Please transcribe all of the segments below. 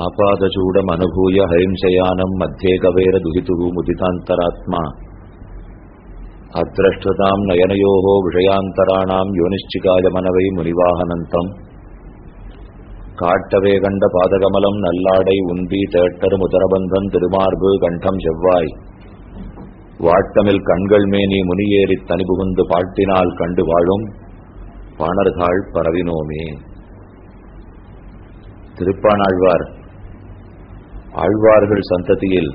आपादचूडमनुभूय हरिंशयानम् मध्ये कवेरदुहितुः मुदितान्तरात्मा अद्रष्टताम् नयनयोः விஷயாந்தராணாம் யோனிஷ்டிகாயமனவை முனிவாகனந்தம் காட்டவே கண்ட பாதகமலம் நல்லாடை உந்தி தேட்டர் முதரபந்தன் திருமார்பு கண்டம் செவ்வாய் வாட்டமில் கண்கள் மேனி முனியேறித் தனிபுகுந்து பாட்டினால் கண்டு வாழும் பாணர்காள் பரவினோமே திருப்பானாழ்வார் ஆழ்வார்கள் சந்ததியில்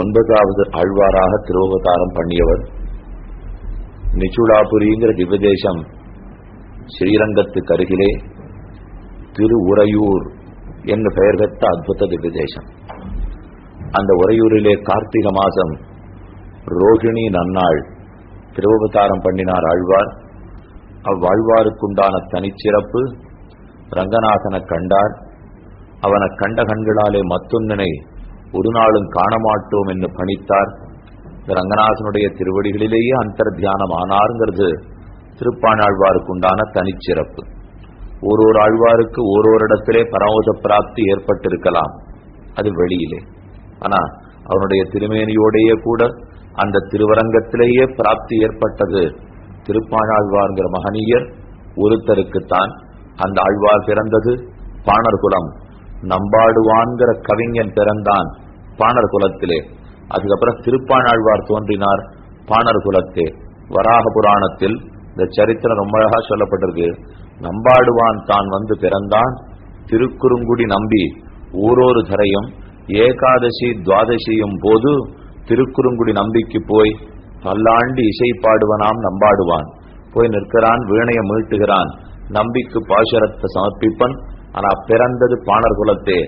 ஒன்பதாவது ஆழ்வாராக திருவவதாரம் பண்ணியவர். நிச்சுளாபுரிங்கிற திவ்யதேசம் ஸ்ரீரங்கத்துக்கு அருகிலே திரு உறையூர் என்று பெயர் பெற்ற அற்புத திவ்யதேசம். அந்த உறையூரிலே கார்த்திக மாதம் ரோகிணி நன்னாள் திருவவதாரம் பண்ணினார் ஆழ்வார். அவ்வாழ்வாருக்குண்டான தனிச்சிறப்பு ரங்கநாதனை கண்டார். அவனை கண்ட கண்களாலே மத்தொன்னினை ஒரு நாளும் காணமாட்டோம் என்று பணித்தார். ரங்கநாதனுடைய திருவடிகளிலேயே அந்தர்தியானம் ஆனாருங்கிறது திருப்பானாழ்வாருக்குண்டான தனிச்சிறப்பு. ஓரோரு ஆழ்வாருக்கு ஓரோரிடத்திலே பரமோத பிராப்தி ஏற்பட்டிருக்கலாம். அது வெளியிலே. ஆனா அவனுடைய திருமேனியோடையே கூட அந்த திருவரங்கத்திலேயே பிராப்தி ஏற்பட்டது திருப்பாணாழ்வார்ங்கிற மகனியர் ஒருத்தருக்குத்தான். அந்த ஆழ்வார் பிறந்தது பாணர்குலம். நம்பாடுவான்கிற கவிஞன் பிறந்தான் பாணர் குலத்திலே. அதுக்கப்புறம் திருப்பாணாழ்வார் தோன்றினார் பாணர் குலத்தே. வராக புராணத்தில் இந்த சரித்திரம் ரொம்ப அழகா சொல்லப்பட்டிருக்கு. நம்பாடுவான் தான் வந்து பிறந்தான். திருக்குறுங்குடி நம்பி ஊரோரு தரையும் ஏகாதசி துவாதசியும் போது திருக்குறுங்குடி நம்பிக்கு போய் பல்லாண்டு இசை பாடுவனாம் நம்பாடுவான். போய் நிற்கிறான் வீணையை மீட்டுகிறான். நம்பிக்கு பாசுரத்தை சமர்ப்பிப்பன். ஆனா பிறந்தது பாணர் குலத்தே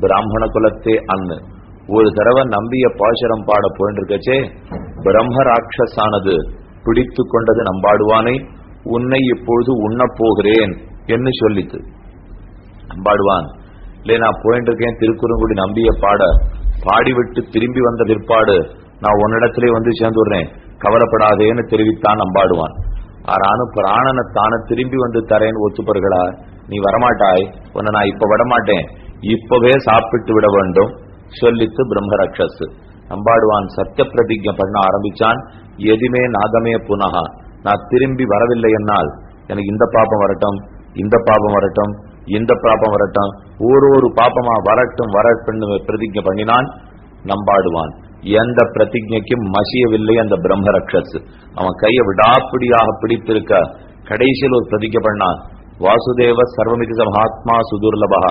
பிராமண குலத்தே அன்னு. ஒரு தடவை நம்பிய பாசுரம் பாட போயின்றிருக்கச்சே பிரம்ம ராட்சசானது பிடித்து கொண்டது நம்பாடுவானை உன்னை இப்பொழுது உண்ணப் போகிறேன் என்று சொல்லித்து நம்பாடுவான் இல்லை நான் போயிட்டு இருக்கேன் திருக்குறங்குடி நம்பிய பாட. பாடிவிட்டு திரும்பி வந்த பிற்பாடு நான் உன்னிடத்திலே வந்து சேர்ந்துடுறேன். கவலைப்படாதேன்னு தெரிவித்தான் நம்பாடுவான். ஆனாலும் பிராணனை தானே திரும்பி வந்து தரேன்னு ஒத்துப்பர்களா? நீ வரமாட்டாய் உன்னை நான் இப்ப விடமாட்டேன். இப்பவே சாப்பிட்டு விட வேண்டும். சொல்லித்து பிரம்மரக்ஷஸ் நம்பாடுவான் சத்திய பிரதிஜை பண்ண ஆரம்பிச்சான். எதுமே நாகமே புனகா. நான் திரும்பி வரவில்லை என்னால். எனக்கு இந்த பாப்பம் வரட்டும் இந்த பாபம் வரட்டும் இந்த பாபம் வரட்டும். ஒரு ஒரு பாப்பமா வரட்டும் வரட்டும் பிரதிஜை பண்ணினான். நம்பாடுவான். எந்த பிரதிஜைக்கும் மசியவில்லை அந்த பிரம்மரக்ஷஸ் அவன் கையை விடாப்பிடியாக பிடித்திருக்க கடைசியில் ஒரு பிரதிஜை பண்ணான். வாசுதேவ சர்வமிதி சமாத்மா சுதுர்லபா.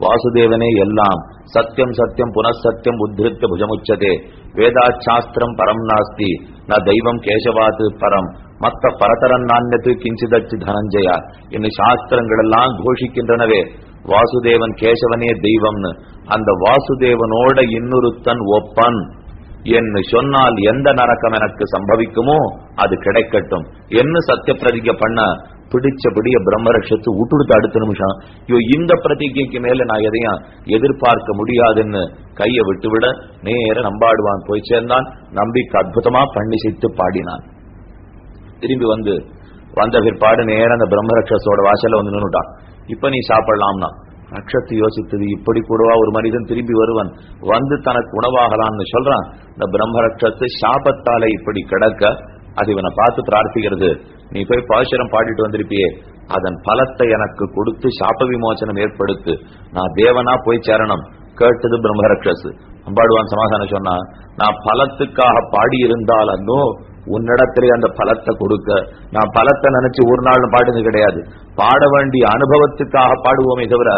வாசுதேவனே எல்லாம் சத்தியம் சத்தியம் புனசத்தியம் உத்திருத்த புஜமுச்சதே. வேதாச்சாஸ்திரம் பரம் நாஸ்தி ந தெய்வம் கேசவாத்து பரம். மத்த பரதரன் நான்யத்து கிஞ்சிதச்சு தனஞ்சயா. என்று சாஸ்திரங்கள் எல்லாம் கோஷிக்கின்றனவே. வாசுதேவன் கேசவனே தெய்வம்னு. அந்த வாசுதேவனோட இன்னொருத்தன் ஒப்பன். என்று சொன்னால் எந்த நரக்கம் எனக்கு சம்பவிக்குமோ அது கிடைக்கட்டும். என்ன சத்திய பிரதிஜை பண்ண பிடிச்சபடிய பிரம்மரட்சத்து விட்டுடுத்து அடுத்த நிமிஷம். ஐயோ இந்த பிரதிஜைக்கு மேல நான் எதையும் எதிர்பார்க்க முடியாதுன்னு கையை விட்டுவிட நேர நம்பாடுவான். போய் சேர்ந்தான் நம்பிக்கை அற்புதமா பண்ணி செய்து பாடினான். திரும்பி வந்து வந்த பிற்பாடு நேரம் அந்த பிரம்மரட்சஸோட வாசல்ல வந்து நின்றுட்டான் இப்ப நீ சாப்பிடலாம்னா. நட்சத்து யோசித்தது. இப்படி கூடவா ஒரு மனிதன் திரும்பி வருவன்? வந்து தனக்கு உணவாகலான்னு சொல்றான். இந்த பிரம்மரட்சத்து சாபத்தால இப்படி கிடக்க அது இவனை பார்த்து பிரார்த்திக்கிறது. நீ போய் பாசுரம் பாடிட்டு வந்திருப்பியே. அதன் பலத்தை எனக்கு கொடுத்து சாப விமோசனம் ஏற்படுத்து. நான் தேவனா போய் சேரணும். கேட்டது பிரம்மரட்சஸ் அம்பாடுவான் சமாதானம் சொன்னா நான் பலத்துக்காக பாடியிருந்தால் அன்னோ உன்னிடத்திலே அந்த பலத்தை கொடுக்க. நான் பலத்தை நினைச்சு ஒரு நாள் பாடுறது கிடையாது. பாட வேண்டிய அனுபவத்துக்காக பாடுவோமே தவிர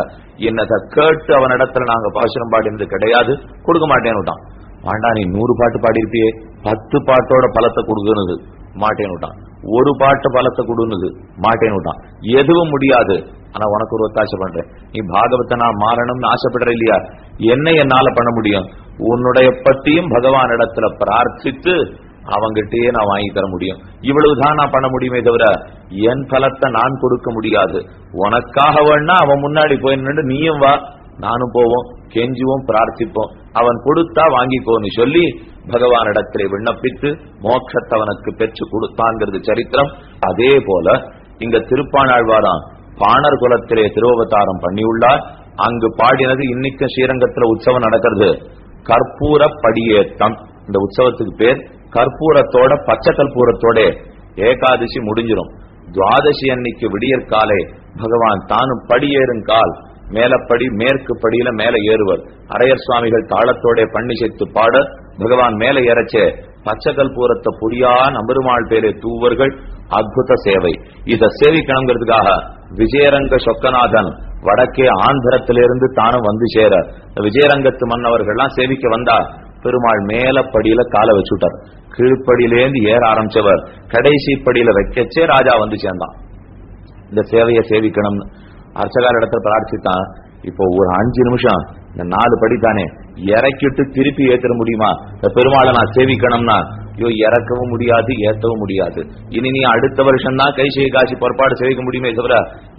என்னதை கேட்டு அவனிடத்துல நாங்க பாசனம் பாடினது கிடையாது. கொடுக்க மாட்டேன்னு வாண்டா நீ நூறு பாட்டு பாடியிருப்பியே. பத்து பாட்டோட பலத்தை கொடுக்கணுது மாட்டேன்னு விட்டான் ஒரு பாட்டு பலத்தை கொடுனுது மாட்டேன்னுட்டான். எதுவும் முடியாது. ஆனா உனக்கு ஒரு ஒத்தாசை பண்றேன். நீ பாகவத்தை நான் மாறணும்னு ஆசைப்படுற இல்லையா? என்ன என்னால பண்ண முடியும்? உன்னுடைய பத்தியும் பகவான் இடத்துல பிரார்த்தித்து அவங்கிட்டயே நான் வாங்கி தர முடியும். இவ்வளவுதான் நான் பண்ண முடியுமே தவிர என் பலத்தை நான் கொடுக்க முடியாது. உனக்காக வேணா அவன் முன்னாடி போய் நின்று நீயும் வா நானும் போவோம் கெஞ்சுவோம் பிரார்த்திப்போம். அவன் கொடுத்தா வாங்கிக்கோன்னு சொல்லி பகவானிடத்திலே விண்ணப்பித்து மோட்சத்தை அவனுக்கு பெற்று கொடுத்தான்ங்கிறது சரித்திரம். அதே போல இங்க திருப்பானாழ்வாராம் பாணர் குலத்திலே திருவவதாரம் பண்ணியுள்ளார். அங்கு பாடினது இன்னைக்கு ஸ்ரீரங்கத்துல உற்சவம் நடக்கிறது. கற்பூர படியேத்தம் இந்த உற்சவத்துக்கு பேர் கற்பூரத்தோட பச்சை கற்பூரத்தோட ஏகாதசி முடிஞ்சிடும் துவாதசி அன்னைக்கு விடியற்காலே பகவான் தானும் படியேறும் கால் மேலப்படி மேற்கு படியில மேல ஏறுவர். அரையர் சுவாமிகள் தாளத்தோட பண்ணி சேர்த்து பாட பகவான் மேல ஏறச்சே பச்சை பூரத்தை புரியா நம்பெருமாள் பேரே தூவர்கள் அற்புத சேவை. இத சேவிக்கணுங்கிறதுக்காக விஜயரங்க சொக்கநாதன் வடக்கே ஆந்திரத்திலிருந்து தானும் வந்து சேர விஜயரங்கத்து மன்னவர்கள்லாம் சேவிக்க வந்தா பெருமாள் மேல படியில காலை வச்சுட்டார். கீழ்ப்படியிலேருந்து ஏற ஆரம்பிச்சவர். கடைசி படியில வைக்கச்சே ராஜா வந்து சேர்ந்தான். இந்த சேவையை சேவிக்கணும்னு அர்ச்சகார இடத்துல பிரார்த்தித்தான். இப்போ ஒரு அஞ்சு நிமிஷம் இந்த நாலு படி தானே இறக்கிட்டு திருப்பி ஏத்திட முடியுமா? இந்த பெருமாளை நான் சேவிக்கணும்னா ஐயோ இறக்கவும் முடியாது ஏத்தவும் முடியாது. இனி நீ அடுத்த வருஷம் தான் கைசை காசி புறப்பாடு சேவிக்க முடியுமே தவிர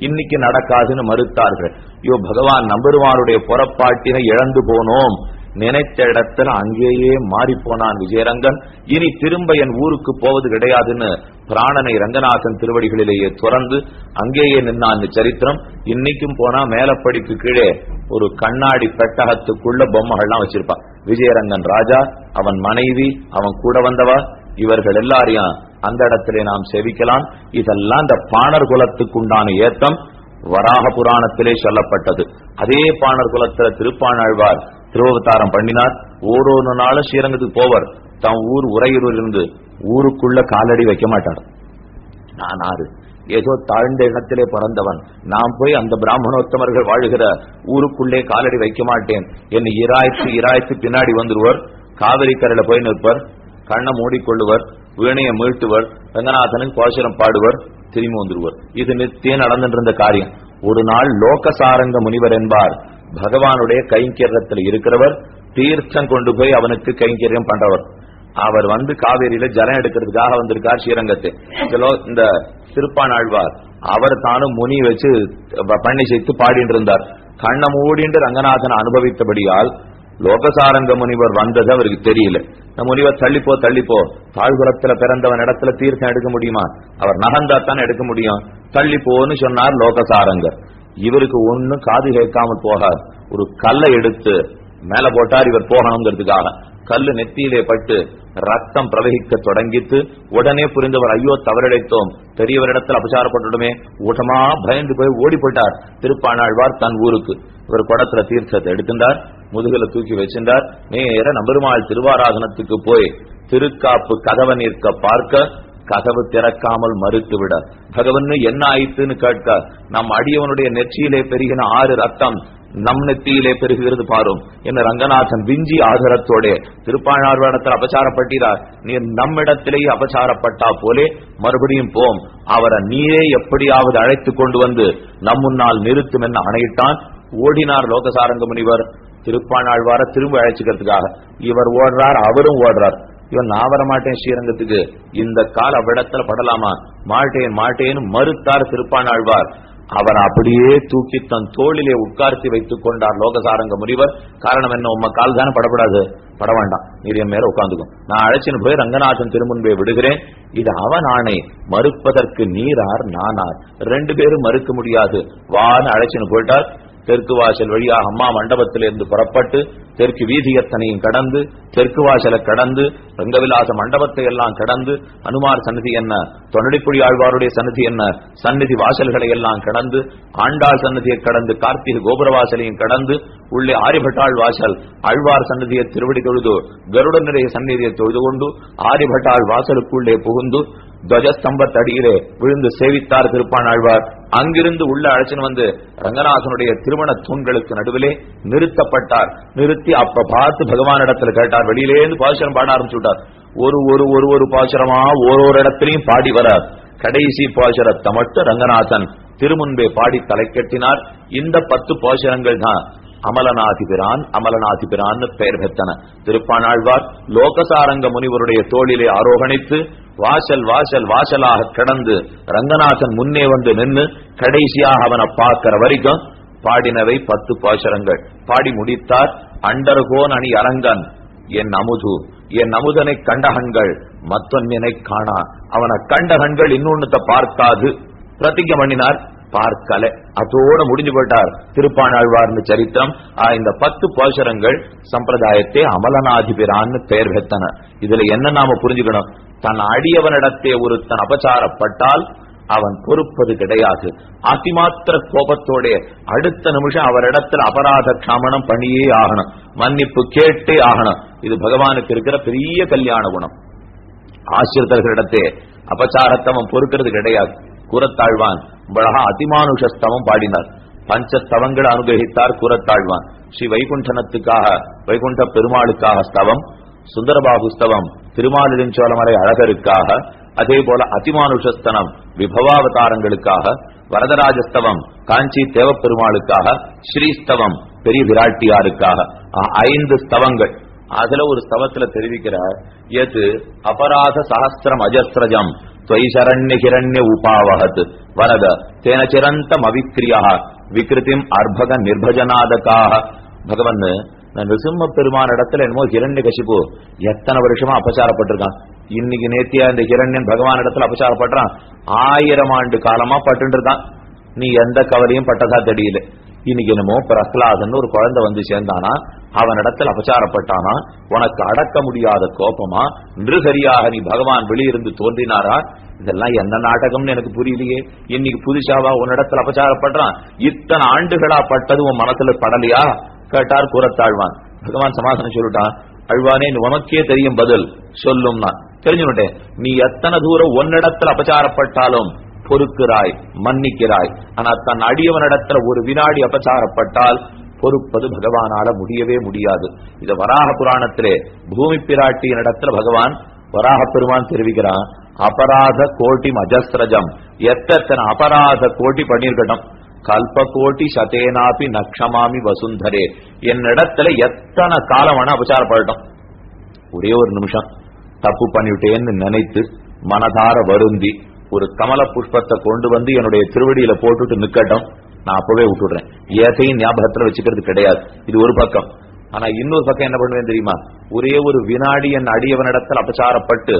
இன்னைக்கு நடக்காதுன்னு மறுத்தார்கள். ஐயோ பகவான் நம்பருவானுடைய புறப்பாட்டினை இழந்து போனோம். நினைத்த இடத்துல அங்கேயே மாறி போனான் விஜயரங்கன். இனி திரும்ப என் ஊருக்கு போவது கிடையாதுன்னு பிராணனை ரங்கநாதன் திருவடிகளிலேயே துறந்து அங்கேயே நின்னான் சரித்திரம். இன்னைக்கும் போனா மேலப்படிக்கு கீழே ஒரு கண்ணாடி பெட்டகத்துக்குள்ள பொம்மைகள்லாம் வச்சிருப்பான். விஜயரங்கன் ராஜா அவன் மனைவி அவன் கூட வந்தவா இவர்கள் எல்லாரையும் அந்த இடத்திலே நாம் சேவிக்கலாம். இதெல்லாம் இந்த பாணர் குலத்துக்குண்டான ஏத்தம். வராக புராணத்திலே சொல்லப்பட்டது. அதே பாணர் குலத்துல திருப்பாணாழ்வார் திருவவதாரம் பண்ணினார். ஓரொரு நாளும் ஸ்ரீரங்கத்துக்கு போவர். தம் ஊர் உறையூரில் இருந்து ஊருக்குள்ள காலடி வைக்க மாட்டார். நான் ஆறு. ஏதோ தாழ்ந்த இடத்திலே பிறந்தவன். நாம் போய் அந்த பிராமணோத்தமர்கள் வாழுகிற ஊருக்குள்ளே காலடி வைக்க மாட்டேன். என்னை இராய்த்து இராய்த்து பின்னாடி வந்துருவர். காவிரி கரையில போய் நிற்பர். கண்ணை மூடிக்கொள்ளுவர். வீணையை மீட்டுவர். ரங்கநாதனுக்கு கோஷரம் பாடுவர். திரும்பி வந்துருவர். இது நித்தியம் நடந்துட்டு இருந்த காரியம். ஒரு நாள் லோகசாரங்க முனிவர் என்பார். பகவானுடைய கைங்கரியத்தில் இருக்கிறவர் தீர்த்தம் கொண்டு போய் அவனுக்கு கைங்கரியம் பண்றவர். அவர் வந்து காவேரியில ஜலம் எடுக்கிறதுக்காக வந்திருக்கார் ஸ்ரீரங்கத்தை. இந்த திருப்பானாழ்வார் அவர் தானும் முனி வச்சு பண்ணி செய்து பாடிட்டு இருந்தார். கண்ண மூடிண்டு ரங்கநாதன் அனுபவித்தபடியால் லோகசாரங்க முனிவர் வந்தது அவருக்கு தெரியல. இந்த முனிவர் தள்ளிப்போ தள்ளிப்போ தாழ்குளத்துல பிறந்தவன் இடத்துல தீர்த்தம் எடுக்க முடியுமா? அவர் நகந்தா தான் எடுக்க முடியும். தள்ளிப்போன்னு சொன்னார் லோகசாரங்கர். இவருக்கு ஒன்னும் காது கேட்காமல் போக ஒரு கல்லை எடுத்து மேல போட்டார் இவர் போகணுங்கிறதுக்காக. கல்லு நெத்தியிலே பட்டு ரத்தம் பிரவகிக்க தொடங்கித்து உடனே புரிந்தவர் ஐயோ தவறிழைத்தோம். பெரியவரிடத்தில் அபசாரப்பட்டுடமே. ஊட்டமா பயந்து போய் ஓடி போட்டார் திருப்பாணாழ்வார் தன் ஊருக்கு. இவர் குடத்துல தீர்த்தத்தை எடுத்திருந்தார் முதுகில தூக்கி வச்சிருந்தார் நேர நம்பெருமாள் திருவாராதனத்துக்கு போய் திருக்காப்பு கதவன் நிற்க பார்க்க கதவு திறக்காமல் மறுத்துவிட. பகவன் என்ன ஆயித்துன்னு கேட்க. நம் அடியவனுடைய நெற்றியிலே பெருகின ஆறு ரத்தம் நம் நெத்தியிலே பெருகிறது பாரும். என்ன ரங்கநாதன் விஞ்சி ஆதரத்தோட திருப்பாணார்வடத்தில் அபசாரப்பட்டார் நீர் நம்மிடத்திலேயே அபசாரப்பட்டா போலே மறுபடியும் போம். அவரை நீரே எப்படியாவது அழைத்து கொண்டு வந்து நம் முன்னால் நிறுத்தும் என்ன அணையிட்டான் ஓடினார் லோகசாரங்க முனிவர். திருப்பாணாழ்வார திரும்ப அழைச்சுக்கிறதுக்காக. இவர் ஓடுறார் அவரும் ஓடுறார். இவன் நான் வர மாட்டேன் ஸ்ரீரங்கத்துக்கு. இந்த கால விடத்துல படலாமா? மாட்டேன் மாட்டேன்னு மறுத்தார் திருப்பானாழ்வார் அவர் அப்படியே தூக்கி தன் தோளிலே உட்கார்த்தி வைத்துக் கொண்டார் லோகசாரங்க முனிவர். காரணம் என்ன? உம்ம கால் தானே படப்படாது. பட வேண்டாம். நீர் என் மேல உட்காந்துக்கும். நான் அழைச்சின்னு போய் ரங்கநாதன் திருமுன்பே விடுகிறேன். இது அவன் ஆணை. மறுப்பதற்கு நீரார் நானார். ரெண்டு பேரும் மறுக்க முடியாது. வான்னு அழைச்சின்னு போயிட்டார். தெற்கு வாசல் வழியாக அம்மா மண்டபத்திலிருந்து புறப்பட்டு தெற்கு வீதியத்தனையும் கடந்து தெற்கு வாசலை கடந்து ரங்கவிலாச மண்டபத்தை எல்லாம் கடந்து அனுமார் சன்னதி என்ன தொன்னடிப்புடி ஆழ்வாருடைய சன்னதி என்ன சந்நிதி வாசல்களை எல்லாம் கடந்து ஆண்டாள் சன்னதியை கடந்து கார்த்திகை கோபுர வாசலையும் கடந்து உள்ளே ஆரிபட்டாள் வாசல் ஆழ்வார் சன்னதியை திருவடி தொழுது கருட நிறைய சந்நிதியை தொழுது கொண்டு ஆரிபட்டாள் வாசலுக்குள்ளே புகுந்து துவஜஸ்தம்பத்தடியிலே விழுந்து சேவித்தார் திருப்பான் ஆழ்வார் அங்கிருந்து உள்ள அழைச்சின்னு வந்து ரங்கநாதனுடைய திருமண தூண்களுக்கு நடுவிலே நிறுத்தப்பட்டார். நிறுத்தி அப்ப பார்த்து பகவான் இடத்துல கேட்டார். வெளியிலேருந்து பாசுரம் பாட ஆரம்பிச்சுட்டார். ஒரு ஒரு ஒரு ஒரு பாசுரமா ஒரு ஒரு இடத்திலையும் பாடி வரார். கடைசி பாசுரத்தை மட்டும் ரங்கநாதன் திருமுன்பே பாடி தலை கட்டினார். இந்த பத்து பாசுரங்கள் தான் அமலநாதிபிரான் அமலநாதிபிரான் பெயர் பெற்றன. திருப்பானாழ்வார் லோகசாரங்க முனிவருடைய தோளிலே ஆரோகணித்து வாசல் வாசல் வாசலாக கடந்து ரங்கநாதன் முன்னே வந்து நின்று கடைசியாக அவனை பார்க்கிற வரைக்கும் பாடினவை பத்து பாசுரங்கள். பாடி முடித்தார் அண்டர்கோன் அணி அரங்கன் என் அமுது. என் அமுதனை கண்டகன்கள் மத்தொன்னினை காணா. அவனை கண்டகன்கள் இன்னொன்னுத்த பார்க்காது. பிரதிஜை பண்ணினார் பார்க்கல. அதோட முடிஞ்சு போட்டார் திருப்பாணாழ்வார்னு சரித்திரம். ஆ, இந்த பத்து போஷரங்கள் சம்பிரதாயத்தை அமலநாதிபிரான்னு பெயர் வைத்தன இதுல என்ன நாம புரிஞ்சுக்கணும்? தன் அடியவனிடத்தே ஒருத்தன் அபச்சாரப்பட்டால் அவன் பொறுப்பது கிடையாது. அதிமாத்திர கோபத்தோட அடுத்த நிமிஷம் அவரிடத்துல அபராத க்ஷமணம் பண்ணியே ஆகணும். மன்னிப்பு கேட்டே ஆகணும். இது பகவானுக்கு இருக்கிற பெரிய கல்யாண குணம். ஆசிரியர்களிடத்தே அபச்சாரத்தவம் பொறுக்கிறது கிடையாது. குரத்தாழ்வான் அழகா அதிமானுஷஸ்தவம் பாடினார். பஞ்சஸ்தவங்களை அனுகிரகித்தார் குரத்தாழ்வான். ஸ்ரீ வைகுண்டனத்துக்காக வைகுண்ட பெருமாளுக்காக ஸ்தவம் சுந்தரபாபு ஸ்தவம் திருமாலிருஞ்சோலமலை அழகருக்காக அதே போல அதிமானுஷஸ்தனம் விபவாவதாரங்களுக்காக வரதராஜஸ்தவம் காஞ்சி தேவப்பெருமாளுக்காக ஸ்ரீஸ்தவம் பெரிய விராட்டியாருக்காக ஐந்து ஸ்தவங்கள். அதுல ஒரு ஸ்தவத்துல தெரிவிக்கிறார் எது? அபராத சகசிரம் அஜஸ்ரஜம் துவை ஹிரண்ய உபாவகத் வரத தேன சிரந்தம் அவிக்ரியா விக்ருதிம் அர்பக நிர்பஜனாதகாக பகவன் நிருசிம்ம பெருமான இடத்துல என்னமோ ஹிரண்ய கசிப்பு எத்தனை வருஷமா அபச்சாரப்பட்டிருக்கான். இன்னைக்கு நேத்தியா இந்த ஹிரண்யன் பகவான் இடத்துல அபச்சாரப்படுறான். ஆயிரம் ஆண்டு காலமா பட்டு இருக்கான் நீ எந்த கவலையும் பட்டதா தெரியல. இன்னைக்கு என்னமோ பிரஹ்லாதன் ஒரு குழந்தை வந்து சேர்ந்தானா அவனிடத்தில் அபச்சாரப்பட்டானா உனக்கு அடக்க முடியாத கோபமா நிருசரியாக நீ பகவான் வெளியிருந்து தோன்றினாரா? இதெல்லாம் என்ன நாடகம்னு எனக்கு புரியலையே. இன்னைக்கு புதுசாவா உன்னிடத்துல அபச்சாரப்படுறான். இத்தனை ஆண்டுகளா பட்டது உன் மனசுல படலையா? கேட்டார் கூறத்தாழ்வான். பகவான் சமாதானம் சொல்லிட்டான் அழ்வானே உனக்கே தெரியும் பதில். சொல்லும்னா. தெரிஞ்சுட்டேன் நீ எத்தனை தூரம் உன்னிடத்துல அபச்சாரப்பட்டாலும் பொறுக்கிறாய் மன்னிக்கிறாய். ஆனா தன் அடியவனிடத்துல ஒரு வினாடி அபச்சாரப்பட்டால் பொறுப்பது பகவானால முடியவே முடியாது. இது வராக புராணத்திலே பூமி பிராட்டியின் இடத்துல பகவான் வராக பெருமான் தெரிவிக்கிறான். அபராத கோட்டி மஜஸ்ரஜம். எத்தனை அபராத கோட்டி பண்ணிருக்கட்டும் கல்ப கோட்டி சதேனாபி நக்ஷமாமி வசுந்தரே. என்னிடத்துல எத்தனை காலம் வேணா அபச்சாரப்படட்டும். ஒரே ஒரு நிமிஷம். தப்பு பண்ணிவிட்டேன்னு நினைத்து மனதார வருந்தி ஒரு கமல புஷ்பத்தை கொண்டு வந்து என்னுடைய திருவடியில போட்டுட்டு நிக்கட்டும். நான் அப்பவே விட்டுடுறேன். ஏதையும் ஞாபகத்துல வச்சுக்கிறது கிடையாது. இது ஒரு பக்கம். ஆனா இன்னொரு பக்கம் என்ன பண்ணுவேன் தெரியுமா? ஒரே ஒரு வினாடி என் அடியவனிடத்தில் அபச்சாரப்பட்டு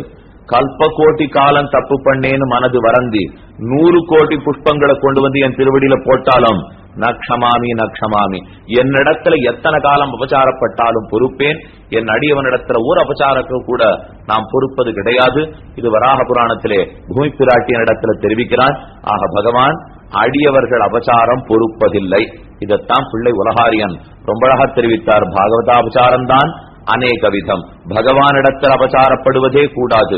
கல்ப கோட்டி காலம் தப்பு பண்ணேன்னு மனது வரந்தி. நூறு கோடி புஷ்பங்களை கொண்டு வந்து என் திருவடியில போட்டாலும் நக்ஷமாமி நக்ஷமாமி என்னிடத்துல எத்தனை காலம் அபச்சாரப்பட்டாலும் பொறுப்பேன். என் அடியவனிடத்துல ஒரு அபச்சாரத்தை கூட நாம் பொறுப்பது கிடையாது. இது வராக புராணத்திலே பூமி பிராட்டியின் இடத்துல தெரிவிக்கிறான். ஆக பகவான் அடியவர்கள் அபச்சாரம் பொறுப்பதில்லை. இதைத்தான் பிள்ளை உலகாரியன் ரொம்ப அழகா தெரிவித்தார். பாகவதாபச்சாரம் தான் அநேக விதம் பகவானிடத்தில் அபச்சாரப்படுவதே கூடாது.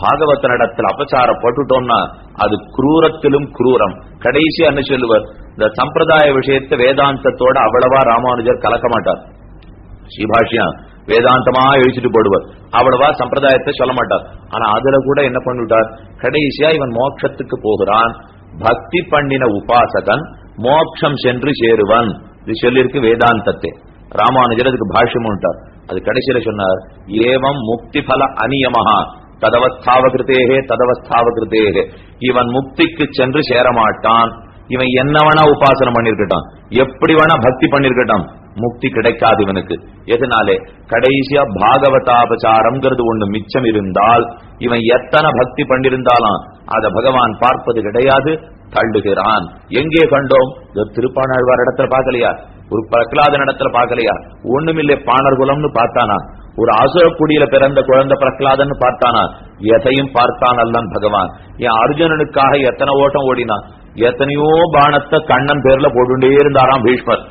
பாகவதனிடத்தில் அபச்சாரப்பட்டுட்டோம்னா அது குரூரத்திலும் குரூரம். கடைசி என்ன சொல்லுவர்? இந்த சம்பிரதாய விஷயத்தை வேதாந்தத்தோட அவ்வளவா ராமானுஜர் கலக்க மாட்டார். ஸ்ரீபாஷ்யா வேதாந்தமா எழுச்சிட்டு போடுவார். அவ்வளவா சம்பிரதாயத்தை சொல்ல மாட்டார். ஆனா அதுல கூட என்ன பண்ணிவிட்டார்? கடைசியா இவன் மோட்சத்துக்கு போகிறான். பக்தி பண்ணின உபாசகன் மோட்சம் சென்று சேருவன். இது சொல்லியிருக்கு வேதாந்தத்தை. ராமானுஜர் அதுக்கு பாஷ்யம் உண்டார் அது கடைசியில சொன்னார் ஏவம் முக்தி பல அநியமஹா ததவஸ்தாவகிருத்தேகே ததவஸ்தாவகிருத்தேகே இவன் முக்திக்கு சென்று சேரமாட்டான். இவன் என்ன வேணா உபாசனம் பண்ணிருக்கட்டும். எப்படி வேணா பக்தி பண்ணிருக்கட்டும். முக்தி கிடைக்காது இவனுக்கு. எதனாலே? கடைசியா பாகவதாபச்சாரம்ங்கிறது ஒண்ணு மிச்சம் இருந்தால் இவன் எத்தனை பக்தி பண்ணிருந்தாலும் அத பகவான் பார்ப்பது கிடையாது தள்ளுகிறான். எங்கே கண்டோம்? திருப்பாணாழ்வார் இடத்துல பார்க்கலையா? ஒரு பிரகலாத இடத்துல பார்க்கலையா? ஒண்ணுமில்லை பாணர்குலம்னு பார்த்தானா? ஒரு அசுரக்குடியில பிறந்த குழந்தை பிரகலாதன்னு பார்த்தானா? எதையும் பார்த்தான் அல்லன் பகவான். என் அர்ஜுனனுக்காக எத்தனை ஓட்டம் ஓடினான்? எத்தனையோ பானத்தை கண்ணன் பேர்ல போட்டுட்டே இருந்தாராம் பீஷ்மர்.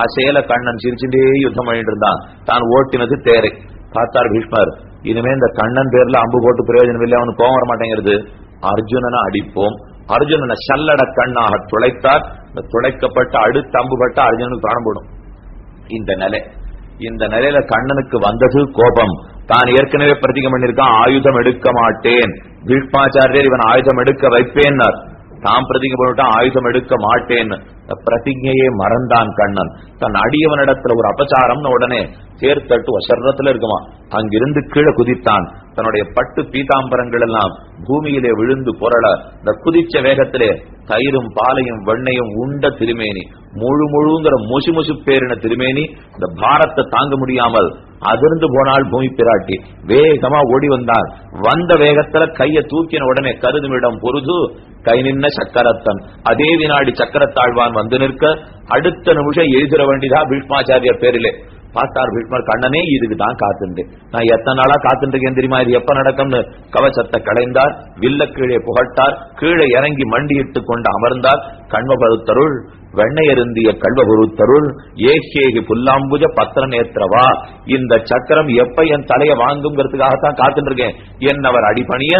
ஆசையில கண்ணன் சிரிச்சுட்டே யுத்தம் பண்ணிட்டு இருந்தான். தான் ஓட்டினது தேரை. பார்த்தார் பீஷ்மர் இனிமே இந்த கண்ணன் பேர்ல அம்பு போட்டு பிரயோஜனம் இல்லை அவனுக்கு கோவம் வர மாட்டேங்கிறது அர்ஜுனனை அடிப்போம். அர்ஜுனனை சல்லட கண்ணாக துளைத்தார். இந்த துளைக்கப்பட்ட அடுத்த அம்புபட்ட அர்ஜுனனுக்கு பிராணம் போடும். இந்த நிலை. இந்த நிலையில கண்ணனுக்கு வந்தது கோபம். தான் ஏற்கனவே பிரதிகம் பண்ணிருக்கான் ஆயுதம் எடுக்க மாட்டேன். பீஷ்மாச்சாரியர் இவன் ஆயுதம் எடுக்க வைப்பேன்னார். தான் பிரதிகம் பண்ணிட்டான் ஆயுதம் எடுக்க மாட்டேன்னு. பிரதிஜையே மறந்தான் கண்ணன். தன் அடியவனிடத்துல ஒரு அபச்சாரம்னு உடனே சேர்த்தட்டு வசரத்துல இருக்குமா? அங்கிருந்து கீழே குதித்தான். தன்னுடைய பட்டு பீதாம்பரங்கள் எல்லாம் பூமியிலே விழுந்து புரள இந்த குதிச்ச வேகத்திலே தயிரும் பாலையும் வெண்ணையும் உண்ட திருமேனி முழு முழுங்கிற முசு முசு பேரின திருமேனி இந்த பாரத்தை தாங்க முடியாமல் அதிர்ந்து போனால் பூமி பிராட்டி. வேகமா ஓடி வந்தான். வந்த வேகத்துல கைய தூக்கின உடனே கருதுமிடம் பொருது கை நின்ன சக்கரத்தன். அதே வினாடி சக்கரத்தாழ்வான் வந்து நிற்க அடுத்த நிமிஷம் எழுதிட வேண்டியதா பீஷ்மாச்சாரியர் பேரிலே. பார்த்தார் பீஷ்மர் கண்ணனே இதுக்கு தான் காத்துண்டு. நான் எத்தனை நாளா காத்துருக்கேன் தெரியுமா? இது எப்ப நடக்கும்னு? கவசத்தை களைந்தார் வில்ல கீழே புகட்டார் கீழே இறங்கி மண்டியிட்டு கொண்டு அமர்ந்தார். கண்மபருத்தருள் வெண்ணையருந்திய கல்வகுருத்தருள் ஏகேகி புல்லாம்புஜ பத்திர நேத்திரவா இந்த சக்கரம் எப்ப என் தலையை வாங்குங்கிறதுக்காகத்தான் காத்துட்டு இருக்கேன் என்னவர் அடிபணிய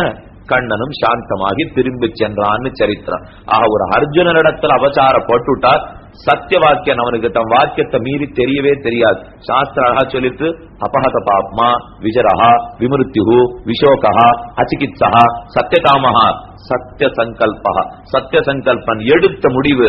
கண்ணனும் சாந்தமாகி திரும்பி சென்றான்னு சரித்திரம். ஆக ஒரு அர்ஜுனனிடத்தில் அவசார போட்டுட்டார் சத்திய வாக்கியம் அவனுக்கு தன் வாக்கியத்தை மீறி தெரியவே தெரியாது. சாஸ்திர அழகா சொல்லிட்டு அபகத பாப்மா விஜரஹா விமிருத்யு விஷோகா அச்சிகித்சா சத்தியகாமஹா சத்திய சங்கல்பா சத்திய சங்கல்பன் எடுத்த முடிவு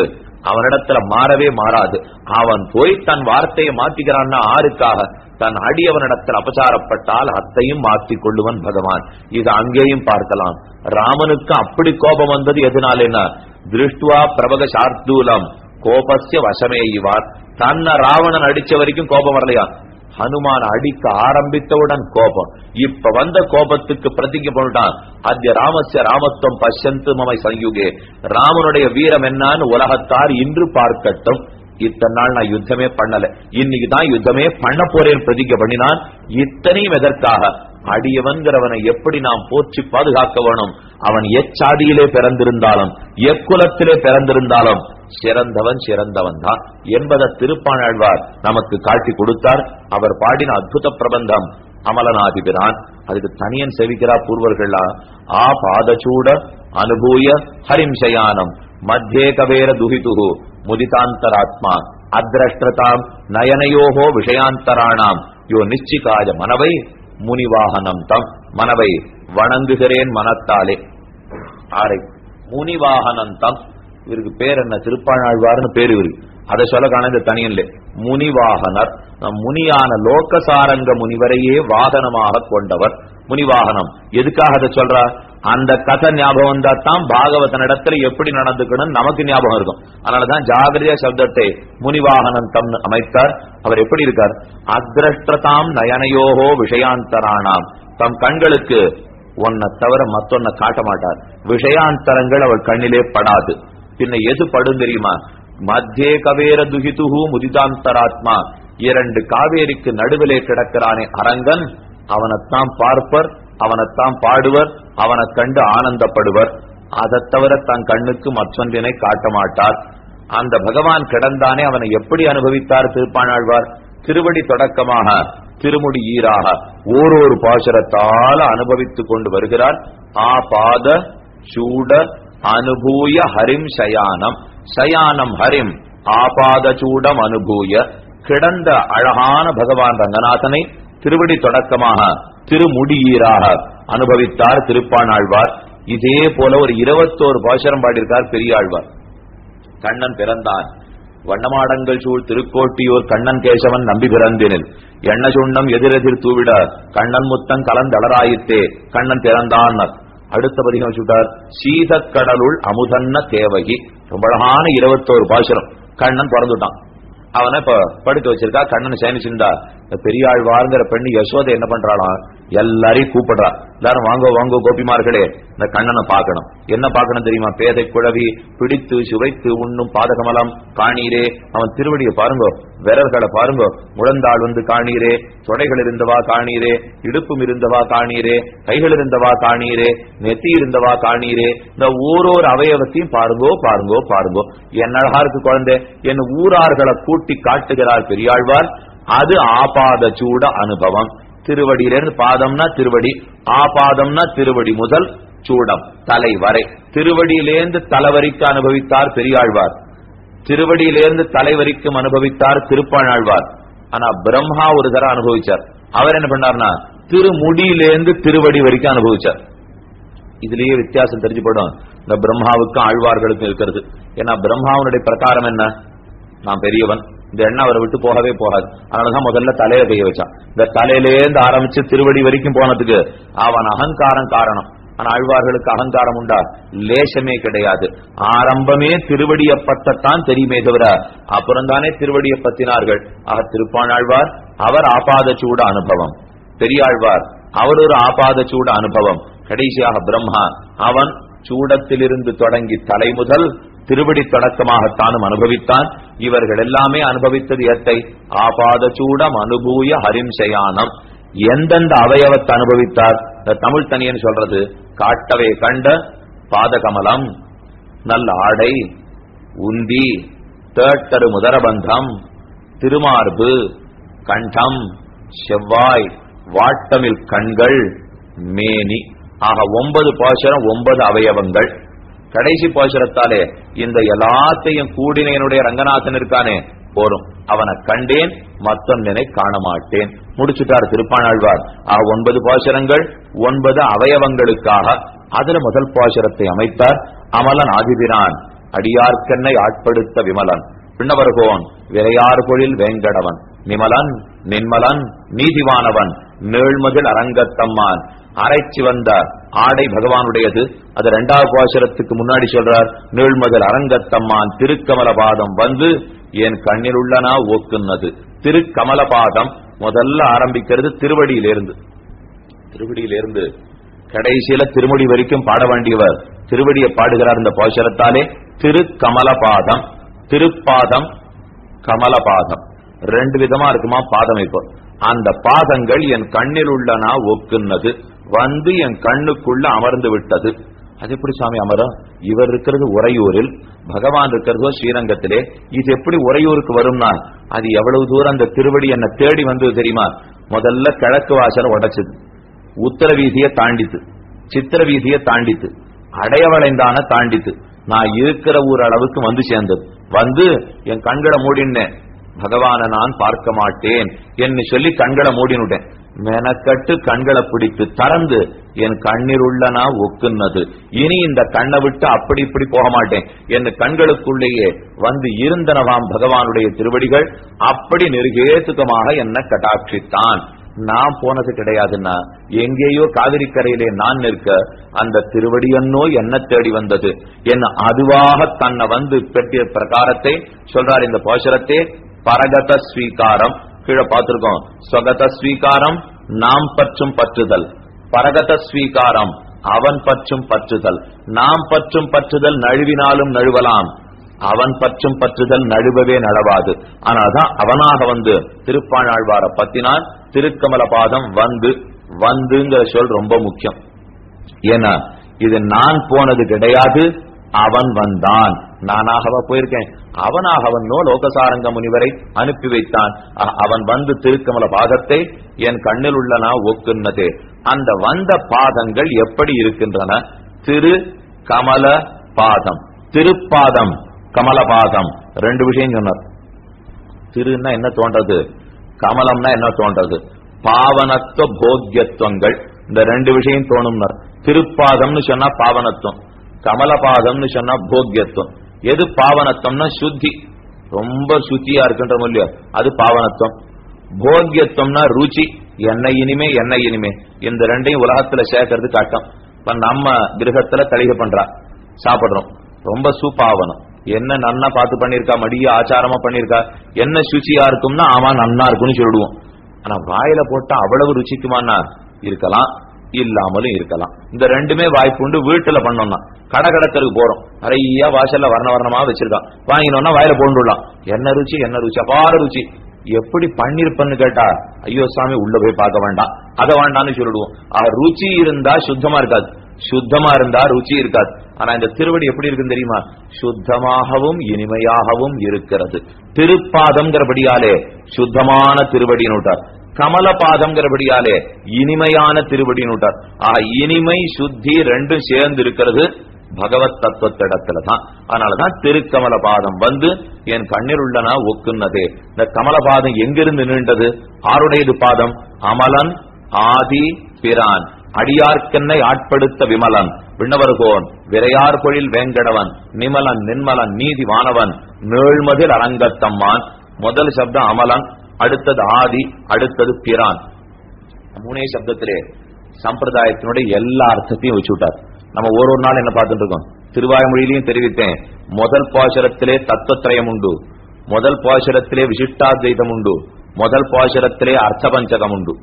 அவனிடத்துல மாறவே மாறாது. அவன் போய் தன் வார்த்தையை மாத்திக்கிறான்னா ஆருக்காக? தன் அடியவனிடத்தில் அபசாரப்பட்டால் அத்தையும் மாற்றிக் கொள்ளுவன் பகவான். இது அங்கேயும் பார்க்கலாம். ராமனுக்கு அப்படி கோபம் வந்தது எதனாலேனா திருஷ்டுவா பிரபக சார்தூலம் கோபஸ்ய வசமே இவார். தன்னை ராவணன் அடிச்ச வரைக்கும் கோபம் வரலையா? ஹனுமான் அடிக்க ஆரம்பித்தவுடன் கோபம். இப்ப வந்த கோபத்துக்கு பிரதிஜை பண்ணிட்டான். அத்திய ராமஸ்ய ராமத்துவம் பசந்து மமை சங்கியுகே ராமனுடைய வீரம் என்னான்னு உலகத்தார் இன்று பார்க்கட்டும். இத்தனை நாள் நான் யுத்தமே பண்ணல. இன்னைக்கு தான் யுத்தமே பண்ண போறேன் பிரதிஜை பண்ணினான். இத்தனையும் எதற்காக? அடியவன்கிறவனை எப்படி நாம் போற்றி பாதுகாக்க வேணும்? அவன் எச்சாதியிலே பிறந்திருந்தாலும் எக்குலத்திலே பிறந்திருந்தாலும் சிறந்தவன் சிறந்தவன் தான். என்பதை திருப்பாணாழ்வார் நமக்கு காட்டி கொடுத்தார். அவர் பாடின அற்புத பிரபந்தம் அமலநாதிபிரான் அதுக்கு தனியன் செவிக்கிறா பூர்வர்களா ஆ பாதச்சூட அனுபூய ஹரிம்சயானம் மத்தியே கவேர துகிதுகு. முதிதாந்தராத்மா அத்ரஷ்டதாம் நயனையோகோ விஷயாந்தராணாம் யோ நிச்சிகாய மனவை முனிவாகனம் தம் மனவை வணங்குகிறேன் மனத்தாலே। ஆரை முனிவாகனம் தம் இவருக்கு பேர் என்ன? திருப்பாணாழ்வார்னு பேர் இவருக்கு அதை சொல்ல காண இந்த தனியன்ல. முனிவாகனர் நம் முனியான லோகசாரங்க முனிவரையே வாகனமாக கொண்டவர். முனிவாகனம் எதுக்காக அதை சொல்றா? அந்த கதை ஞாபகம் வந்தா தான் பாகவதன் நடத்துல எப்படி நடந்துக்கணும் நமக்கு ஞாபகம் இருக்கும். அதனாலதான் ஜாகிரத சப்தத்தை முனிவாகனம் தம் அமைத்தார். அவர் எப்படி இருக்கார்? அத்ரஷ்டதாம் நயனையோகோ விஷயாந்தரானாம். தம் கண்களுக்கு ஒன்ன தவிர மத்தொன்ன காட்ட மாட்டார். விஷயாந்தரங்கள் அவள் கண்ணிலே படாது. பின்ன எது படும் தெரியுமா? மத்தியே கவேர துகிதுகு முதிதாந்தராத்மா. இரண்டு காவேரிக்கு நடுவிலே கிடக்கிறானே அரங்கன். அவனைத்தான் பார்ப்பர் அவனைத்தான் பாடுவர் அவனை கண்டு ஆனந்தப்படுவர். அதை தவிர தன் கண்ணுக்கு மற்றொன்றினை காட்ட மாட்டார். அந்த பகவான் கிடந்தானே அவனை எப்படி அனுபவித்தார் திருப்பானாழ்வார்? திருவடி தொடக்கமாக திருமுடி ஈராக ஓரொரு பாசுரத்தால் அனுபவித்துக் கொண்டு வருகிறார். ஆ பாத சூட அனுபூய ஹரிம் சயானம். சயானம் ஹரிம் ஆபாத சூடம் அனுபூய. கிடந்த அழகான பகவான் ரங்கநாதனை திருவடி தொடக்கமாக திருமுடியீராக அனுபவித்தார் திருப்பானாழ்வார். இதே போல ஒரு இருபத்தோரு பாசரம் பாடியிருக்கார் பெரியாழ்வார். கண்ணன் பிறந்தான். வண்ணமாடங்கள் சூழ் திருக்கோட்டியூர் கண்ணன் கேசவன் நம்பி பிறந்தினில். எண்ண சுண்ணம் எதிரெதிர் தூவிட கண்ணன் முத்தம் கலந்தளராயித்தே கண்ணன் பிறந்தான். அடுத்த பதிகம் சுட்டார் சீதக்கடலுள் அமுதன்ன தேவகி. ரொம்ப அழகான இருபத்தோரு பாசுரம். கண்ணன் பிறந்துட்டான். அவனை இப்ப படுக்க வச்சிருக்கா கண்ணன் சேமிச்சிருந்தா பெரியாழ்வாருங்கிற பெண்ணு யசோதை என்ன பண்றாளாம்? எல்லாரையும் கூப்பிடுறா. எல்லாரும் வாங்கோ வாங்கோ கோபிமார்களே இந்த கண்ணனை பார்க்கணும். என்ன பார்க்கணும் தெரியுமா? பேதை குழவி பிடித்து சுவைத்து உண்ணும் பாதகமலம் காணீரே. அவன் திருவடியை பாருங்கோ விரல்களை பாருங்கோ. முழந்தாள் வந்து காணீரே. தொடைகள் இருந்தவா காணீரே. இடுப்பும் இருந்தவா காணீரே. கைகள் இருந்தவா காணீரே. நெத்தி இருந்தவா காணீரே. இந்த ஓரோரு அவயவத்தையும் பாருங்கோ பாருங்கோ பாருங்கோ. என் அழகா இருக்கு குழந்தை. என் ஊரார்களை கூட்டி காட்டுகிறார் பெரியாழ்வார். அது ஆபாத சூட அனுபவம். திருவடியிலிருந்து பாதம்னா திருவடி ஆபாதம்னா திருவடி முதல் சூடம் தலை வரை. திருவடியிலேந்து தலைவரிக்கு அனுபவித்தார் பெரியாழ்வார். திருவடியிலேந்து தலைவரிக்கும் அனுபவித்தார் திருப்பாழ்வார் ஆனா பிரம்மா ஒரு தர அனுபவிச்சார். அவர் என்ன பண்ணார்னா திருமுடியிலேந்து திருவடி வரைக்கும் அனுபவிச்சார். இதுலயே வித்தியாசம் தெரிஞ்சுப்படும். இந்த பிரம்மாவுக்கும் ஆழ்வார்களுக்கும் இருக்கிறது. ஏன்னா பிரம்மாவனுடைய பிரகாரம் என்ன? நான் பெரியவன். இந்த எண்ணம் அவரை விட்டு போகவே போகாது. அதனாலதான் முதல்ல தலையில பெய்ய வச்சான். இந்த தலையிலேருந்து ஆரம்பிச்சு திருவடி வரைக்கும் போனதுக்கு அவன் அகங்காரம் காரணம். ஆனா ஆழ்வார்களுக்கு அகங்காரம் உண்டா? லேசமே கிடையாது. ஆரம்பமே திருவடியை பத்தத்தான் தெரியுமே தவிர அப்புறம் தானே திருவடியை பத்தினார்கள். ஆக திருப்பாணாழ்வார் அவர் ஆபாத சூட அனுபவம். பெரியாழ்வார் அவர் ஒரு ஆபாத சூட அனுபவம். கடைசியாக பிரம்மா அவன் சூடத்திலிருந்து தொடங்கி தலை முதல் திருவடி தொடக்கமாகத்தானும் அனுபவித்தான். இவர்கள் எல்லாமே அனுபவித்தது எத்தை? ஆபாத சூடம் அனுபூய ஹரிம்சயானம். எந்தெந்த அவயவத்தை அனுபவித்தார்? இந்த தமிழ் தனியன் சொல்றது காட்டவே கண்ட பாதகமலம் நல்ல ஆடை உந்தி தேட்டரு முதரபந்தம் திருமார்பு கண்டம் செவ்வாய் வாட்டமில் கண்கள் மேனி. ஆக ஒன்பது பாசுரம் ஒன்பது அவயவங்கள். கடைசி பாசுரத்தாலே இந்த எல்லாத்தையும் கூடினேனுடைய ரங்கநாதன் இருக்கானே போரும் அவனை கண்டேன் மத்தொன்னினை காண மாட்டேன் முடிச்சுட்டார் திருப்பானாழ்வார். ஆ ஒன்பது பாசுரங்கள் ஒன்பது அவயவங்களுக்காக அதுல முதல் பாசுரத்தை அமைத்தார் அமலன் ஆதிபிரான் அடியார்க்கென்னை ஆட்படுத்த விமலன் பின்னவர்கோன் விரையார் பொழில் வேங்கடவன் நிமலன் நின்மலன் நீதிவானவன் நீழ்மதில் அரங்கத்தம்மான் அரைச்சி வந்த ஆடை பகவானுடையது. அது இரண்டாவது பாசுரத்துக்கு முன்னாடி சொல்றார் நீழ்மதல் அரங்கத்தம்மான் திருக்கமலபாதம் வந்து என் கண்ணில் உள்ளனா ஓக்குன்னது திருக்கமலபாதம் முதல்ல ஆரம்பிக்கிறது திருவடியிலிருந்து. திருவடியிலிருந்து கடைசியில திருமுடி வரைக்கும் பாட வேண்டியவர் திருவடியை பாடுகிறார் இந்த பாசுரத்தாலே. திருக்கமலபாதம் திருப்பாதம் கமலபாதம். ரெண்டு விதமா இருக்குமா பாதம் இப்போ. அந்த பாதங்கள் என் கண்ணில் உள்ளனா ஒக்குன்னது வந்து என் கண்ணுக்குள்ள அமர்ந்து விட்டது. அது எப்படி சாமி அமரம்? இவர் இருக்கிறது உறையூரில் பகவான் இருக்கிறதோ ஸ்ரீரங்கத்திலே. இது எப்படி உறையூருக்கு வரும்னா அது எவ்வளவு தூரம் அந்த திருவடி என்ன தேடி வந்தது தெரியுமா? முதல்ல கிழக்கு வாசலை உடைச்சது. உத்தர வீதியை தாண்டித்து சித்திர வீதியை தாண்டித்து அடையவளைந்தான தாண்டித்து நான் இருக்கிற ஊர் அளவுக்கு வந்து சேர்ந்தது. வந்து என் கண்களை மூடினேன். பகவானை நான் பார்க்க மாட்டேன் என்று சொல்லி கண்களை மூடினுட்டேன். மெனக்கட்டு கண்களை பிடித்து தறந்து என் கண்ணீர் உள்ளனா ஒக்குன்னது. இனி இந்த கண்ணை விட்டு அப்படி இப்படி போக மாட்டேன். என் கண்களுக்குள்ளேயே வந்து இருந்தனவாம் பகவானுடைய திருவடிகள் அப்படி நெருகேசுகமாக என்ன கட்டாட்சித்தான் நான் போனது கிடையாதுன்னா எங்கேயோ காவிரி கரையிலே நான் நிற்க அந்த திருவடியன்னோ என்ன தேடி வந்தது. என்ன அதுவாக தன்னை வந்து பெற்றிய பிரகாரத்தை சொல்றார் இந்த போஷரத்தே பரகத ஸ்வீகாரம். கீழே பார்த்திருக்கோம். ஸ்வகத ஸ்வீகாரம் நாம் பற்றும் பற்றுதல். பரகத ஸ்வீகாரம் அவன் பற்றும் பற்றுதல். நாம் பற்றும் பற்றுதல் நழுவினாலும் நழுவலாம். அவன் பற்றும் பற்றுதல் நழுவவே நடவாது ஆனாதான் அவனாக வந்து திருப்பாணாழ்வார பத்தினால் திருக்கமல பாதம் வந்து வந்துங்கிற சொல் ரொம்ப முக்கியம். ஏன்னா இது நான் போனது கிடையாது அவன் வந்தான். நானாகவா போயிருக்கேன். அவனாகவனோ லோகசாரங்க முனிவரை அனுப்பி வைத்தான். அ- அவன் வந்து திருக்கமல பாதத்தை என் கண்ணில் உள்ளனா ஒக்குன்னது. அந்த வந்த பாதங்கள் எப்படி இருக்கின்றன? திரு கமல பாதம். திருப்பாதம் கமலபாதம் ரெண்டு விஷயம் சொன்னார். திருன்னா என்ன தோன்றது? கமலம்னா என்ன தோன்றது? பாவனத்துவ போக்கியத்துவங்கள் இந்த ரெண்டு விஷயம் தோணும்னார். திருப்பாதம்னு சொன்னா பாவனத்துவம். கமலபாதம்னு சொன்னா போக்கியத்துவம் எது பாவனத்துவம்னா சுத்தி. ரொம்ப சுத்தியா இருக்குன்ற இல்லையோ? அது பாவனத்துவம் போக்கியத்துவம்னா ருச்சி. என்ன இனிமே என்ன இனிமே. இந்த ரெண்டையும் உலகத்துல சேர்க்கறது காட்டம். இப்ப நம்ம கிரகத்துல தளிகை பண்றா. சாப்பிடுறோம். ரொம்ப சூப்பாவனம் என்ன நன்னா பார்த்து பண்ணிருக்கா மடிய ஆச்சாரமா பண்ணிருக்கா என்ன சுச்சியா இருக்கும்னா ஆமா நன்னா இருக்கும்னு சொல்லிடுவோம். ஆனா வாயில போட்டா அவ்வளவு ருச்சிக்குமானா இருக்கலாம். இல்லாமலும் இருக்கலாம். இந்த ரெண்டுமே வாய்ப்பு உண்டு. வீட்டுல பண்ணோம்னா கடை கடத்தருக்கு போறோம். நிறைய வாசல்ல வர்ண வர்ணமா வச்சிருக்கான். வாங்கினோம்னா வாயில போண்டுடலாம். என்ன ருச்சி என்ன ருச்சி? அபார ருச்சி. எப்படி பண்ணிருப்பன்னு கேட்டா ஐயோ சாமி உள்ள போய் பார்க்க வேண்டாம். அதை வேண்டாம்னு சொல்லிடுவோம். ருச்சி இருந்தா சுத்தமா இருக்காது. சுத்தமா இருந்தா ருச்சி இருக்காது. ஆனா இந்த திருவடி எப்படி இருக்குன்னு தெரியுமா? சுத்தமாகவும் இனிமையாகவும் இருக்கிறது. திருப்பாதம்ங்கிறபடியாலே சுத்தமான திருவடின்னு கமலபாதம்ங்கிறபடியாலே இனிமையான திருவடினுட்டார். ஆக இனிமை சுத்தி ரெண்டும் சேர்ந்து இருக்கிறது பகவத் தத்துவத்திடத்துல தான் அதனாலதான் திருக்கமல பாதம் வந்து என் கண்ணில் உள்ளனா ஒக்குன்னதே. இந்த கமலபாதம் எங்கிருந்து நீண்டது? ஆருடையது பாதம் அமலன் ஆதி பிரான். அடியார்க்கென்னை ஆட்படுத்த விமலன் விண்ணவர்கோன் விரையார் பொழில் வேங்கடவன் நிமலன் நின்மலன் நீதி வானவன் நேழ்மதில் அரங்கத்தம்மான் முதல் சப்தம் அமலன் அடுத்தது ஆதி அடுத்தது பிரான். மூணே சப்தத்திலே சம்பிரதாயத்தினுடைய எல்லா அர்த்தத்தையும் வச்சு விட்டார் நம்ம ஒரு ஒரு நாள் என்ன பார்த்துட்டு இருக்கோம்? திருவாய்மொழியிலையும் தெரிவித்தேன். முதல் பாசரத்திலே தத்துவத்திரயம் உண்டு. முதல் பாசரத்திலே விசிஷ்டாத்வைதம் உண்டு. முதல் பாசுரத்திலே அர்த்தபஞ்சகம் உண்டு.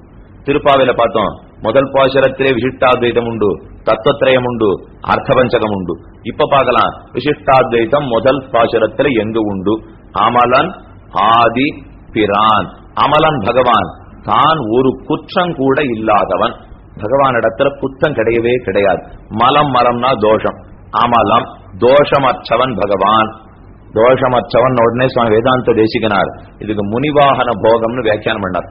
திருப்பாவில பார்த்தோம். முதல் பாசரத்திலே விசிஷ்டாத்வைதம் உண்டு. தத்துவத்திரயம் உண்டு. அர்த்தபஞ்சகம் உண்டு. இப்ப பார்க்கலாம். விசிஷ்டாத்வைதம் முதல் பாசுரத்திலே எங்கு உண்டு? ஆமாலான் ஆதி பிரான் அமலன் பகவான். தான் ஒரு குற்றம் கூட இல்லாதவன். பகவானிடத்துல குற்றம் கிடையவே கிடையாது. மலம் மலம்னா தோஷம். அமலம் தோஷமற்றவன் பகவான். தோஷமற்றவன் உடனே சுவாமி வேதாந்த தேசிகனார். இதுக்கு முனிவாகன போகம்னு வியாக்கியானம் பண்ணார்.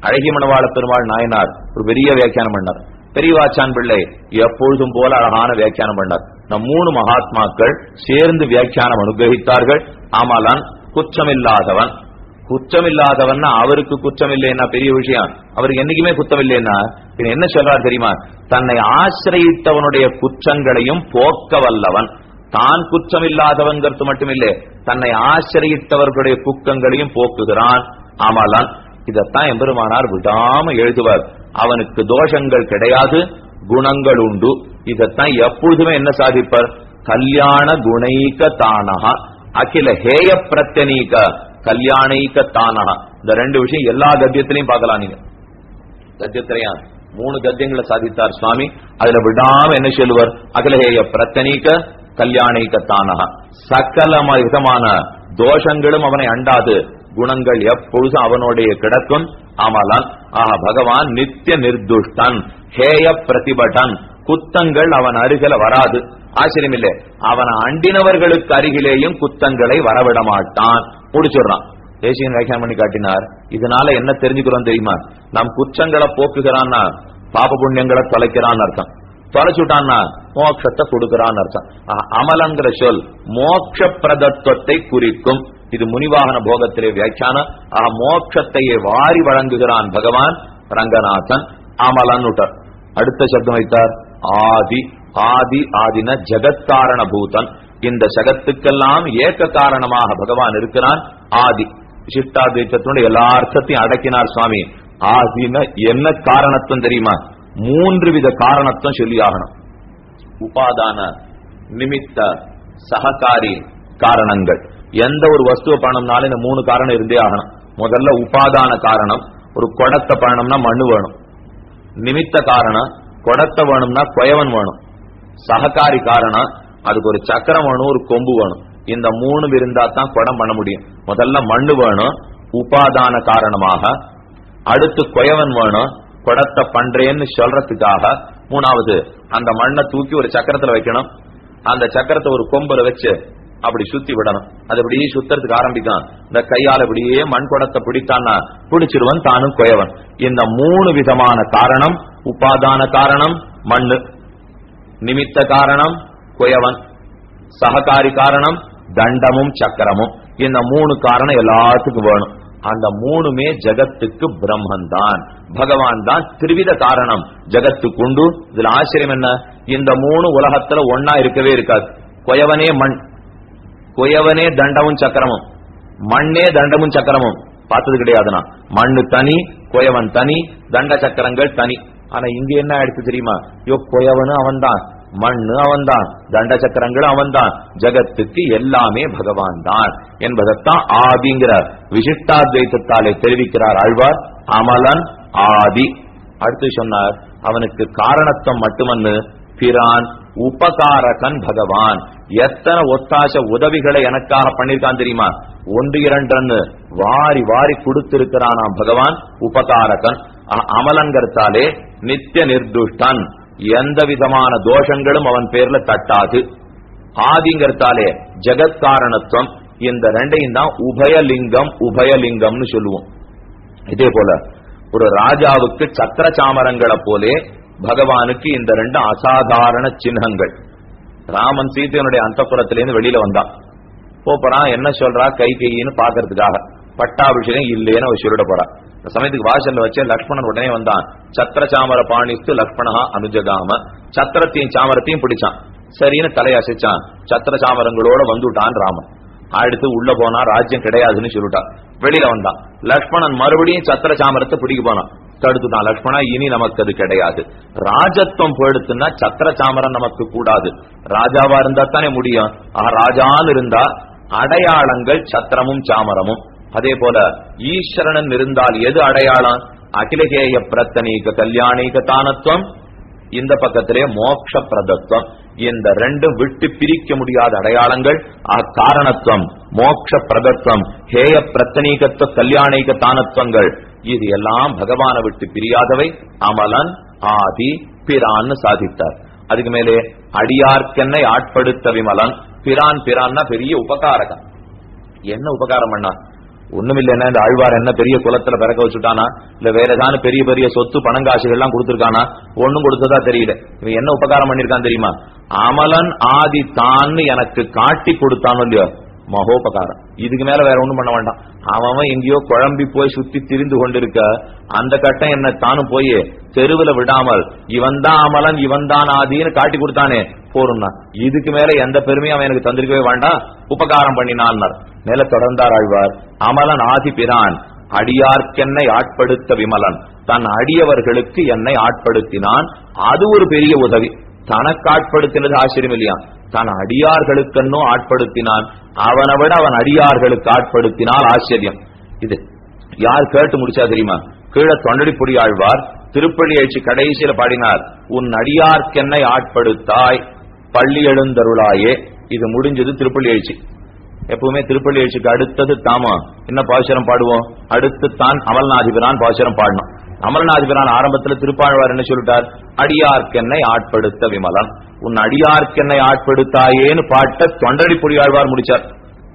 அழகி மணவாள பெருமாள் நாயனார் ஒரு பெரிய வியாக்கியானம் பண்ணார். பெரியவாச்சான் பிள்ளை எப்பொழுதும் போல அழகான வியாக்கியானம் பண்ணார். நம் மூணு மகாத்மாக்கள் சேர்ந்து வியாக்கியானம் அனுகிரகித்தார்கள். அமலன் குற்றமில்லாதவன். குற்றமில்லாதவன் அவருக்கு குற்றம் இல்லைன்னா பெரிய விஷயம். அவருக்கு என்னைக்குமே குற்றம் இல்லைன்னா என்ன சொல்றார் தெரியுமா? தன்னை ஆசிரியத்தவனுடைய குற்றங்களையும் போக்க வல்லவன். தான் குற்றமில்லாதவன்கிறது மட்டுமில்லை தன்னை ஆசிரியத்தவர்களுடைய குக்கங்களையும் போக்குகிறான் அமலன். இதத்தான் எம்பெருமானார் விடாம எழுதுவார். அவனுக்கு தோஷங்கள் கிடையாது குணங்கள் உண்டு. இதத்தான் எப்பொழுதுமே என்ன சாதிப்பார்? கல்யாண குணைக்க தானகா அகில ஹேய பிரத்தனீக கல்யாணிக்க தானகா இந்த ரெண்டு விஷயம் எல்லா கத்தியத்திலையும் பார்க்கலாம் நீங்க. கத்தியத்திலையா மூணு கத்தியங்களை சாதித்தார் சுவாமி. அதுல விடாம என்ன சொல்லுவார்? அகிலஹேய பிரத்தனிக்க கல்யாணிக்க தானகா சகல விதமான தோஷங்களும் அவனை அண்டாது. குணங்கள் எப்பொழுதும் அவனுடைய கிடக்கும். ஆமாலான் ஆஹா பகவான் நித்திய நிர்துஷ்டன் ஹேய பிரதிபடன் குத்தங்கள் அவன் அருகில வராது. ஆச்சரியமில்லை. அவனை அண்டினவர்களுக்கு அருகிலேயும் குத்தங்களை வரவிட மாட்டான் முடிச்சிடுறான் தேசியன் வியாக்கியம் பண்ணி காட்டினார். இதனால என்ன தெரிஞ்சுக்கிறோம் தெரியுமா? நம் குற்றங்களை போக்குகிறான்னா பாப புண்ணியங்களை தொலைக்கிறான்னு அர்த்தம். தொலைச்சுட்டான்னா மோட்சத்தை கொடுக்கிறான்னு அர்த்தம். ஆஹ், அமலங்கிற சொல் மோட்ச பிரதத்துவத்தை குறிக்கும். இது முனிவாகன போகத்திலே வியாக்கியானம். ஆஹ், மோட்சத்தையே வாரி வழங்குகிறான் பகவான் ரங்கநாதன். அமலன் அடுத்த சப்தம் வைத்தார். ஆதி ஆதி ஆதின ஜெகத்காரண பூதன் இந்த ஜகத்துக்கெல்லாம் ஏக்க காரணமாக பகவான் இருக்கிறான். ஆதி விசிஷ்டாத்வைத்தத்தினுடைய எல்லா அர்த்தத்தையும் அடக்கினார் சுவாமி. ஆதின என்ன காரணத்துவம் தெரியுமா? மூன்று வித காரணத்துவம் சொல்லியாகணும். உபாதான நிமித்த சககாரி காரணங்கள். எந்த ஒரு வஸ்துவை பண்ணணும்னாலும் இந்த மூணு காரணம் இருந்தே ஆகணும். முதல்ல உபாதான காரணம் ஒரு குடத்தை பண்ணணும்னா மண்ணு வேணும். நிமித்த காரணம் குடத்தை வேணும்னா குயவன் வேணும். சககாரி காரணம் அதுக்கு ஒரு சக்கரம் வேணும் ஒரு கொம்பு வேணும். இந்த மூணு இருந்தா தான் குடம் பண்ண முடியும். முதல்ல மண்ணு வேணும் உபாதான காரணமாக. அடுத்து குயவன் வேணும் குடத்தை பண்றேன்னு சொல்றதுக்காக. மூணாவது அந்த மண்ணை தூக்கி ஒரு சக்கரத்துல வைக்கணும். அந்த சக்கரத்தை ஒரு கொம்புல வச்சு அப்படி சுத்தி விடணும். அது அப்படியே சுத்துறதுக்கு ஆரம்பிக்கும். இந்த கையால அப்படியே மண் குடத்தை பிடித்தான்னா பிடிச்சிருவன் தானும் குயவன். இந்த மூணு விதமான காரணம் உபாதான காரணம் மண்ணு. நிமித்த காரணம் குயவன் சககாரி காரணம் தண்டமும் சக்கரமும். இந்த மூணு காரணம் எல்லாத்துக்கும் வேணும். அந்த மூணுமே ஜகத்துக்கு பிரம்மன் தான் பகவான் தான் திருவித காரணம். ஜகத்துக்கு உண்டு. இதுல ஆச்சரியம் என்ன? இந்த மூணு உலகத்துல ஒன்னா இருக்கவே இருக்காது. குயவனே மண். குயவனே தண்டமும் சக்கரமும். மண்ணே தண்டமும் சக்கரமும். பார்த்தது கிடையாதுனா மண்ணு தனி குயவன் தனி தண்ட சக்கரங்கள் தனி. ஆனா இங்க என்ன ஆயிடுச்சு தெரியுமா? யோ குயவனு அவன்தான் மண்ணு அவன்தான் தண்ட சக்கரங்களும் அவன்தான் ஜகத்துக்கு எல்லாமே பகவான் தான் என்பதைத்தான் ஆதிங்கிற விசிஷ்டாத்வைத்தாலே தெரிவிக்கிறார் ஆழ்வார் அமலன் ஆதி. அடுத்து சொன்னார் அவனுக்கு காரணத்துவம் மட்டுமன்னு பிரான் உபகாரகன் பகவான். எத்தனை ஒத்தாச உதவிகளை எனக்காக பண்ணிருக்கான் தெரியுமா? ஒன்று இரண்டு வாரி வாரி கொடுத்திருக்கிறானாம் பகவான் உபகாரகன். அ- நித்திய நிர்துஷ்டன். எந்த விதமான தோஷங்களும் அவன் பேர்ல தட்டாது. ஆதிங்கிறதாலே ஜெகத்காரணத்துவம். இந்த ரெண்டையும் தான் உபயலிங்கம் உபயலிங்கம்னு சொல்லுவோம். இதே போல ஒரு ராஜாவுக்கு சக்கர சாமரங்களை போலே பகவானுக்கு இந்த ரெண்டு அசாதாரண சின்னங்கள். ராமன் சீதையனுடைய அந்தப்புறத்திலேருந்து வெளியில வந்தான். போறான் என்ன சொல்றா கை கையின்னு பாக்குறதுக்காக பட்டாபிஷேகம் இல்லேன்னு அவர் சொல்லிட போறான். இந்த சமயத்துக்கு வாசல்ல வச்சே லக்ஷ்மணன் உடனே வந்தான். சத்திர சாமர பாணித்து லக்ஷ்மணா அனுஜகாம. சத்திரத்தையும் சாமரத்தையும் பிடிச்சான். சரின்னு தலையசைச்சான். சத்திர சாமரங்களோட வந்துட்டான் ராமன். அடுத்து உள்ள போனா ராஜ்யம் கிடையாதுன்னு சொல்லிட்டான். வெளியில வந்தான். லக்ஷ்மணன் மறுபடியும் சத்திர சாமரத்தை பிடிக்க போனான். தடுத்துட்டான். லக்ஷ்மணா இனி நமக்கு அது கிடையாது. ராஜத்துவம் போயிடுத்துன்னா சத்திர சாமரம் நமக்கு கூடாது. ராஜாவா இருந்தா தானே முடியும். ஆஹ் ராஜான்னு இருந்தா அடையாளங்கள் சத்திரமும் சாமரமும். அதே போல ஈஸ்வரன் இருந்தால் எது அடையாளம்? அகிலகேய பிரத்தனீக கல்யாணீக தானத்துவம் இந்த பக்கத்திலே மோட்ச பிரதத்துவம் இந்த ரெண்டும் விட்டு பிரிக்க முடியாத அடையாளங்கள் அக்காரணத்துவம் மோட்ச பிரதத்துவம் ஹேய பிரத்தனீகத்துவ கல்யாணீக தானத்துவங்கள் இது எல்லாம் பகவானை விட்டு பிரியாதவை. அமலன் ஆதி பிரான்னு சாதித்தார். அதுக்கு மேலே அடியார்க்கென்னை ஆட்படுத்த விமலன் பிரான் பிரான்னா பெரிய உபகாரகம் என்ன உபகாரம் ஒண்ணும் இல்லைன்னா இந்த ஆழ்வார் என்ன பெரிய குலத்துல பிறக்க வச்சுட்டானா? இல்ல வேற ஏதாவது பெரிய பெரிய சொத்து பணங்காசுகள் எல்லாம் கொடுத்துருக்கானா? ஒண்ணும் கொடுத்ததா தெரியல. இவன் என்ன உபகாரம் பண்ணிருக்கான் தெரியுமா? அமலன் ஆதி தான் எனக்கு காட்டி கொடுத்தானோ இல்லையோ? மகோபகாரம். இதுக்கு மேல வேற ஒண்ணும் பண்ண வேண்டாம் அவன் அவன் எங்கேயோ குழம்பி போய் சுத்தி திரிந்து கொண்டிருக்க அந்த கட்டம் என்ன தானும் போய் தெருவில் விடாமல் இவன் தான் அமலன் இவன் தான் ஆதின்னு காட்டி கொடுத்தானே போரும்னா. இதுக்கு மேல எந்த பெருமையும் அவன் எனக்கு தந்திருக்கவே வேண்டாம். உபகாரம் பண்ணினான் மேல தொடர்ந்தார் ஆழ்வார் அமலன் ஆதி பிரான் அடியார்க்கென்னை ஆட்படுத்த விமலன். தன் அடியவர்களுக்கு என்னை ஆட்படுத்தினான். அது ஒரு பெரிய உதவி. தனக்கு ஆட்படுத்தினது ஆச்சரியம் இல்லையா? தன் அடியார்களுக்கென்னும் ஆட்படுத்தினான். அவனை விட அவன் அடியார்களுக்கு ஆட்படுத்தினால் ஆச்சரியம். இது யார் கேட்டு முடிச்சா தெரியுமா? கீழே தொண்டடிப்புடி ஆழ்வார் திருப்பள்ளி எழுச்சி கடைசியில பாடினார் உன் அடியார்க்கென்னை ஆட்படுத்தாய் பள்ளி எழுந்தருளாயே. இது முடிஞ்சது திருப்பள்ளி எழுச்சி. எப்பவுமே திருப்பள்ளி எழுச்சிக்கு அடுத்தது தாமா. என்ன பாசுரம் பாடுவோம்? அடுத்து தான் அமல்நாதிபிரான் பாசுரம் பாடணும். அமல்நாதிபிரான் ஆரம்பத்துல திருப்பாழ்வார் என்ன சொல்லிட்டார்? அடியார்க்கென்னை ஆட்படுத்த விமலன் உன் அடியார்க்கென்னை ஆட்படுத்தாயேன்னு பாட்ட தொண்டடி பொடியாழ்வார் முடிச்சார்.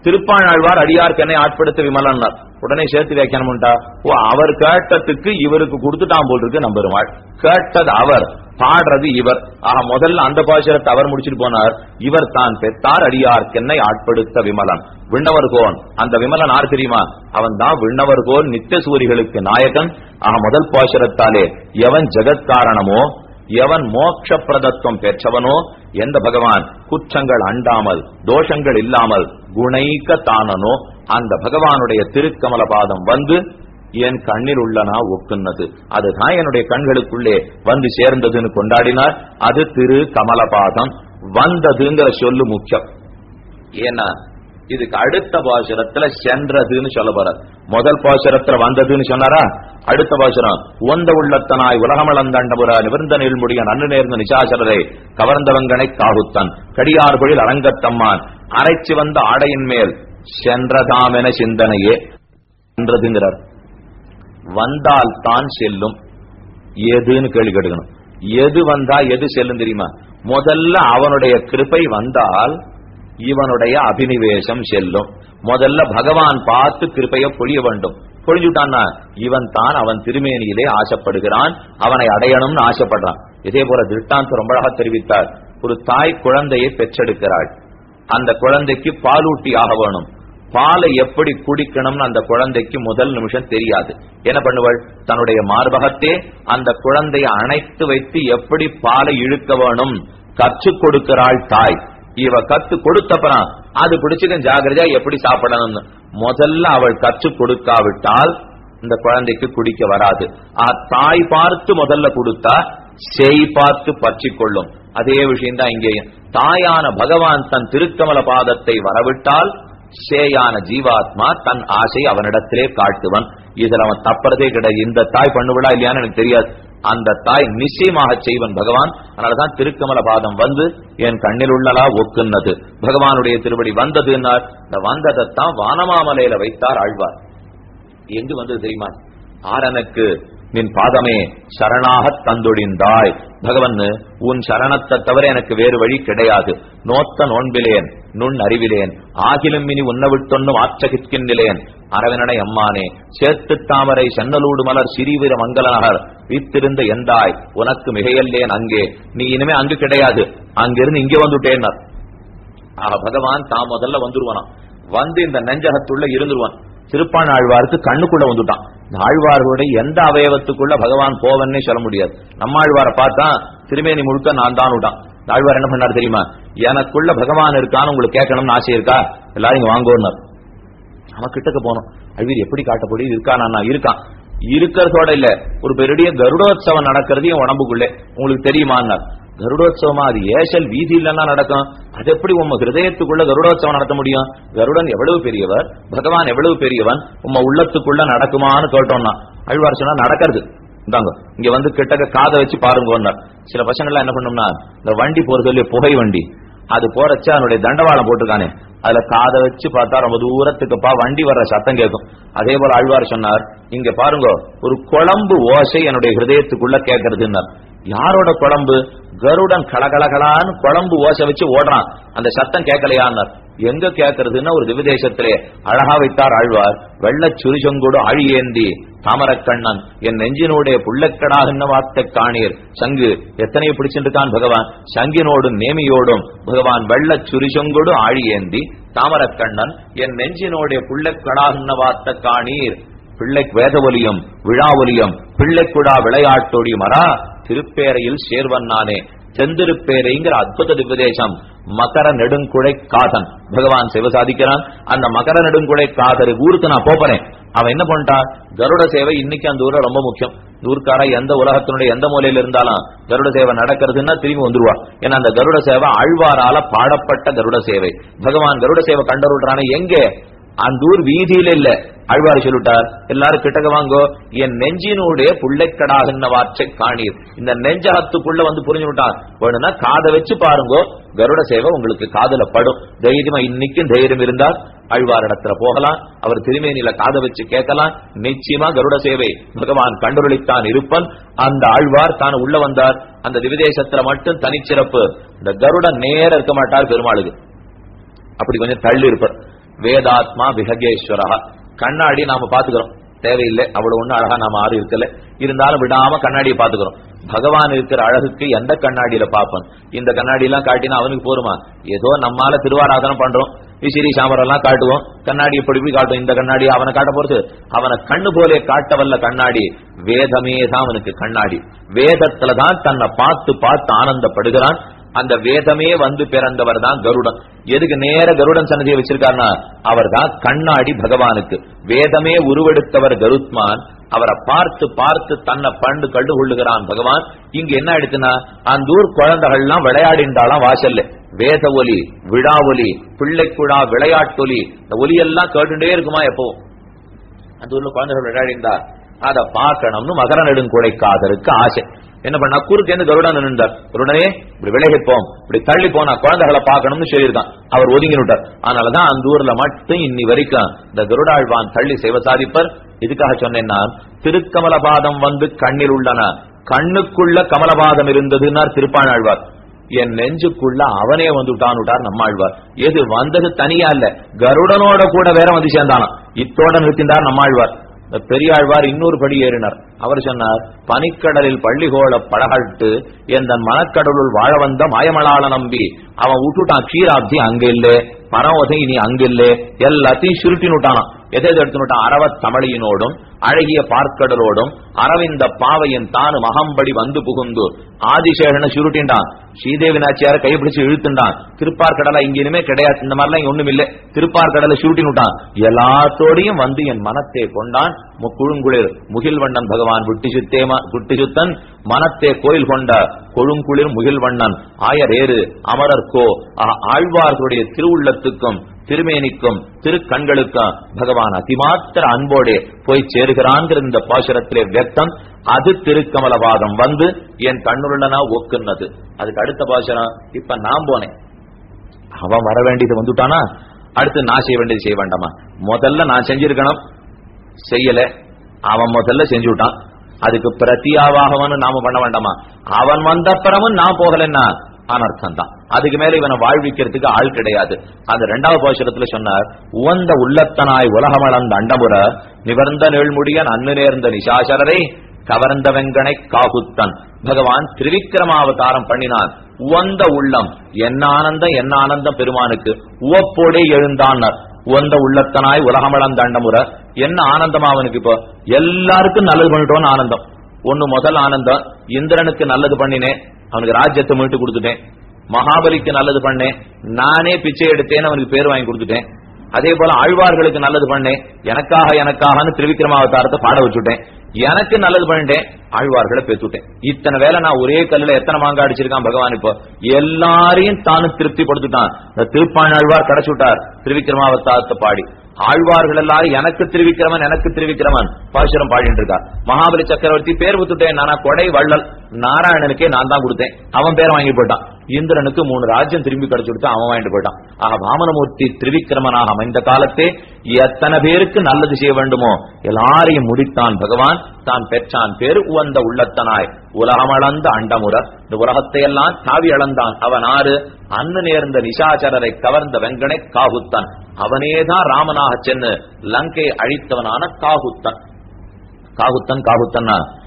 திருப்பாழ்வார் அடியார்க்கென்னை ஆட்படுத்த விமலன்னார். உடனே சேர்த்து வியாக்கியானம் பண்ணிட்டா ஓ அவர் கேட்டதுக்கு இவருக்கு கொடுத்துட்டான் போல் இருக்கு நம்பெருமாள். கேட்டது அவர் பாடுறது இவர். ஆக முதல்ல அந்த பாசுரத்தை அவர் முடிச்சிட்டு போனார். இவர் தான் பெற்றார் அடியார்க்கென்னை ஆட்படுத்த விமலன். விண்ணவர்கோன் அந்த விமலன் ஆர் தெரியுமா? அவன் தான் விண்ணவர்கோன் நித்திய சூரிகளுக்கு நாயகன். ஆக முதல் பாசுரத்தாலே எவன் ஜெகத்காரணமோ எவன் மோட்ச பிரதத்துவம் பெற்றவனோ எந்த பகவான் குற்றங்கள் அண்டாமல் தோஷங்கள் இல்லாமல் குணைக்க தானனோ அந்த பகவானுடைய திருக்கமல பாதம் வந்து என் கண்ணில் உள்ளனா ஒக்குன்னது. அதுதான் என்னுடைய கண்களுக்குள்ளே வந்து சேர்ந்ததுன்னு கொண்டாடினார். அது திரு கமலபாதம் வந்ததுங்கிற சொல்லு முக்கியம். ஏன்னா இதுக்கு அடுத்த பாசுரத்துல சென்றதுன்னு சொல்ல போறார். முதல் பாசுரத்துல வந்ததுன்னு சொன்னாரா? அடுத்த பாசுரம் உந்த உள்ளத்தனாய் உலகமளந்தண்டபுர நிவர்ந்த முடிய நன்னு நேர்ந்த நிசாசரரே கவர்ந்தவங்கனை காகுத்தன் கடியார்கொழில் அரங்கத்தம்மான் அரைச்சு வந்த ஆடையின் மேல் சென்றதாமென சிந்தனையே என்றதுங்கிறார் வந்தால் தான் செல்லும். எதுன்னு கேள்வி கேட்டுக்கணும். எது வந்தா எது செல்லும் தெரியுமா? முதல்ல அவனுடைய கிருப்பை வந்தால் இவனுடைய அபினிவேசம் செல்லும். முதல்ல பகவான் பார்த்து கிருப்பைய பொழிய வேண்டும். பொழிஞ்சுட்டான்னா இவன் தான் அவன் திருமேனியிலே ஆசைப்படுகிறான் அவனை அடையணும்னு ஆசைப்படுறான். இதே போல திருஷ்டாந்தம் ரொம்ப அழகா தெரிவித்தார் ஒரு தாய் குழந்தையை பெற்றெடுக்கிறாள். அந்த குழந்தைக்கு பாலூட்டி ஆக வேணும். பாலை எப்படி குடிக்கணும்னு அந்த குழந்தைக்கு முதல் நிமிஷம் தெரியாது. என்ன பண்ணுவள்? தன்னுடைய மார்பகத்தே அந்த குழந்தையை அணைத்து வைத்து எப்படி பாலை இழுக்க வேணும்? கற்றுக் கொடுக்கிறாள் தாய். இவ கத்து கொடுத்தப்பறம் அது பிடிச்சுக்க ஜாகிரதையா எப்படி சாப்பிடணும்னு. முதல்ல அவள் கற்று கொடுக்காவிட்டால் இந்த குழந்தைக்கு குடிக்க வராது. ஆ தாய் பார்த்து முதல்ல கொடுத்தா செய் பார்த்து பற்றி கொள்ளும் அதே விஷயம் தான் இங்கேயும். தாயான பகவான் தன் திருக்கமல பாதத்தை வரவிட்டால் சேயான ஜீவாத்மா தன் ஆசை அவனிடத்திலே காட்டுவன். இதுல அவன் தப்புறதே கிடையாது. இந்த தாய் பண்ணுவிடா இல்லையான்னு எனக்கு தெரியாது. அந்த தாய் நிச்சயமாக செய்வன் பகவான். அதனாலதான் திருக்கமல பாதம் வந்து என் கண்ணில் உள்ளலா ஒக்குன்னது. பகவானுடைய திருவடி வந்ததுன்னார் இந்த வந்ததைத்தான் வானமாமலையில வைத்தார் ஆழ்வார். எங்கு வந்தது தெரியுமா? ஆரனுக்கு நின் பாதமே சரணாக தந்தொழிந்தாய். பகவன் உன் சரணத்தை தவிர எனக்கு வேறு வழி கிடையாது. நோத்த நோன்பிலேன். நுண் அறிவிலேன் ஆகிலும் இனி உன்ன விட்டொன்னும் ஆற்றகிற்கின்றேன் அரவனடை அம்மானே சேர்த்து தாமரை சென்னலூடு மலர் சிறிவீர மங்கள நகர் வித்திருந்த எந்தாய் உனக்கு மிகையல்லேன் அங்கே நீ இனிமே அங்கு கிடையாது அங்கிருந்து இங்கே வந்துட்டேன்னார் ஆக பகவான் தான் முதல்ல வந்துருவானாம் வந்து இந்த நெஞ்சகத்துள்ள இருந்துருவான் திருப்பான் ஆழ்வாருக்கு கண்ணுக்குள்ள வந்துட்டான் இந்த ஆழ்வார்களுடைய எந்த அவயவத்துக்குள்ள பகவான் போவன்னே சொல்ல முடியாது நம்மாழ்வாரை பார்த்தா திருமேனி முழுக்க நான் தான் விட்டான் ஆழ்வார் என்ன பண்ணார் தெரியுமா? எனக்குள்ள பகவான் இருக்கான்னு உங்களுக்கு கேட்கணும்னு ஆசை இருக்கா? எல்லாரும் இங்க வாங்கோன்னார். அவன் கிட்டக்க போனோம். அழ்வீர் எப்படி காட்டப்படி? இருக்கானா இருக்கான். இருக்கிறதோட இல்ல. ஒரு பெரிய கருடோத்சவம் நடக்கிறது என் உடம்புக்குள்ளே. உங்களுக்கு தெரியுமான்னார். கருடோத்சவமா? அது ஏசல் வீதியிலன்னா நடக்கும். அது எப்படி உம்ம ஹிருதயத்துக்குள்ள கருடோத்சவம் நடத்த முடியும்? கருடன் எவ்வளவு பெரியவர்? பகவான் எவ்வளவு பெரியவன்? உம்ம உள்ளத்துக்குள்ள நடக்குமான்னு சொல்லிட்டோம்னா அழ்வார் சொன்னா நடக்கிறது. இந்தாங்க இங்க வந்து கிட்டக்க காதை வச்சு பாருங்க சில பசங்கள்லாம் என்ன பண்ணும்னா இந்த வண்டி போற சொல்லி புகை வண்டி. அது போறச்ச அதனுடைய தண்டவாளம் போட்டிருக்கானே. அதுல காதை வச்சு பார்த்தா ரொம்ப தூரத்துக்குப்பா வண்டி வர்ற சத்தம் கேட்கும். அதே போல ஆழ்வார் சொன்னார் இங்க பாருங்க ஒரு குழம்பு ஓசை என்னுடைய ஹிருதயத்துக்குள்ள கேட்கறதுன்னார். யாரோட குழம்பு? கருடன் கலகலகலான்னு குழம்பு ஓசை வச்சு ஓடுறான். அந்த சத்தம் கேட்கலையான்னார். எங்க கேட்கறதுன்னா ஒரு திவிதேசத்திலே அழகா வைத்தார் ஆழ்வார். வெள்ளச் சுரிசொங்கோடு அழியேந்தி தாமரக்கண்ணன் என் நெஞ்சினுடைய புள்ளக்கடாகின்ன வார்த்தை காணீர்? சங்கு எத்தனையோ பிடிச்சிருக்கான் பகவான்? சங்கினோடும் நேமியோடும் பகவான் வெள்ளச் சுரிசொங்கோடு ஆழியேந்தி தாமரக்கண்ணன் என் நெஞ்சினுடைய புள்ளக்கடாகின்ன வார்த்தை காணீர்? பிள்ளை விழா ஒலியம் பிள்ளைக்குடா விளையாட்டொடி மரா திருப்பேரையில் சேர்வன் நானே செந்திருப்பேரைங்கிற அற்புத திவ்யதேசம் மகர நெடுங்குழை காதன். பகவான் சிவ சாதிக்கிறான். அந்த மகர நெடுங்குழை காதரு ஊருக்கு நான் போப்பறேன். அவன் என்ன பண்ணிட்டான் கருட சேவை இன்னைக்கு அந்த ஊர்ல ரொம்ப முக்கியம். ஊர்க்காரா எந்த உலகத்தினுடைய எந்த மூலையில இருந்தாலும் கருட சேவை நடக்கிறதுன்னா திரும்பி வந்துருவா. ஏன்னா அந்த கருட சேவை ஆழ்வாரால பாடப்பட்ட கருட சேவை. பகவான் கருட சேவை கண்டருள்றான எங்கே? அந்த ஊர் வீதியில இல்ல. அழ்வார் சொல்லிட்டார். எல்லாரும் கிட்டக்க வாங்கோ. என் நெஞ்சினுடைய புள்ளைக்கடாகின்ற வார்த்தை காணீர். இந்த நெஞ்சகத்துக்குள்ள வந்து புரிஞ்சுட்டார் வேணும்னா காதை வச்சு பாருங்கோ. கருட சேவை உங்களுக்கு காதல படும். தைரியமா இன்னைக்கும் தைரியம் இருந்தால் அழ்வார் இடத்துல போகலாம். அவர் திருமேனியில காதை வச்சு கேட்கலாம். நிச்சயமா கருட சேவை. பகவான் கண்டுரளித்தான் இருப்பன். அந்த ஆழ்வார் தான் உள்ள வந்தார். அந்த திவிதேசத்துல மட்டும் தனிச்சிறப்பு. இந்த கருட நேர இருக்க மாட்டார் பெருமாளுக்கு. அப்படி கொஞ்சம் தள்ளி இருப்பார். வேதாத்மா விஹகேஸ்வரா கண்ணாடி நாம பாத்துக்கிறோம் தேவையில்லை அவ்வளவு ஒண்ணு அழகா நாம ஆறு இருக்கல. இருந்தாலும் விடாம கண்ணாடியை பாத்துக்கிறோம் பகவான் இருக்கிற அழகுக்கு எந்த கண்ணாடியில பாப்பன் இந்த கண்ணாடி எல்லாம் காட்டினா அவனுக்கு போருமா? ஏதோ நம்மால திருவாராதனம் பண்றோம். விசிறி சாமரம் எல்லாம் காட்டுவோம். கண்ணாடி இப்படி போய் காட்டும்? இந்த கண்ணாடி அவனை காட்ட போறது? அவனை கண்ணு போலே காட்டவல்ல கண்ணாடி வேதமே தான் அவனுக்கு கண்ணாடி. வேதத்துல தான் தன்னை பார்த்து பார்த்து ஆனந்தப்படுகிறான். அந்த வேதமே வந்து பிறந்தவர் தான் கருடன். எதுக்கு நேர கருடன் சன்னதியை வச்சிருக்காருன்னா அவர் தான் கண்ணாடி பகவானுக்கு. வேதமே உருவெடுத்தவர் கருத்மான். அவரை பார்த்து பார்த்து தன்னை பண்டு கண்டு கொள்ளுகிறான் பகவான். இங்க என்ன ஆயிடுச்சுன்னா அந்த ஊர் குழந்தைகள்லாம் விளையாடின்றாலாம் வாசல்ல. வேத ஒலி விழா ஒலி பிள்ளைக்குழா விளையாட்டொலி இந்த ஒலியெல்லாம் கேட்டுட்டே இருக்குமா எப்பவும் அந்த ஊர்ல குழந்தைகள் விளையாடிந்தா அதை பார்க்கணும்னு மகர நெடுங்கொடைக்காதருக்கு ஆசை. என்ன பண்ணா? குறுக்கு இருந்து கருடன் நின்றார் கருடனே இப்படி விலகிப்போம். இப்படி தள்ளி போனா குழந்தைகளை பார்க்கணும்னு சொல்லியிருக்கான். அவர் ஒதுங்கி விட்டார். அதனாலதான் அந்த ஊர்ல மட்டும் இன்னி வரைக்கும் இந்த கருடாழ்வான் தள்ளி செய்வ சாதிப்பர். இதுக்காக சொன்னேன்னா திருக்கமலபாதம் வந்து கண்ணில் உள்ளன. கண்ணுக்குள்ள கமலபாதம் இருந்ததுன்னார் திருப்பானாழ்வார். என் நெஞ்சுக்குள்ள அவனே வந்து விட்டான் நம்மாழ்வார். எது வந்தது தனியா இல்ல. கருடனோட கூட வேற வந்து சேர்ந்தானா இத்தோட நிறுத்தினார் நம்மாழ்வார். பெரியாழ்வார் இன்னொரு படி ஏறினார். அவர் சொன்னார் பனிக்கடலில் பள்ளிகோள பழகட்டு என் மனக்கடலுள் வாழ வந்த மாயமலால நம்பி அவன் விட்டுட்டான் கீராப்தி அங்க இல்லே பரமோதை இனி அங்க இல்லே எல்லாத்தையும் சுருட்டி விட்டானான் எதை எதை எடுத்துட்டான் அரவத் தமிழியினோடும் அழகிய பார்க்கடலோடும் அரவிந்த பாவையின் தானு மகம்படி வந்து புகுந்து ஆதிசேஷனை சுருட்டின்றான். ஸ்ரீதேவி நாச்சியார கைப்பிடிச்சு இழுத்துட்டான் திருப்பார்கடலை இங்கேயுமே கிடையாது இந்த மாதிரிலாம் ஒண்ணும் இல்ல திருப்பார்கடலை சுருட்டினுட்டான். எல்லாத்தோடையும் வந்து என் மனத்தை கொண்டான் முக்குழுங்குளிர். முகில்வண்ணன் பகவான் விட்டு சுத்தேமா விட்டு சுத்தன் மனத்தே கோயில் கொண்ட கொழுங்குளிர் முகில்வண்ணன். ஆயரேறு அமரர்கோ கோ. ஆழ்வார்களுடைய திருவுள்ளத்துக்கும் திருமேனிக்கும் திருக்கண்களுக்கும் பகவான் அதிமாத்திர அன்போடே போய் சேருகிறான்கிற இந்த பாசுரத்திலே வியக்தம் அது திருக்கமலவாதம் வந்து என் கண்ணுள்ளனா ஒக்குன்னது. அதுக்கு அடுத்த பாசுரம் இப்ப நான் போனேன். அவன் வர வேண்டியது வந்துட்டானா? அடுத்து நான் செய்ய வேண்டியது செய்ய வேண்டாமா? முதல்ல நான் செஞ்சிருக்கணும். செய்யல. அவன் முதல்ல செஞ்சு விட்டான் அதுக்கு பிரத்தியாவாகவனு நாம பண்ண வேண்டாமா? அவன் வந்தப்புறமும் நான் போகலன்னா அனர்த்தம் தான் அதுக்கு மேல இவனை வாழ்விக்கிறதுக்கு ஆள் கிடையாது. அந்த ரெண்டாவது பாசுரத்துல சொன்னார் உவந்த உள்ளத்தனாய் உலகமளந்த அண்டமுற நிவர்ந்த நெழ்முடியன் அன்னு நேர்ந்த நிசாசரரை கவர்ந்த வெங்கனை காகுத்தன். பகவான் திருவிக்கிரமாவதாரம் பண்ணினான் உவந்த உள்ளம் என்ன ஆனந்தம் என்ன ஆனந்தம் பெருமானுக்கு? உவப்போடே எழுந்தான் உவந்த உள்ளத்தனாய் உலகமளந்த அண்டமுறை என்ன ஆனந்தமா அவனுக்கு இப்போ? எல்லாருக்கும் நல்லது பண்ணிட்டோன்னு ஆனந்தம். ஒன்னு முதல் ஆனந்தம் இந்திரனுக்கு நல்லது பண்ணினேன் அவனுக்கு ராஜ்யத்தை மீட்டு கொடுத்துட்டேன். மகாபலிக்கு நல்லது பண்ணேன் நானே பிச்சை எடுத்தேன்னு அவனுக்கு பேர் வாங்கி கொடுத்துட்டேன். அதே போல ஆழ்வார்களுக்கு நல்லது பண்ணேன் எனக்காக எனக்காகன்னு திருவிக்ரமாவதாரத்தை பாட வச்சுட்டேன். எனக்கு நல்லது பண்ணிட்டேன். ஆழ்வார்களை பெத்துட்டேன் இத்தனை வேலை நான் ஒரே கல்லுல எத்தனை மாங்காய் அடிச்சிருக்கான் பகவான் இப்போ? எல்லாரையும் தானும் திருப்திப்படுத்திட்டான். இந்த திருப்பான் ஆழ்வார் கிடைச்சுட்டார் திருவிக்ரமாவதாரத்தை பாடி. ஆழ்வார்கள் எல்லாரும் எனக்கு திருவிக்கிரமன் எனக்கு திருவிக்கிரமன். பாசுரம் பாடிட்டு இருக்கா. மகாபலி சக்கரவர்த்தி பேர் வித்துட்டேன். நானா கொடை வள்ளல். நாராயணனுக்கே நான் தான் கொடுத்தேன். அவன் பேர் வாங்கி போட்டான் இந்திரனுக்கு மூணு ராஜ்யம் திரும்பி கிடைச்சு கொடுத்து அவன் வாங்கிட்டு போயிட்டான். ஆக வாமனமூர்த்தி திருவிக்கிரமனாக அமைந்த காலத்தே எத்தனை பேருக்கு நல்லது செய்ய வேண்டுமோ? எல்லாரையும் முடித்தான் பகவான். தான் பெற்றான் பேரு உவந்த உள்ளத்தனாய். உலகமளந்த அண்டமுற இந்த உலகத்தை எல்லாம் தாவி அளந்தான். அவன் ஆறு. அன்னு நேர்ந்த நிசாச்சரரை கவர்ந்த வெங்கனை காகுத்தன். அவனேதான் ராமனாக சென்று லங்கையை அழித்தவனான காகுத்தன். காகுத்தன் காகுத்தன்னா?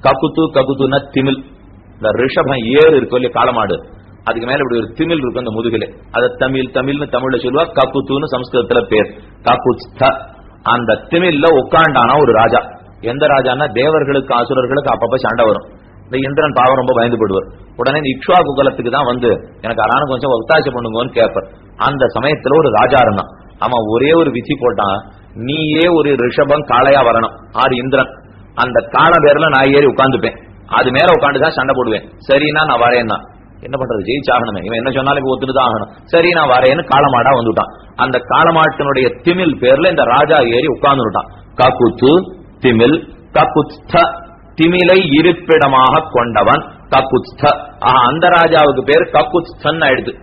ககுத்து ககுத்துன திமில். இந்த ரிஷபம் ஏறு இருக்கும் இல்லையா? காளமாடு. அதுக்கு மேல இப்படி ஒரு திமில் இருக்கும் அந்த முதுகிலே. அது தமிழ் தமிழ்னு தமிழ்ல சொல்லுவா. கக்குத்துன்னு சம்ஸ்கிருதத்துல பேர். கக்குத்ஸ்த அந்த திமில்ல உட்காண்டானா ஒரு ராஜா. எந்த ராஜான்னா தேவர்களுக்கு அசுரர்களுக்கு அப்பப்ப சண்டை வரும். இந்த இந்திரன் பாவம் ரொம்ப பயந்து போடுவார் உடனே இந்த இக்ஷுவா குகலத்துக்கு தான் வந்து எனக்கு அரான கொஞ்சம் ஒத்தாட்சி பண்ணுங்கன்னு கேட்பார். அந்த சமயத்துல ஒரு ராஜா இருந்தான். அவன் ஒரே ஒரு விதி போட்டான். நீயே ஒரு ரிஷபம் காளையா வரணும். ஆறு இந்திரன். அந்த காளை பேர்ல நான் ஏறி உட்காந்துப்பேன் அது மேல உட்காந்து தான் சண்டை போடுவேன். சரின்னா நான் வரேன்னா. என்ன பண்றது? ஜெயிச்சாகணுமே. இவன் என்ன சொன்னாலும் ஒத்துட்டு தான் ஆகணும். சரி நான் வரேன்னு காலமாடா வந்துட்டான். அந்த காலமாட்டினுடைய திமில் பேர்ல இந்த ராஜா ஏறி உட்கார்ந்துட்டான். ககுத்து திமில் ககுத்ஸ்த திமிலை இருப்பிடமாக கொண்டவன் ககுத்ஸ்த. அந்த ராஜாவுக்கு பேர் ககுத்ஸ்தன் ஆயிடுது.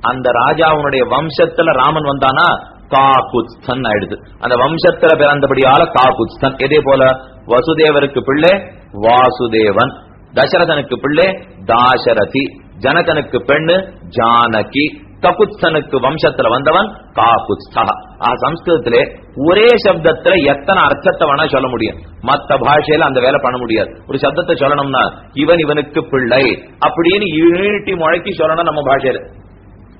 அந்த ராஜாவுடைய வம்சத்துல ராமன் வந்தானா? காகுத்ஸ்தன் ஆயிடுது. அந்த வம்சத்துல பிறந்தபடியால காகுத்ஸ்தன். இதே போல? வசுதேவருக்கு பிள்ளை வாசுதேவன். தசரதனுக்கு பிள்ளை தாசரதி. ஜனகனுக்கு பெண்ணு ஜானகி. ககுத்ஸ்தனுக்கு வம்சத்துல வந்தவன் காகுத்ஸ்தா ஆ சம்ஸ்கிருதத்திலே ஒரே சப்தத்துல எத்தனை அர்த்தத்தை வேணா சொல்ல முடியும். மத்த பாஷையில அந்த வேலை பண்ண முடியாது. ஒரு சப்தத்தை சொல்லணும்னா இவன் இவனுக்கு பிள்ளை அப்படின்னு ஈட்டி முழக்கி சொல்லணும் நம்ம பாஷையில.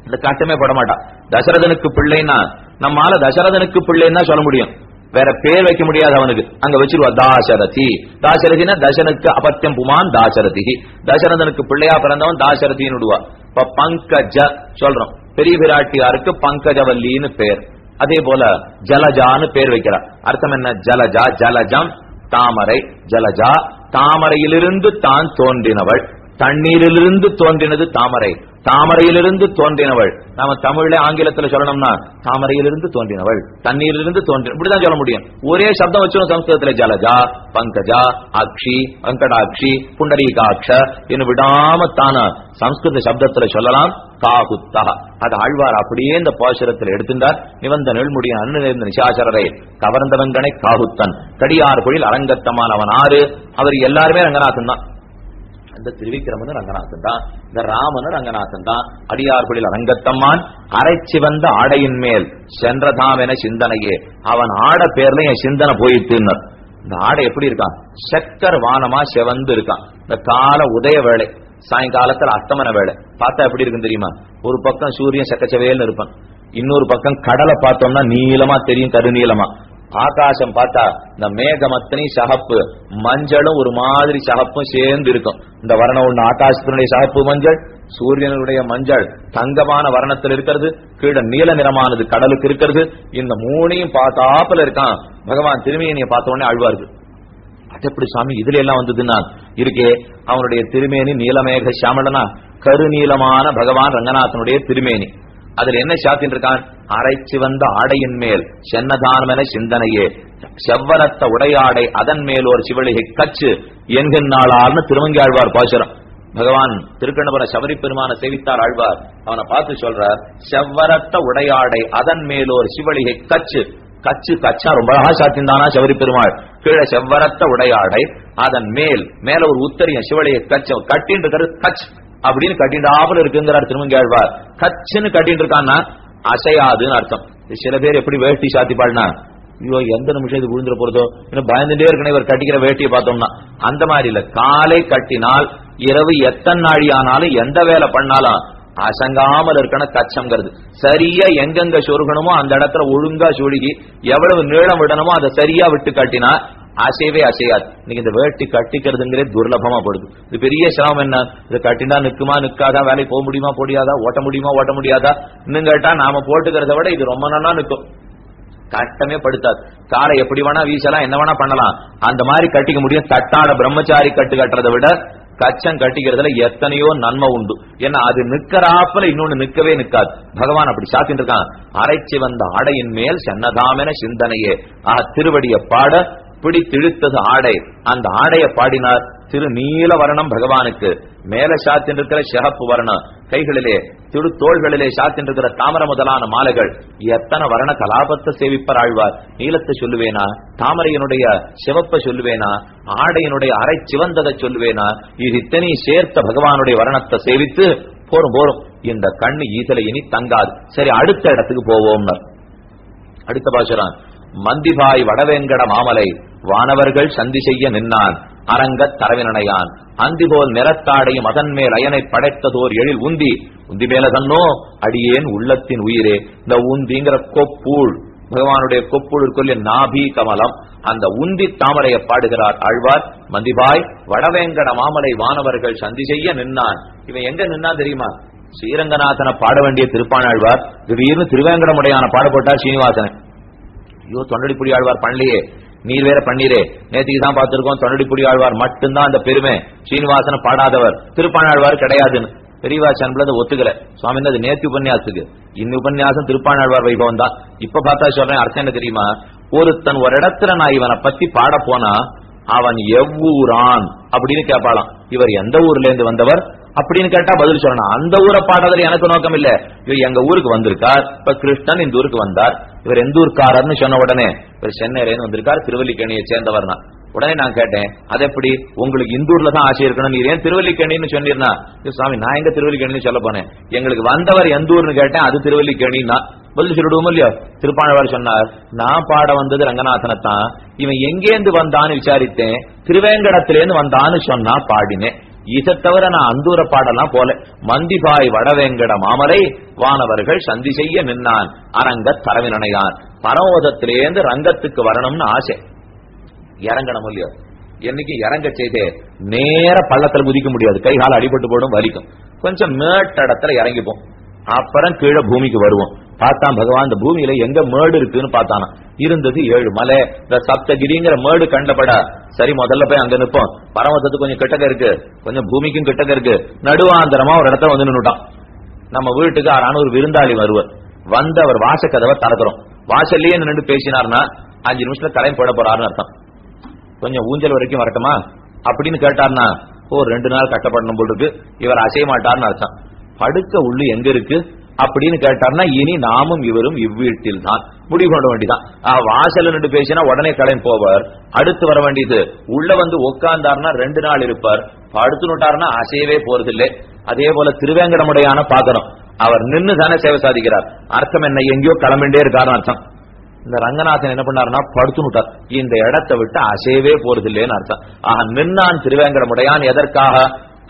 இந்த கஷ்டமே பட மாட்டான். தசரதனுக்கு பிள்ளைன்னா நம்மால தசரதனுக்கு பிள்ளைன்னு சொல்ல முடியும். வேற பேர் வைக்க முடியாது அவனுக்கு. அங்க வச்சிருவா தாசரதி. தாசரதினா தசனுக்கு அபத்தியம் புமான் தாசரதி தசரதனுக்கு பிள்ளையா பிறந்தவன் தாசரதின்னு விடுவா. இப்ப பங்கஜ சொல்றோம். பெரிய பிராட்டியாருக்கு பங்கஜவல்லின்னு பேர். அதே போல ஜலஜான்னு பேர் வைக்கிறா. அர்த்தம் என்ன? ஜலஜா ஜலஜம் தாமரை ஜலஜா தாமரையிலிருந்து தான் தோன்றினவள். தண்ணீரிலிருந்து தோன்றினது தாமரை. தாமரையிலிருந்து தோன்றினவள். நாம தமிழ்ல ஆங்கிலத்துல சொல்லணும்னா தாமரையிலிருந்து தோன்றினவள். தண்ணீரிலிருந்து தோன்றின இப்படிதான் சொல்ல முடியும். ஒரே சப்தம் வச்சு சம்ஸ்கிருதத்துல. ஜலஜா பங்கஜா அக்ஷி வெங்கடாட்சி புண்டரீகாட்ச என்று விடாம தான சம்ஸ்கிருத சப்தத்துல சொல்லலாம். காகுத்தா. அது ஆழ்வார் அப்படியே இந்த பாசுரத்தில் எடுத்திருந்தார். நிவந்த நெல்முடிய அண்ணு நிசாசரரை கவர்ந்தவங்கனை காகுத்தன். கடியார் கோயில் அரங்கத்தமானவன் ஆறு. அவர் எல்லாருமே ரங்கநாதன் தான். அந்த திருவிக்கிரமன் ரங்கநாதன் தான். இந்த ராமன் ரங்கநாதன் தான். அடியார்களில் அரங்கத்தம்மான் அரைச்சி வந்த ஆடையின் மேல் சென்றதாம் என சிந்தனையே. அவன் ஆட பேர்ல என் சிந்தனை போயிட்டுன்னர். இந்த ஆடை எப்படி இருக்கான்? சக்கர் வானமா செவந்து இருக்கான். இந்த கால உதய வேலை சாயங்காலத்துல அஸ்தமன வேலை பார்த்தா எப்படி இருக்குன்னு தெரியுமா? ஒரு பக்கம் சூரியன் செக்கச்சவேல்னு இருப்பான். இன்னொரு பக்கம் கடலை பார்த்தோம்னா நீளமா தெரியும் கருநீளமா. ஆகாசம் பார்த்தா இந்த மேகமத்தனை சகப்பு மஞ்சளும் ஒரு மாதிரி சகப்பும் சேர்ந்து இருக்கும் இந்த வர்ணம் ஒண்ணு ஆகாசத்தினுடைய சகப்பு மஞ்சள் சூரியனுடைய மஞ்சள் தங்கமான வர்ணத்தில் இருக்கிறது கீழே நீல நிறமானது கடலுக்கு இருக்கிறது. இந்த மூணையும் பார்த்தாப்புல இருக்கான். பகவான் திருமேனியை பார்த்த உடனே அழ்வார்கள் அது எப்படி சாமி இதுல எல்லாம் வந்ததுன்னா இருக்கே அவனுடைய திருமேனி நீலமேக சாமலனா கருநீளமான பகவான் ரங்கநாதனுடைய திருமேனி. அதுல என்ன சாத்தின் இருக்கான் அரைச்சு வந்த ஆடையின் மேல் சென்னதானமென சிந்தனையே. செவ்வரத்த உடையாடை அதன் மேல் ஒரு சிவலிகை கச்சு என்கின்றாளார்னு திருமங்கி ஆழ்வார் பாசுரம். பகவான் திருக்கண்ணபுர சபரி பெருமான சேவித்தார் ஆழ்வார். அவனை பார்த்து சொல்றார் செவ்வரத்த உடையாடை அதன் மேல் ஒரு சிவலிகை கச்சு. கச்சு கச்சா ரொம்ப அழகா சாத்தின்தானா சபரி பெருமாள்? கீழே செவ்வரத்த உடையாடை அதன் மேல் மேல ஒரு உத்தரியம் சிவலிகை கச்ச கட்டின்றது கச் அப்படின்னு கட்டிண்டாப்புல இருக்குங்கிறார் திருமங்கையாழ்வார் கச்சுன்னு கட்டிட்டு இருக்கான்னா அசையாதுன்னு அர்த்தம். சில பேர் எப்படி வேட்டி சாத்தி பாடினா ஐயோ எந்த நிமிஷம் இது விழுந்துட போறதோ? இன்னும் பயந்துட்டே இருக்கணும் இவர் கட்டிக்கிற வேட்டியை பார்த்தோம்னா. அந்த மாதிரி இல்ல. காலை கட்டினால் இரவு எத்தனை நாழி ஆனாலும் எந்த வேலை பண்ணாலும் அசங்காமல் இருக்கணும் கச்சங்கிறது சரியா எங்கெங்க சொருகணுமோ அந்த இடத்துல ஒழுங்கா சொருகி எவ்வளவு நீளம் விடணுமோ அதை சரியா விட்டு காட்டினா அசையவே அசையாது இன்னைக்கு இந்த வேட்டி கட்டிக்கிறதுங்கிறே துர்லபமா படுது. இது பெரிய சிரமம் என்ன? இது கட்டினா நிற்குமா நிற்காதா வேலைக்கு போக முடியுமா போடியாதா? ஓட்ட முடியுமா ஓட்ட முடியாதா? இன்னும் கேட்டா நாம போட்டுக்கிறத விட இது ரொம்ப நல்லா நிற்கும். கட்டமே படுத்தாது. காரை எப்படி வேணா வீசலாம் என்ன வேணா பண்ணலாம். அந்த மாதிரி கட்டிக்க முடியும். தட்டான பிரம்மச்சாரி கட்டு கட்டுறதை விட கச்சம் கட்டிக்கிறதுல எத்தனையோ நன்மை உண்டு. ஏன்னா அது நிக்கறாப்புல இன்னொன்னு நிக்கவே நிக்காது பகவான் அப்படி சாத்திட்டு இருக்கான். அரைச்சி வந்த ஆடையின் மேல் சென்னதாமென சிந்தனையே. ஆ திருவடிய பாட பிடித்திழுத்தது ஆடை. அந்த ஆடைய பாடினார் திரு நீல வர்ணம் பகவானுக்கு. மேல சாத்தின்றிருக்கிற சிகப்பு வர்ணம். கைகளிலே திரு தோள்களிலே சாத்தின்றிருக்கிற தாமர முதலான மாலைகள். எத்தனை வர்ண கலாபத்தை சேவிப்பர் ஆழ்வார் நீலத்தை சொல்லுவேனா? தாமரையினுடைய சிவப்பை சொல்லுவேனா? ஆடையினுடைய அரை சிவந்ததை சொல்லுவேனா? இது இத்தனை சேர்த்த பகவானுடைய வர்ணத்தை சேவித்து போரும் போரும். இந்த கண்ணு ஈசலை இனி தங்காது. சரி அடுத்த இடத்துக்கு போவோம்னர். அடுத்த பாசுரான் மந்திபாய் வடவேங்கட மாமலை வானவர்கள் சந்தி செய்ய நின்னான் அரங்கத் தரவினையான் அந்திபோல் நிறத்தாடையும் அதன் மேல் அயனை படைத்ததோர் எழில் உந்தி உந்தி மேல தன்னோ அடியேன் உள்ளத்தின் உயிரே. இந்த உந்திங்கிற கொப்பூழ் பகவானுடைய கொப்புள் கொல்லிய நாபி கமலம் அந்த உந்தி தாமரையை பாடுகிறார். ஆழ்வார் மந்திபாய் வடவேங்கட மாமலை வானவர்கள் சந்தி செய்ய நின்னான். இவன் எங்க நின்னான் தெரியுமா? ஸ்ரீரங்கநாதனை பாட வேண்டிய திருப்பாணாழ்வார் திடீர்னு திருவேங்கடமுடையான பாடுபட்டார் சீனிவாசனை. ஐயோ தொண்டடிப்புடி ஆழ்வார் பண்ணலையே. நீர் வேற பண்ணீரே. நேற்றுக்கு தான் பார்த்திருக்கோம் தொண்டடிப்புடி ஆழ்வார் மட்டும்தான் அந்த பெருமை. சீனிவாசன பாடாதவர். திருப்பாணாழ்வார் கிடையாதுன்னு. பெரியவாசன் அதை ஒத்துக்கல. சுவாமி அது நேற்று உபன்யாசத்துக்கு? இந்த உபன்யாசம் திருப்பாணாழ்வார் வைபவம் தான். இப்ப பார்த்தா சொல்றேன் அர்த்தம் என்ன தெரியுமா? ஒருத்தன் ஒரு இடத்துல நான் இவனை பத்தி பாட போனா அவன் எவ்வூரான் அப்படின்னு கேட்பாளாம் இவர் எந்த ஊர்ல இருந்து வந்தவர்? அப்படின்னு கேட்டா பதில் சொல்லணும். அந்த ஊரை பாடுறதுல எனக்கு நோக்கம் இல்ல. இவர் எங்க ஊருக்கு வந்திருக்கார். இப்ப கிருஷ்ணன் இந்த ஊருக்கு வந்தார். இவர் எந்த ஊர்க்காரர்னு சொன்ன உடனே இவர் சென்னையிலேருந்து வந்திருக்கார். திருவல்லிக்கணியை சேர்ந்தவர்னா. உடனே நான் கேட்டேன் அது எப்படி? உங்களுக்கு இந்தூர்ல தான் ஆசை இருக்கணும். நீ ஏன் திருவல்லிக்கணின்னு சொன்னீர்னா? சுவாமி நான் எங்க திருவல்லிக்கணின்னு சொல்ல போனேன். எங்களுக்கு வந்தவர் எந்த ஊர்னு கேட்டேன். அது திருவல்லிக்கணின்னா. பதில் சொல்லிடுவோம் இல்லையோ? திருப்பாணவர் சொன்னார் நான் பாட வந்தது ரங்கநாதனைத்தான். இவன் எங்கேந்து வந்தான்னு விசாரித்தேன். திருவேங்கடத்திலேருந்து வந்தான்னு சொன்னா பாடினேன். இதை தவிர நான் அந்தூர பாடலாம் போல. மந்திபாய் வடவேங்கட மாமலை வானவர்கள் சந்தி செய்ய நின்னான் அரங்க தரவினையான் பரமோதத்திலேருந்து ரங்கத்துக்கு வரணும்னு ஆசை. இறங்கணும் இல்லையோ? என்னைக்கு இறங்க செய்தே நேர பள்ளத்துல குதிக்க முடியாது. கை கால அடிபட்டு போடும் வலிக்கும். கொஞ்சம் மேட்டடத்துல இறங்கிப்போம். அப்புறம் கீழே பூமிக்கு வருவோம். பார்த்தான் பகவான் இந்த பூமியில எங்க மேடு இருக்குன்னு பார்த்தானா. இருந்தது ஏழு மலை. இந்த சப்தகிரிங்கிற மேடு கண்டபட. சரி முதல்ல போய் அங்க நிற்போம். பரமசத்துக்கு கொஞ்சம் கிட்டக்க இருக்கு. கொஞ்சம் பூமிக்கும் கிட்டக்க இருக்கு. நடுவாந்திரமா ஒரு இடத்துல வந்து நின்னுட்டான். நம்ம வீட்டுக்கு ஆறான ஒரு விருந்தாளி வருவர். வந்து அவர் வாசக்கதவை திறக்கிறோம். வாசல்லையே நின்று பேசினார்னா அஞ்சு நிமிஷத்துல கலையும் போட போறாருன்னு அர்த்தம். கொஞ்சம் ஊஞ்சல் வரைக்கும் வரட்டுமா? அப்படின்னு கேட்டார்னா ஓ ரெண்டு நாள் கட்டப்படணும் போல் இருக்கு. இவர் அசைய மாட்டார்னு அர்த்தம். படுக்க உள்ளு எங்க இருக்கு? அப்படின்னு கேட்டார்னா இனி நாமும் இவரும் இவ்வீட்டில் தான் முடிவு கொள்ள வேண்டியதான் வாசல் நின்று பேசினா உடனே கடன் போவார். அடுத்து வர வேண்டியது உள்ள வந்து உட்கார்ந்தார்னா ரெண்டு நாள் இருப்பார். படுத்து நோட்டார்னா அசையவே போறதில்லை. அதே போல திருவேங்கடமுடையான பாக்கணும் அவர் நின்று தானே சேவை சாதிக்கிறார். அர்த்தம் என்ன? எங்கேயோ கிளம்பிண்டே இருக்காருன்னு அர்த்தம். இந்த ரங்கநாதன் என்ன பண்ணாருன்னா படுத்துனுட்டார் இந்த இடத்தை விட்டு அசையவே போறதில்லைன்னு அர்த்தம். ஆக நின்னான் திருவேங்கடமுடையான். எதற்காக?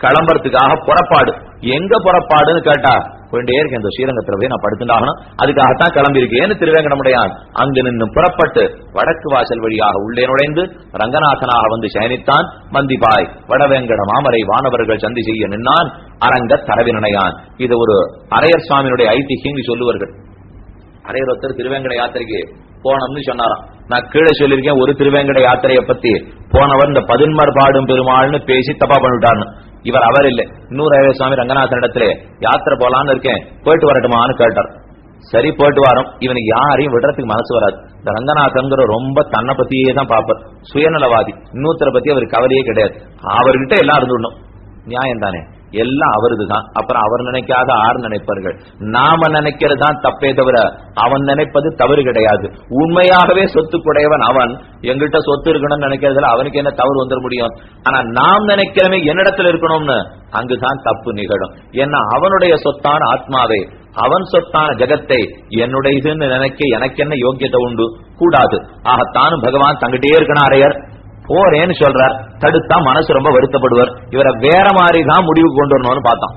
கிளம்புறதுக்காக புறப்பாடு. எங்க புறப்பாடுன்னு கேட்டா போயிட்டே இருக்கேன் இந்த ஸ்ரீரங்கத்துல போய் நான் படுத்துட்டாகணும் அதுக்காகத்தான் கிளம்பிருக்கேன்னு திருவேங்கடமுடையான் அங்கு நின்று புறப்பட்டு வடக்கு வாசல் வழியாக உள்ளே நுழைந்து ரங்கநாதனாக வந்து சயனித்தான் மந்திபாய் வடவேங்கட மாமரை வானவர்கள் சந்தி செய்ய நின்னான் அரங்க தரவினையான் இது ஒரு அரையர் சுவாமியினுடைய ஐதிஹியம் சொல்லுவார்கள். அரையர் ஒருத்தர் திருவேங்கட யாத்திரைக்கு போனோம்னு சொன்னாராம். நான் கீழே சொல்லியிருக்கேன் ஒரு திருவேங்கட யாத்திரையை பத்தி. போனவர் இந்த பதின்மர் பாடும் பெருமாள்னு பேசி தப்பா பண்ணிட்டார்னு. இவர் அவர் இல்லை. இன்னொரு ஐயர் சுவாமி ரங்கநாதன் இடத்துல யாத்திரை போலான்னு இருக்கேன். போயிட்டு வரட்டுமான்னு கேட்டார். சரி போயிட்டு வரோம். இவனுக்கு யாரையும் விடுறதுக்கு மனசு வராது. இந்த ரங்கநாதங்கிற ரொம்ப தன்னை பத்தியே தான் பார்ப்பார். சுயநலவாதி. இன்னொருத்தரை பத்தி அவருக்கு கவலையே கிடையாது. அவர்கிட்ட எல்லாம் இருந்துடணும் நியாயம் தானே எல்லாம் அவரது தான் அப்புறம் அவர் நினைக்காத ஆறு நினைப்பார்கள். நாம நினைக்கிறது தான் தப்பே தவிர அவன் நினைப்பது தவறு கிடையாது. உண்மையாகவே சொத்துக்குடையவன் அவன். எங்கிட்ட சொத்து இருக்கணும்னு நினைக்கிறதுல அவனுக்கு என்ன தவறு வந்துட முடியும்? ஆனா நாம் நினைக்கிறமே என்னிடத்துல இருக்கணும்னு அங்குதான் தப்பு நிகழும். ஏன்னா அவனுடைய சொத்தான ஆத்மாவை அவன் சொத்தான ஜெகத்தை என்னுடைய இதுன்னு நினைக்க எனக்கு என்ன யோக்கியத்தை உண்டு? கூடாது. ஆகத்தானும் தானும் பகவான் தங்கிட்டே இருக்கணும் அரையர் போறேன்னு சொல்றார். தடுத்தா மனசு ரொம்ப வருத்தப்படுவார். இவரை வேற மாதிரி தான் முடிவு கொண்டு வரணும்னு பார்த்தான்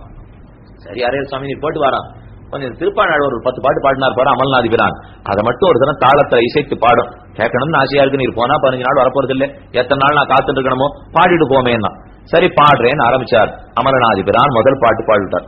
சரி அரே சுவாமி நீ போட்டு வரான் கொஞ்சம் திருப்பாணாள் ஒரு பத்து பாட்டு பாடினார் பாரு அமல்நாதிபிரான். அதை மட்டும் ஒரு தினம் தாளத்தை இசைத்து பாடும். கேட்கணும்னு ஆசையா இருக்கு நீர் போனா பதினஞ்சு நாள் வரப்போறது இல்ல எத்தனை நாள் நான் காத்துட்டு இருக்கணுமோ பாடிட்டு போமேன்னா சரி பாடுறேன்னு ஆரம்பிச்சார். அமலநாதிபிரான் முதல் பாட்டு பாடிட்டார்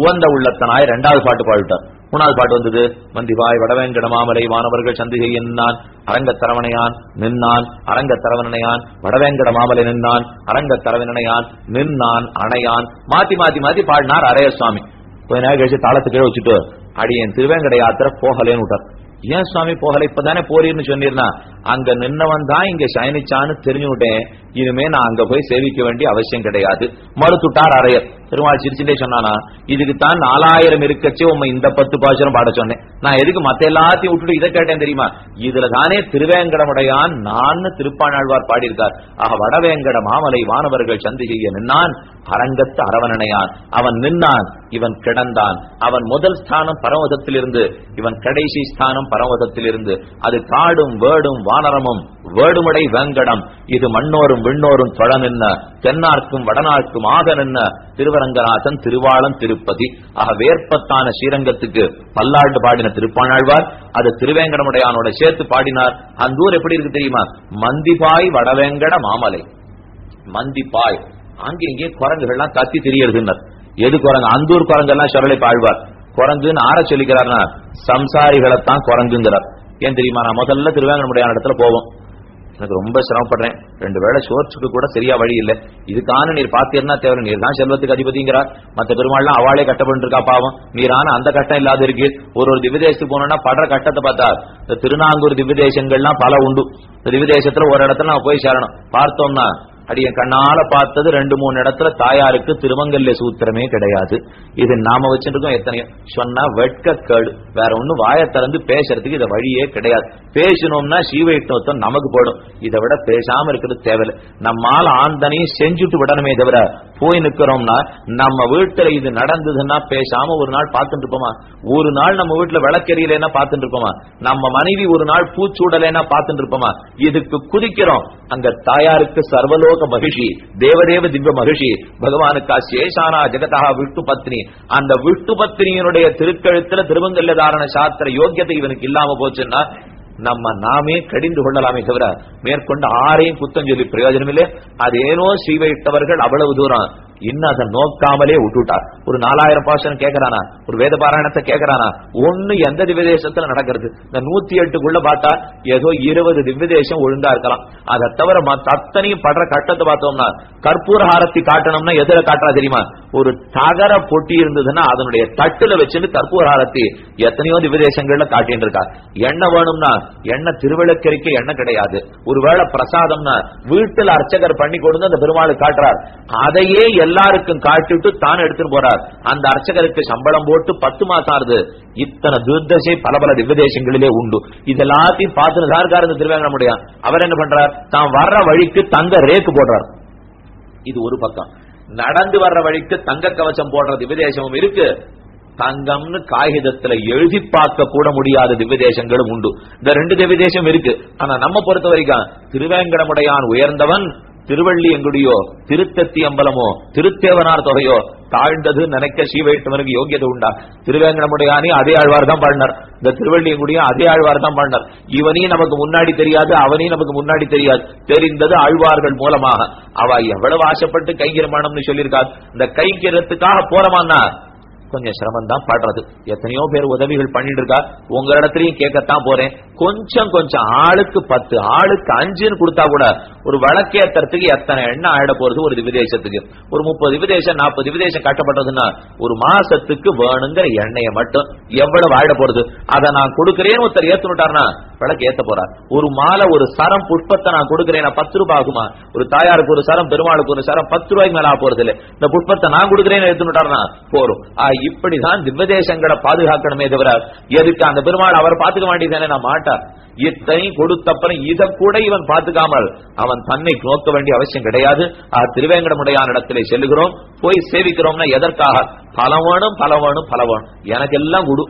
உவந்த உள்ளத்தனாய் இரண்டாவது பாட்டு பாடிட்டார் மூணாவது பாட்டு வந்தது. மந்திவாய் வடவேங்கட மாமலை வானவர்கள் சந்திகை என்னான். அரங்கத்தரவணையான் நின்னான். அரங்கத்தரவணையான் வடவேங்கட மாமலை நின்னான். அரங்கத்தரவணையான் நின்னான். அணையான். மாத்தி மாத்தி மாத்தி பாடினார் அரைய சுவாமி கொஞ்ச நேரம் கழிச்சு தாளத்துக்கே வச்சுட்டு அடியன் திருவேங்கட யாத்திரை போகலேன்னு விட்டார். ஏன் சுவாமி போகல? இப்பதானே போறீர்னு சொன்னீர்னா அங்க நின்னவன் தான் இங்க சயனிச்சான்னு தெரிஞ்சு விட்டேன் இனிமே நான் அங்க போய் சேவிக்க வேண்டிய அவசியம் கிடையாது. மறுத்துட்டார் அரையர் பெருமாள் சிரிச்சுட்டே சொன்னானா இதுக்கு தான் நாலாயிரம் இருக்கச்சே உண்மை இந்த பத்து பாசனம் பாட சொன்னேன். நான் எதுக்கு மத்த எல்லாத்தையும் விட்டுட்டு இதை கேட்டேன் தெரியுமா? இதுல தானே திருவேங்கடமுடையான் நான் திருப்பாணாழ்வார் பாடியிருக்கார். ஆக வடவேங்கட மாமலை வானவர்கள் சந்திகைய நின்னான். அரங்கத்து அரவணையான் அவன் நின்னான் இவன் கிடந்தான். அவன் முதல் ஸ்தானம் பரமதத்திலிருந்து இவன் கடைசி ஸ்தானம் பரமதத்திலிருந்து அது காடும் வேடும் வானரமும் வேடுமடை வேங்கடம் இது மண்ணோரும் விண்ணோரும் தொழ நின்ன தென்னார்க்கும் வடநார்க்கும் ஆக நின்ன திருவரங்கநாதன் திருவாளன் திருப்பதி. ஆக வேற்பத்தான ஸ்ரீரங்கத்துக்கு பல்லாண்டு பாடின திருப்பானாழ்வார் அது திருவேங்கடமுடையானோட சேர்த்து பாடினார். அந்த ஊர் எப்படி இருக்கு தெரியுமா? மந்திபாய் வடவேங்கட மாமலை. மந்திபாய். அங்கே இங்கே குரங்குகள்லாம் கத்தி தெரியறதுன்னர். எது குரங்கு? அந்தூர் குரங்கெல்லாம் சுரலை பாழ்வார். குரங்குன்னு ஆற சொல்லிக்கிறார்னா சம்சாரிகளைத்தான் குரங்குங்கிறார். ஏன் தெரியுமா? நான் முதல்ல திருவேங்கடமுடையான இடத்துல போவோம். எனக்கு ரொம்ப சிரமப்படுறேன். ரெண்டு வேளை சோர்ச்சுக்கு கூட சரியா வழி இல்லை. இதுக்கான நீர் பாத்தீர்னா தேவை நீர் தான் செல்வத்துக்கு அதிபதிங்கிறார். மற்ற பெருமாள்லாம் அவளே கட்டப்பட்டு இருக்கா பாவம். நீரான அந்த கட்டம் இல்லாத இருக்கு. ஒரு ஒரு திவ்யதேசத்துக்கு போனோம்னா படுற கட்டத்தை பார்த்தா இந்த திருநாங்கூர் திவ்யதேசங்கள்லாம் பல உண்டு. இந்த திவ்யதேசத்துல ஒரு இடத்துல நம்ம போய் சேரணும். பார்த்தோம்னா அடிய கண்ணால பார்த்தது ரெண்டு மூணு இடத்துல தாயாருக்கு திருமங்கல்ய சூத்திரமே கிடையாது. இது நாம வச்சிருக்கோம் எத்தனையோ. சொன்னா வெட்க கேடு வேற ஒண்ணு வாயை திறந்து பேசுறதுக்கு இதை வழியே கிடையாது. பேசணும்னா சீவைட்டோத்தம் நமக்கு போடும். இதை விட பேசாம இருக்கிறது தேவையில்லை. நம்மால ஆந்தனையும் செஞ்சுட்டு விடணுமே தவிர போய் நிக்கிறோம்னா நம்ம வீட்டுல இது நடந்ததுன்னா பேசாம ஒரு நாள் பார்த்துட்டு இருப்போமா? ஒரு நாள் நம்ம வீட்டுல விளக்கெரியலைன்னா பார்த்துட்டு இருப்போமா? நம்ம மனைவி ஒரு நாள் பூச்சூடலைன்னா பார்த்துட்டு இருப்போமா? இதுக்கு குதிக்கிறோம். அங்க தாயாருக்கு சர்வலோ சர்வலோக மகிழ்ச்சி தேவதேவ திவ்ய மகிழ்ச்சி பகவானுக்கா சேஷானா ஜெகதா விட்டு பத்னி அந்த விட்டு பத்னியினுடைய திருக்கழுத்துல திருவங்கல்ல தாரண சாஸ்திர யோக்கியத்தை இவனுக்கு இல்லாம போச்சுன்னா நம்ம நாமே கடிந்து கொள்ளலாமே தவிர மேற்கொண்டு ஆரையும் குத்தம் சொல்லி பிரயோஜனம் இல்லை அது ஏனோ ஸ்ரீவைட்டவர்கள் அவ்வளவு தூரம். இன்னும் அதை நோக்காமலே விட்டுட்டார். ஒரு நாலாயிரம் பாசனம் கேட்கறானா ஒரு வேத பாராயணத்தை கேட்கறானா ஒண்ணு எந்த திவ்யதேசத்துல நடக்கிறது? இந்த நூத்தி எட்டுக்குள்ள பார்த்தா ஏதோ இருபது திவ்யதேசம் ஒழுங்கா இருக்கலாம். அதை தவிர மத்த அத்தனையும் படுற கட்டத்தை பார்த்தோம்னா கற்பூர ஹாரத்தி காட்டணும்னா எதிர காட்டுறா தெரியுமா? ஒரு தகர பொட்டி இருந்ததுன்னா அதனுடைய தட்டுல வச்சுட்டு கற்பூர ஹாரத்தி எத்தனையோ திவ்யதேசங்கள்ல காட்டின்னு இருக்கா. எண்ணெய் வேணும்னா எண்ணெய் திருவிளக்கரிக்க எண்ணெய் கிடையாது. ஒருவேளை பிரசாதம்னா வீட்டில் அர்ச்சகர் பண்ணி கொடுத்து அந்த பெருமாள் காட்டுறார். அதையே எல்லாருக்கும் காட்டிட்டு தான் எடுத்துட்டு போறார். அந்த அர்ச்சகருக்கு சம்பளம் போட்டு பத்து மாசம் ஆறுது. இத்தனை துர்தசை பல பல திவ்யதேசங்களிலே உண்டு. இது எல்லாத்தையும் பார்த்துட்டு தான் இருக்காரு இந்த திருவேங்கடமுடியா. அவர் என்ன பண்றார்? தான் வர்ற வழிக்கு தங்க ரேக்கு போடுறார். இது ஒரு பக்கம். நடந்து வர்ற வழிக்கு தங்க கவசம் போடுற திவ்யதேசமும் இருக்கு. தங்கம்னு காகிதத்துல எழுதி பார்க்க கூட முடியாத திவ்யதேசங்களும் உண்டு. இந்த ரெண்டு திவ்யதேசம் இருக்கு. ஆனா நம்ம பொறுத்த வரைக்கும் திருவேங்கடமுடையான் உயர்ந்தவன் திருவள்ளி எங்குடியோ? திருத்தத்தி அம்பலமோ? திருத்தேவனார் தொகையோ? தாழ்ந்தது நினைக்க சீவைட்டவனுக்கு யோகியது உண்டா? திருவேங்கடமுடையானே அதே ஆழ்வார் தான் பாடினார். இந்த திருவள்ளி எங்குடியும் அதே ஆழ்வார் தான் பாடினார். இவனையும் நமக்கு முன்னாடி தெரியாது அவனையும் நமக்கு முன்னாடி தெரியாது. தெரிந்தது ஆழ்வார்கள் மூலமாக. அவ எவ்வளவு ஆசைப்பட்டு கைகிரமானம்னு சொல்லியிருக்கார். இந்த கைகிரத்துக்காக போறமான்னா கொஞ்சம் சிரமம் தான் பாடுறது. எத்தனையோ பேர் உதவிகள் பண்ணிட்டு இருக்கா உங்க இடத்துலயும் கேட்கத்தான் போறேன். கொஞ்சம் கொஞ்சம் ஆளுக்கு பத்து ஆளுக்கு அஞ்சுன்னு கொடுத்தா கூட ஒரு வழக்கேத்தறதுக்கு எத்தனை எண்ணம் ஆயிட போறது ஒரு விதேசத்துக்கு. ஒரு முப்பது விதேசம் நாற்பது விதேசம் கட்டப்பட்டதுன்னா ஒரு மாசத்துக்கு வேணுங்கிற எண்ணெயை மட்டும் எவ்வளவு ஆயிட போறது? அதை நான் கொடுக்கிறேன்னு ஒருத்தர் ஏத்துனுட்டாருன்னா விளக்கு ஏத்த போறார். ஒரு மாலை ஒரு சரம் புஷ்பத்தை நான் கொடுக்கிறேன் பத்து ரூபாய் ஆகுமா? ஒரு தாயாருக்கு ஒரு சரம் பெருமாளுக்கு ஒரு சரம் பத்து ரூபாய்க்கு மேல ஆக போறது இல்லை இந்த புஷ்பத்தை நான் கொடுக்கிறேன்னு எடுத்துட்டார்னா போரும். இப்படிதான் திவ்வதேசங்களை பாதுகாக்கணுமே தவிர எதுக்கு அந்த பெருமாள் அவர் பாத்துக்க வேண்டியதானே நான் மாட்டார் இத்தனை கொடுத்தப்புறம் இத கூட இவன் பாத்துக்காமல் அவன் தன்னை நோக்க வேண்டிய அவசியம் கிடையாது. ஆஹ் திருவேங்கடமுடையான் இடத்திலே செல்லுகிறோம் போய் சேவிக்கிறோம்னா எதற்காக? பலவனும் பலவனும் பலவனும். எனக்கு எல்லாம் கொடு.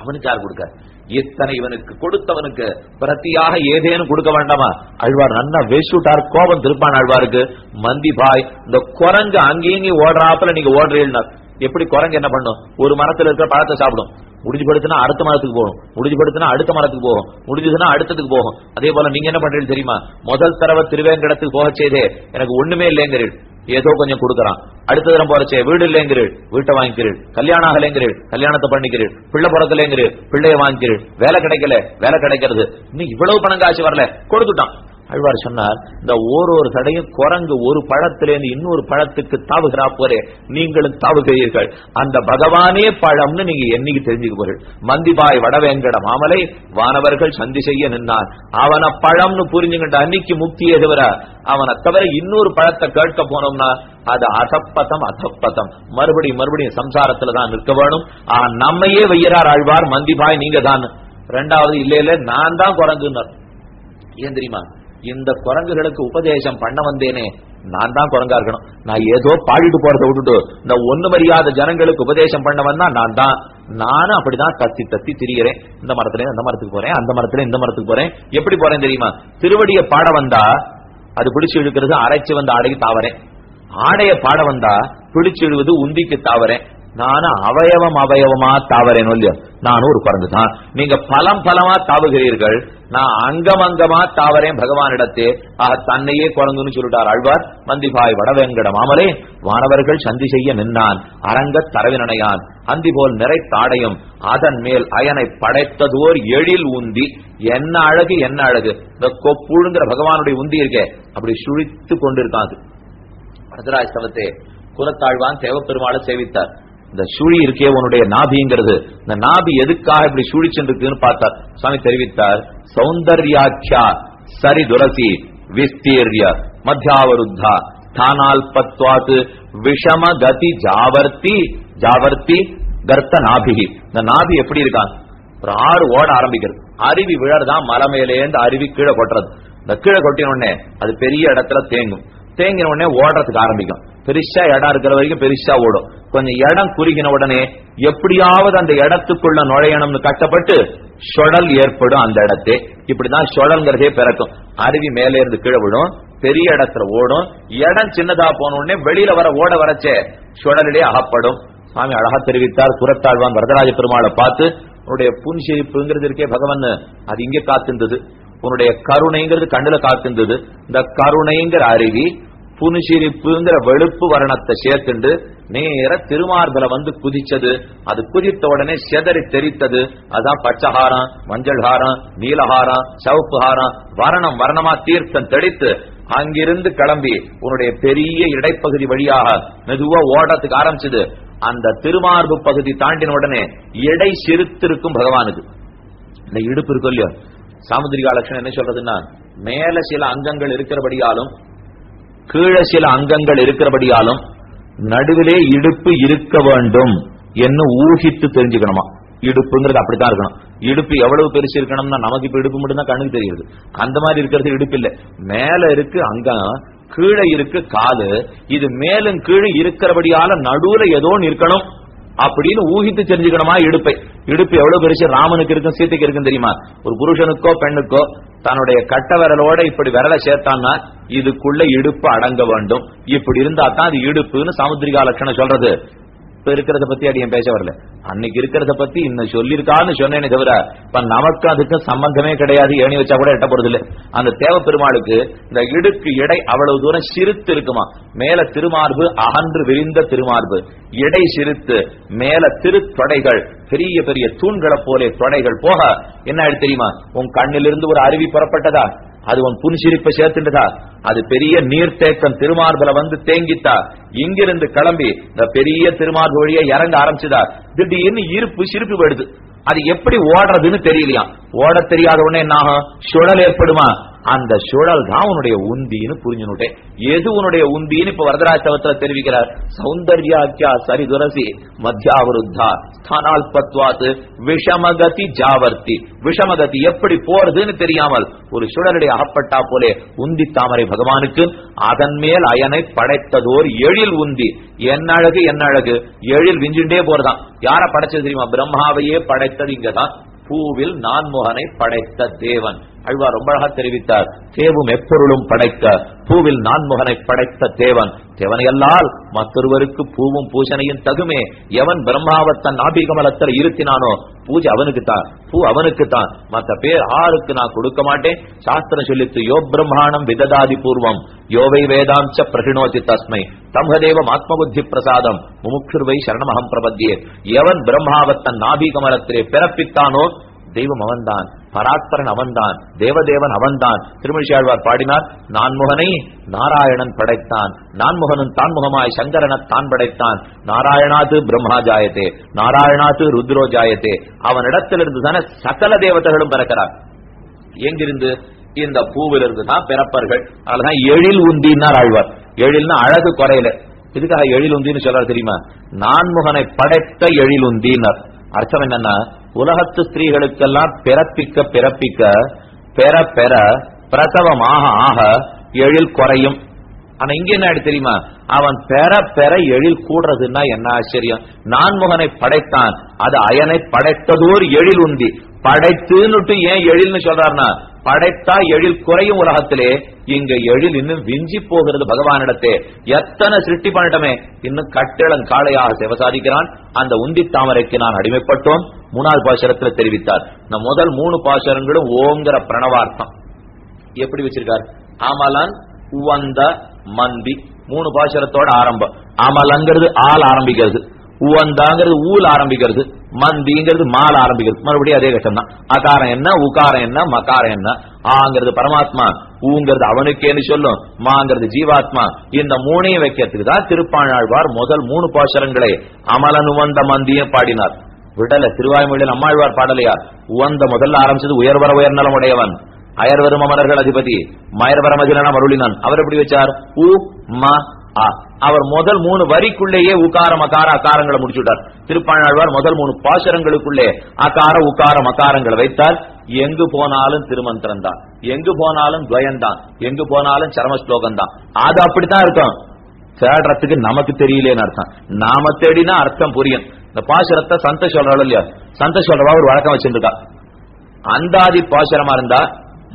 அவனுக்கு யார் கொடுக்க? இத்தனை இவனுக்கு கொடுத்தவனுக்கு பிரத்தியாக ஏதேனும் கொடுக்க வேண்டாமா? அழ்வார் நல்லா வேசுட்டார் கோபம் திருப்பான் அழ்வாருக்கு. மந்தி பாய் இந்த குரங்கு அங்கேயும் ஓடுறாப்புல நீங்க ஓடுறீங்க எப்படி குரங்கு என்ன பண்ணும்? ஒரு மரத்துல இருக்கிற பழத்தை சாப்பிடும். முடிஞ்சு படுத்துனா அடுத்த மரத்துக்கு போகும் முடிஞ்சு படுத்துனா அடுத்த மரத்துக்கு போகும் முடிஞ்சதுன்னா அடுத்ததுக்கு போகும் அதே போல நீங்க என்ன பண்றீங்க தெரியுமா? முதல் தடவை திருவேங்கடத்துக்கு போக செய்தே எனக்கு ஒண்ணுமே இல்லைங்கிறீள். ஏதோ கொஞ்சம் கொடுக்கறான். அடுத்த தரம் போறச்சே வீடு இல்லைங்கிறீள். வீட்டை வாங்கிக்கிறீள். கல்யாணம் ஆகலைங்கிறீள் கல்யாணத்தை பண்ணிக்கிறீள். பிள்ளை பிறக்கலைங்கிறீள். பிள்ளைய வாங்கிக்கிறீள். வேலை கிடைக்கல. வேலை கிடைக்கிறது. இன்னும் இவ்வளவு பணம் காசு வரல. கொடுத்துட்டான். அழ்வார் சொன்னார் இந்த ஓரொரு தடையும் குரங்கு ஒரு பழத்திலேருந்து இன்னொரு பழத்துக்கு தாவுகிறா போரே நீங்களும் தாவுகிறீர்கள். அந்த பகவானே பழம்னு நீங்க என்னைக்கு தெரிஞ்சுக்க போறீர்கள் மந்திபாய் வடவேங்கட மாமலை வானவர்கள் சந்தி செய்ய நின்றான். அவன பழம்னு புரிஞ்சுக்கிட்ட அன்னைக்கு முக்தியே தவிர அவனை தவிர இன்னொரு பழத்தை கேட்க போனோம்னா அது அசப்பதம் அசப்பதம். மறுபடியும் மறுபடியும் சம்சாரத்துல தான் நிற்க வேணும். நம்மையே வையறார் ஆழ்வார் மந்திபாய் நீங்க தான் ரெண்டாவது இல்ல இல்ல நான் தான் குரங்குன்னார். ஏன் தெரியுமா? இந்த குரங்குகளுக்கு உபதேசம் பண்ண வந்தேனே நான் தான் குரங்கா இருக்கணும். நான் ஏதோ பாடிட்டு போறத விட்டுட்டு இந்த ஒண்ணு மரியாத ஜனங்களுக்கு உபதேசம் பண்ண வந்தா நான் தான். நானும் அப்படிதான் தத்தி தத்தி திரிகிறேன். இந்த மரத்துல அந்த மரத்துக்கு போறேன் அந்த மரத்துல இந்த மரத்துக்கு போறேன். எப்படி போறேன் தெரியுமா? திருவடியை பாட வந்தா அது பிடிச்சு இழுக்கிறது அரைச்சு வந்த ஆடைக்கு தாவறேன். ஆடைய பாட வந்தா பிடிச்சு இழுவது உந்திக்கு தாவறேன். நானும் அவயவம் அவயவமா தாவறேன் இல்லையோ? நானும் ஒரு குரங்கு தான் நீங்க பலம் பலமா தாவுகிறீர்கள் நான் அங்கம் அங்கமா தாவரேன் பகவானிடத்தே ஆக தன்னையே குரங்குன்னு சொல்லிட்டார் ஆழ்வார். மந்திபாய் வடவேங்கட மாமலே வானவர்கள் சந்தி செய்ய நின்னான் அரங்க தரவினையான் அந்தி போல் நிறை தாடையும் அதன் மேல் அயனை படைத்ததோர் எழில் உந்தி. என்ன அழகு என்ன அழகு. இந்த கொப்புழுங்கிற பகவானுடைய உந்தி இருக்கே. அப்படி சுழித்து கொண்டிருக்காது. அது வரதராஜ்தவத்தை குலத்தாழ்வான் தேவப்பெருமாளை சேவித்தார். இந்த சுழி இருக்கே உன்னுடைய நாபிங்கிறது. இந்த நாபி எதுக்காக இப்படி சுழிச்சுருக்குன்னு பார்த்தார். சுவாமி தெரிவித்தார் சௌந்தர்யாச்சா சரி துரசி விஸ்தீர்ய மத்தியாவருத்தா ஸ்தானால்பத்வாத் விஷம கதி ஜாவர்த்தி ஜாவர்த்தி கர்த்த நாபிகி இந்த நாபி எப்படி இருக்கான்? ஒரு ஆறு ஓட ஆரம்பிக்கிறது. அருவி விழறதான் மலை மேலேந்து அருவி கீழே கொட்டுறது. இந்த கீழே கொட்டின உடனே அது பெரிய இடத்துல தேங்கும். தேங்கின உடனே ஓடுறதுக்கு ஆரம்பிக்கும். பெருசா இடம் இருக்கிற வரைக்கும் பெருசா ஓடும். கொஞ்சம் இடம் குறுகின உடனே எப்படியாவது அந்த இடத்துக்குள்ள நுழையணும்னு கட்டப்பட்டு சுழல் ஏற்படும் அந்த இடத்தே. இப்படிதான் சுழல்ங்கிறதே பிறக்கும். அருவி மேலே இருந்து கீழே விடும் பெரிய இடத்துல ஓடும். இடம் சின்னதா போன உடனே வெளியில வர ஓட வரச்சே சுழலிலே அகப்படும். சுவாமி அழகா தெரிவித்தார் புறத்தாழ்வான் வரதராஜ பெருமாளை பார்த்து உன்னுடைய புன்சிரிப்புங்கிறது இருக்கே பகவான் அது இங்கே காத்திருந்தது. உன்னுடைய கருணைங்கிறது கண்ணுல காத்திருந்தது. இந்த கருணைங்கிற அருவி புனுசிரிப்புங்கிற வெளுப்பு வரணத்தை சேர்த்துண்டு நேர திருமார்பல வந்து குதிச்சது. அது குதித்த உடனே செதறி தெரித்தது அதான் பச்சைஹாரம் மஞ்சள் ஹாரம் நீலஹாரம் சவுப்பு ஹாரம் வரணம் வரணமா தீர்த்தம் தெளித்து அங்கிருந்து கிளம்பி உன்னுடைய பெரிய இடைப்பகுதி வழியாக மெதுவா ஓடத்துக்கு ஆரம்பிச்சது. அந்த திருமார்பு பகுதி தாண்டின உடனே எடை சிறுத்திருக்கும் பகவானுக்கு. இந்த இடுப்பு இருக்கும் இல்லையோ? சாமுதிரிகா லட்சணம் என்ன சொல்றதுன்னா மேல சில அங்கங்கள் இருக்கிறபடியாலும் கீழே சில அங்கங்கள் இருக்கிறபடியாலும் நடுவிலே இடுப்பு இருக்க வேண்டும் என்று ஊகித்து தெரிஞ்சுக்கணுமா? இடுப்புங்கிறது அப்படித்தான் இருக்கணும். இடுப்பு எவ்வளவு பெருசு இருக்கணும்னா நமக்கு இப்ப இடுப்பு மட்டும்தான் கண்ணுக்கு தெரியுது. அந்த மாதிரி இருக்கிறது இடுப்பு இல்ல. மேல இருக்கு அங்கம் கீழே இருக்கு காலு இது மேலும் கீழே இருக்கிறபடியால நடுவுல ஏதோ நிற்கணும் இருக்கணும். அப்படின்னு ஊகித்து தெரிஞ்சுக்கணுமா? இடுப்பை. இடுப்பு எவ்வளவு பெருசு? ராமனுக்கு இருக்கும் சீத்தைக்கு இருக்கும் தெரியுமா? ஒரு புருஷனுக்கோ பெண்ணுக்கோ தன்னுடைய கட்ட விரலோட இப்படி விரலை சேர்த்தான்னா இதுக்குள்ள இடுப்பு அடங்க வேண்டும். இப்படி இருந்தா தான் அது இடுப்புன்னு சாமுத்திரிகா லட்சணம் சொல்றது. இப்ப இருக்கிறத பத்தி அடியன் பேச வரல. அன்னைக்கு இருக்கிறத பத்தி இன்னும் சொல்லியிருக்கான்னு சொன்னேனே தவிர இப்ப நமக்கு அதுக்கு சம்பந்தமே கிடையாது ஏணி வச்சா கூட எட்ட போறது இல்ல. அந்த தேவ பெருமாளுக்கு இந்த இடுக்கு எடை அவ்வளவு தூரம் சிறுத்து இருக்குமா? மேல திருமார்பு அகன்று விரிந்த திருமார்பு. எடை சிறுத்து மேல திருத்தொடைகள் பெரிய பெரிய தூண்களை போலே தொடைகள் போக என்ன ஆயிடு தெரியுமா? உன் கண்ணிலிருந்து ஒரு அருவி புறப்பட்டதா? அது உன் புன்சிரிப்பை சேர்த்துட்டதா? அது பெரிய நீர்த்தேக்கம் திருமார்பல வந்து தேங்கித்தா? இங்கிருந்து கிளம்பி இந்த பெரிய திருமார்பு வழியை இறங்க ஆரம்பிச்சுதா? திடீர்னு இருப்பு சிரிப்பு போயிடுது. அது எப்படி ஓடுறதுன்னு தெரியலையா ஓட தெரியாத உடனே என்ன ஆகும் சுழல் ஏற்படுமா? அந்த சுழல் தான் உன்னுடைய உந்தின்னு புரிஞ்சுனுட்டேன் எது உன்னுடைய உந்தின்னு இப்ப வரதராஜவத்துல தெரிவிக்கிறார்? சௌந்தர்யாக்கியா சரி துரசி மத்தியாவருத்தா ஸ்தானால்பத்வாத்து விஷமகதி ஜாவர்த்தி. விஷமகதி எப்படி போறதுன்னு தெரியாமல் ஒரு சுழலுடைய அகப்பட்டா போலே உந்தி தாமரை பகவானுக்கு அதன் மேல் அயனை படைத்ததோர் எழில் உந்தி. என்ன அழகு என்ன அழகு? எழில் விஞ்சுண்டே போறதான் யார படைச்சது தெரியுமா? பிரம்மாவையே படைத்தது இங்கதான். பூவில் நான்முகனை படைத்த தேவன். அழ்வார் ரொம்ப அழகா தெரிவித்தார். தேவும் எப்பொருளும் படைக்க பூவில் நான்முகனை படைத்த தேவன். தேவனையல்லால் மற்றொருவருக்கு பூவும் பூசனையும் தகுமே. எவன் பிரம்மாவத்தன் நாபிகமலத்தில் இருத்தினானோ பூஜை அவனுக்கு தான் பூ அவனுக்கு தான். மத்த பேர் ஆருக்கு நான் கொடுக்க மாட்டேன். சாஸ்திரம் சொல்லித்து யோ பிரம்மாணம் விததாதி பூர்வம் யோவை வேதாம்ச பிரகிணோதி தஸ்மை. தம்ஹதேவம் ஆத்மபுத்தி பிரசாதம் முமுக்ஷுர்வை சரணமகம் பிரபத்தியே. எவன் பிரம்மாவத்தன் நாபிகமலத்திலே பிறப்பித்தானோ தெய்வம் அவன்தான். பராத்பரன் அவன்தான் தேவதேவன் அவன்தான். திருமணிஷாழ்வார் பாடினார் நான்முகனை நாராயணன் படைத்தான். நான்முகனும் தான்முகமாய் சங்கரனை தான் படைத்தான். நாராயணாது பிரம்மா ஜாயத்தே நாராயணாது ருத்ரோ ஜாயத்தே அவனிடத்திலிருந்து தானே சகல தேவதைகளும் பிறக்கிறார். எங்கிருந்து? இந்த பூவிலிருந்து தான் பிறப்பர்கள். அதுதான் எழில் உந்தினார் ஆழ்வார். எழில்னா அழகு குறையில. இதுக்காக எழில் உந்தின்னு சொல்றாரு தெரியுமா? நான்முகனை படைத்த எழில் உந்தினார் அர்த்தம் என்னன்னா உலகத்து ஸ்திரீகளுக்கெல்லாம் பிறப்பிக்க பிறப்பிக்க பெற பெற பிரசவமாக ஆக எழில் குறையும். ஆனா இங்க என்ன ஆயிடுச்சு தெரியுமா? அவன் பெற பெற எழில் கூடுறதுன்னா என்ன ஆச்சரியம்? நான்முகனை படைத்தான். அது அயனை படைத்ததோர் எழில் உந்தி. படைத்துன்னுட்டு ஏன் எழில்னு சொல்றாருன்னா படைத்தா எழில் குறையும் உலகத்திலே இங்க எழில் இன்னும் விஞ்சி போகிறது பகவானிடத்தே. எத்தனை சிருஷ்டி பண்ணிட்டமே. இன்னும் கட்டிடம் காளையாக சிவசாதிக்கிறான் அந்த உந்தி தாமரைக்கு நான் அடிமைப்பட்டோம். மூணாவது பாசரத்தில் தெரிவித்தார். இந்த முதல் மூணு பாசரங்களும் ஓங்கிற பிரணவார்த்தம். எப்படி வச்சிருக்கார்? ஆமலன் உவந்த மந்தி. மூணு பாசரத்தோட ஆரம்பம். ஆமலங்கிறது ஆள் ஆரம்பிக்கிறது. உவந்தாங்கிறது ஊல் ஆரம்பிக்கிறது மந்திங்கிறது மால் ஆரம்பிக்கிறது. மறுபடியும் அதே கஷ்டம் தான் அகாரம் என்ன உகாரம் என்ன மகாரம் என்ன? ஆங்கிறது பரமாத்மா ஊங்கிறது அவனுக்கேன்னு சொல்லும் மாங்கிறது ஜீவாத்மா. இந்த மூணையும் வைக்கிறதுக்கு தான் திருப்பாணாழ்வார் முதல் மூணு பாசரங்களை அமலன் உவந்த மந்தியும் பாடினார். விடல திருவாய்மொழியில் அம்மாழ்வார் பாடலையார் உவந்த முதல்ல ஆரம்பிச்சது உயர்வர உயர்நலம் உடையவன் அயர்வரும் அமரர்கள் அதிபதி மயர்வரமதிலன அருளினான். அவர் எப்படி வச்சார்? உ ம அவர் முதல் மூணு வரிக்குள்ளேயே உக்கார மகார அகாரங்களை முடிச்சுட்டார். திருப்பாழ்வார் முதல் மூணு பாசரங்களுக்குள்ளே அகார உக்கார மகாரங்களை வைத்தார். எங்கு போனாலும் திருமந்திரம் தான் எங்கு போனாலும் துவயந்தான் எங்கு போனாலும் சரம ஸ்லோகம் தான் அது அப்படித்தான் இருக்கும் தேடுறதுக்கு நமக்கு தெரியலேன்னு அர்த்தம். நாம தேடினா அர்த்தம் புரியும். இந்த பாசுரத்தை சந்த சொல்றாள் இல்லையா? சந்த சொல்றவா ஒரு வழக்கம் வச்சிருக்கா அந்தாதி பாசுரமா இருந்தா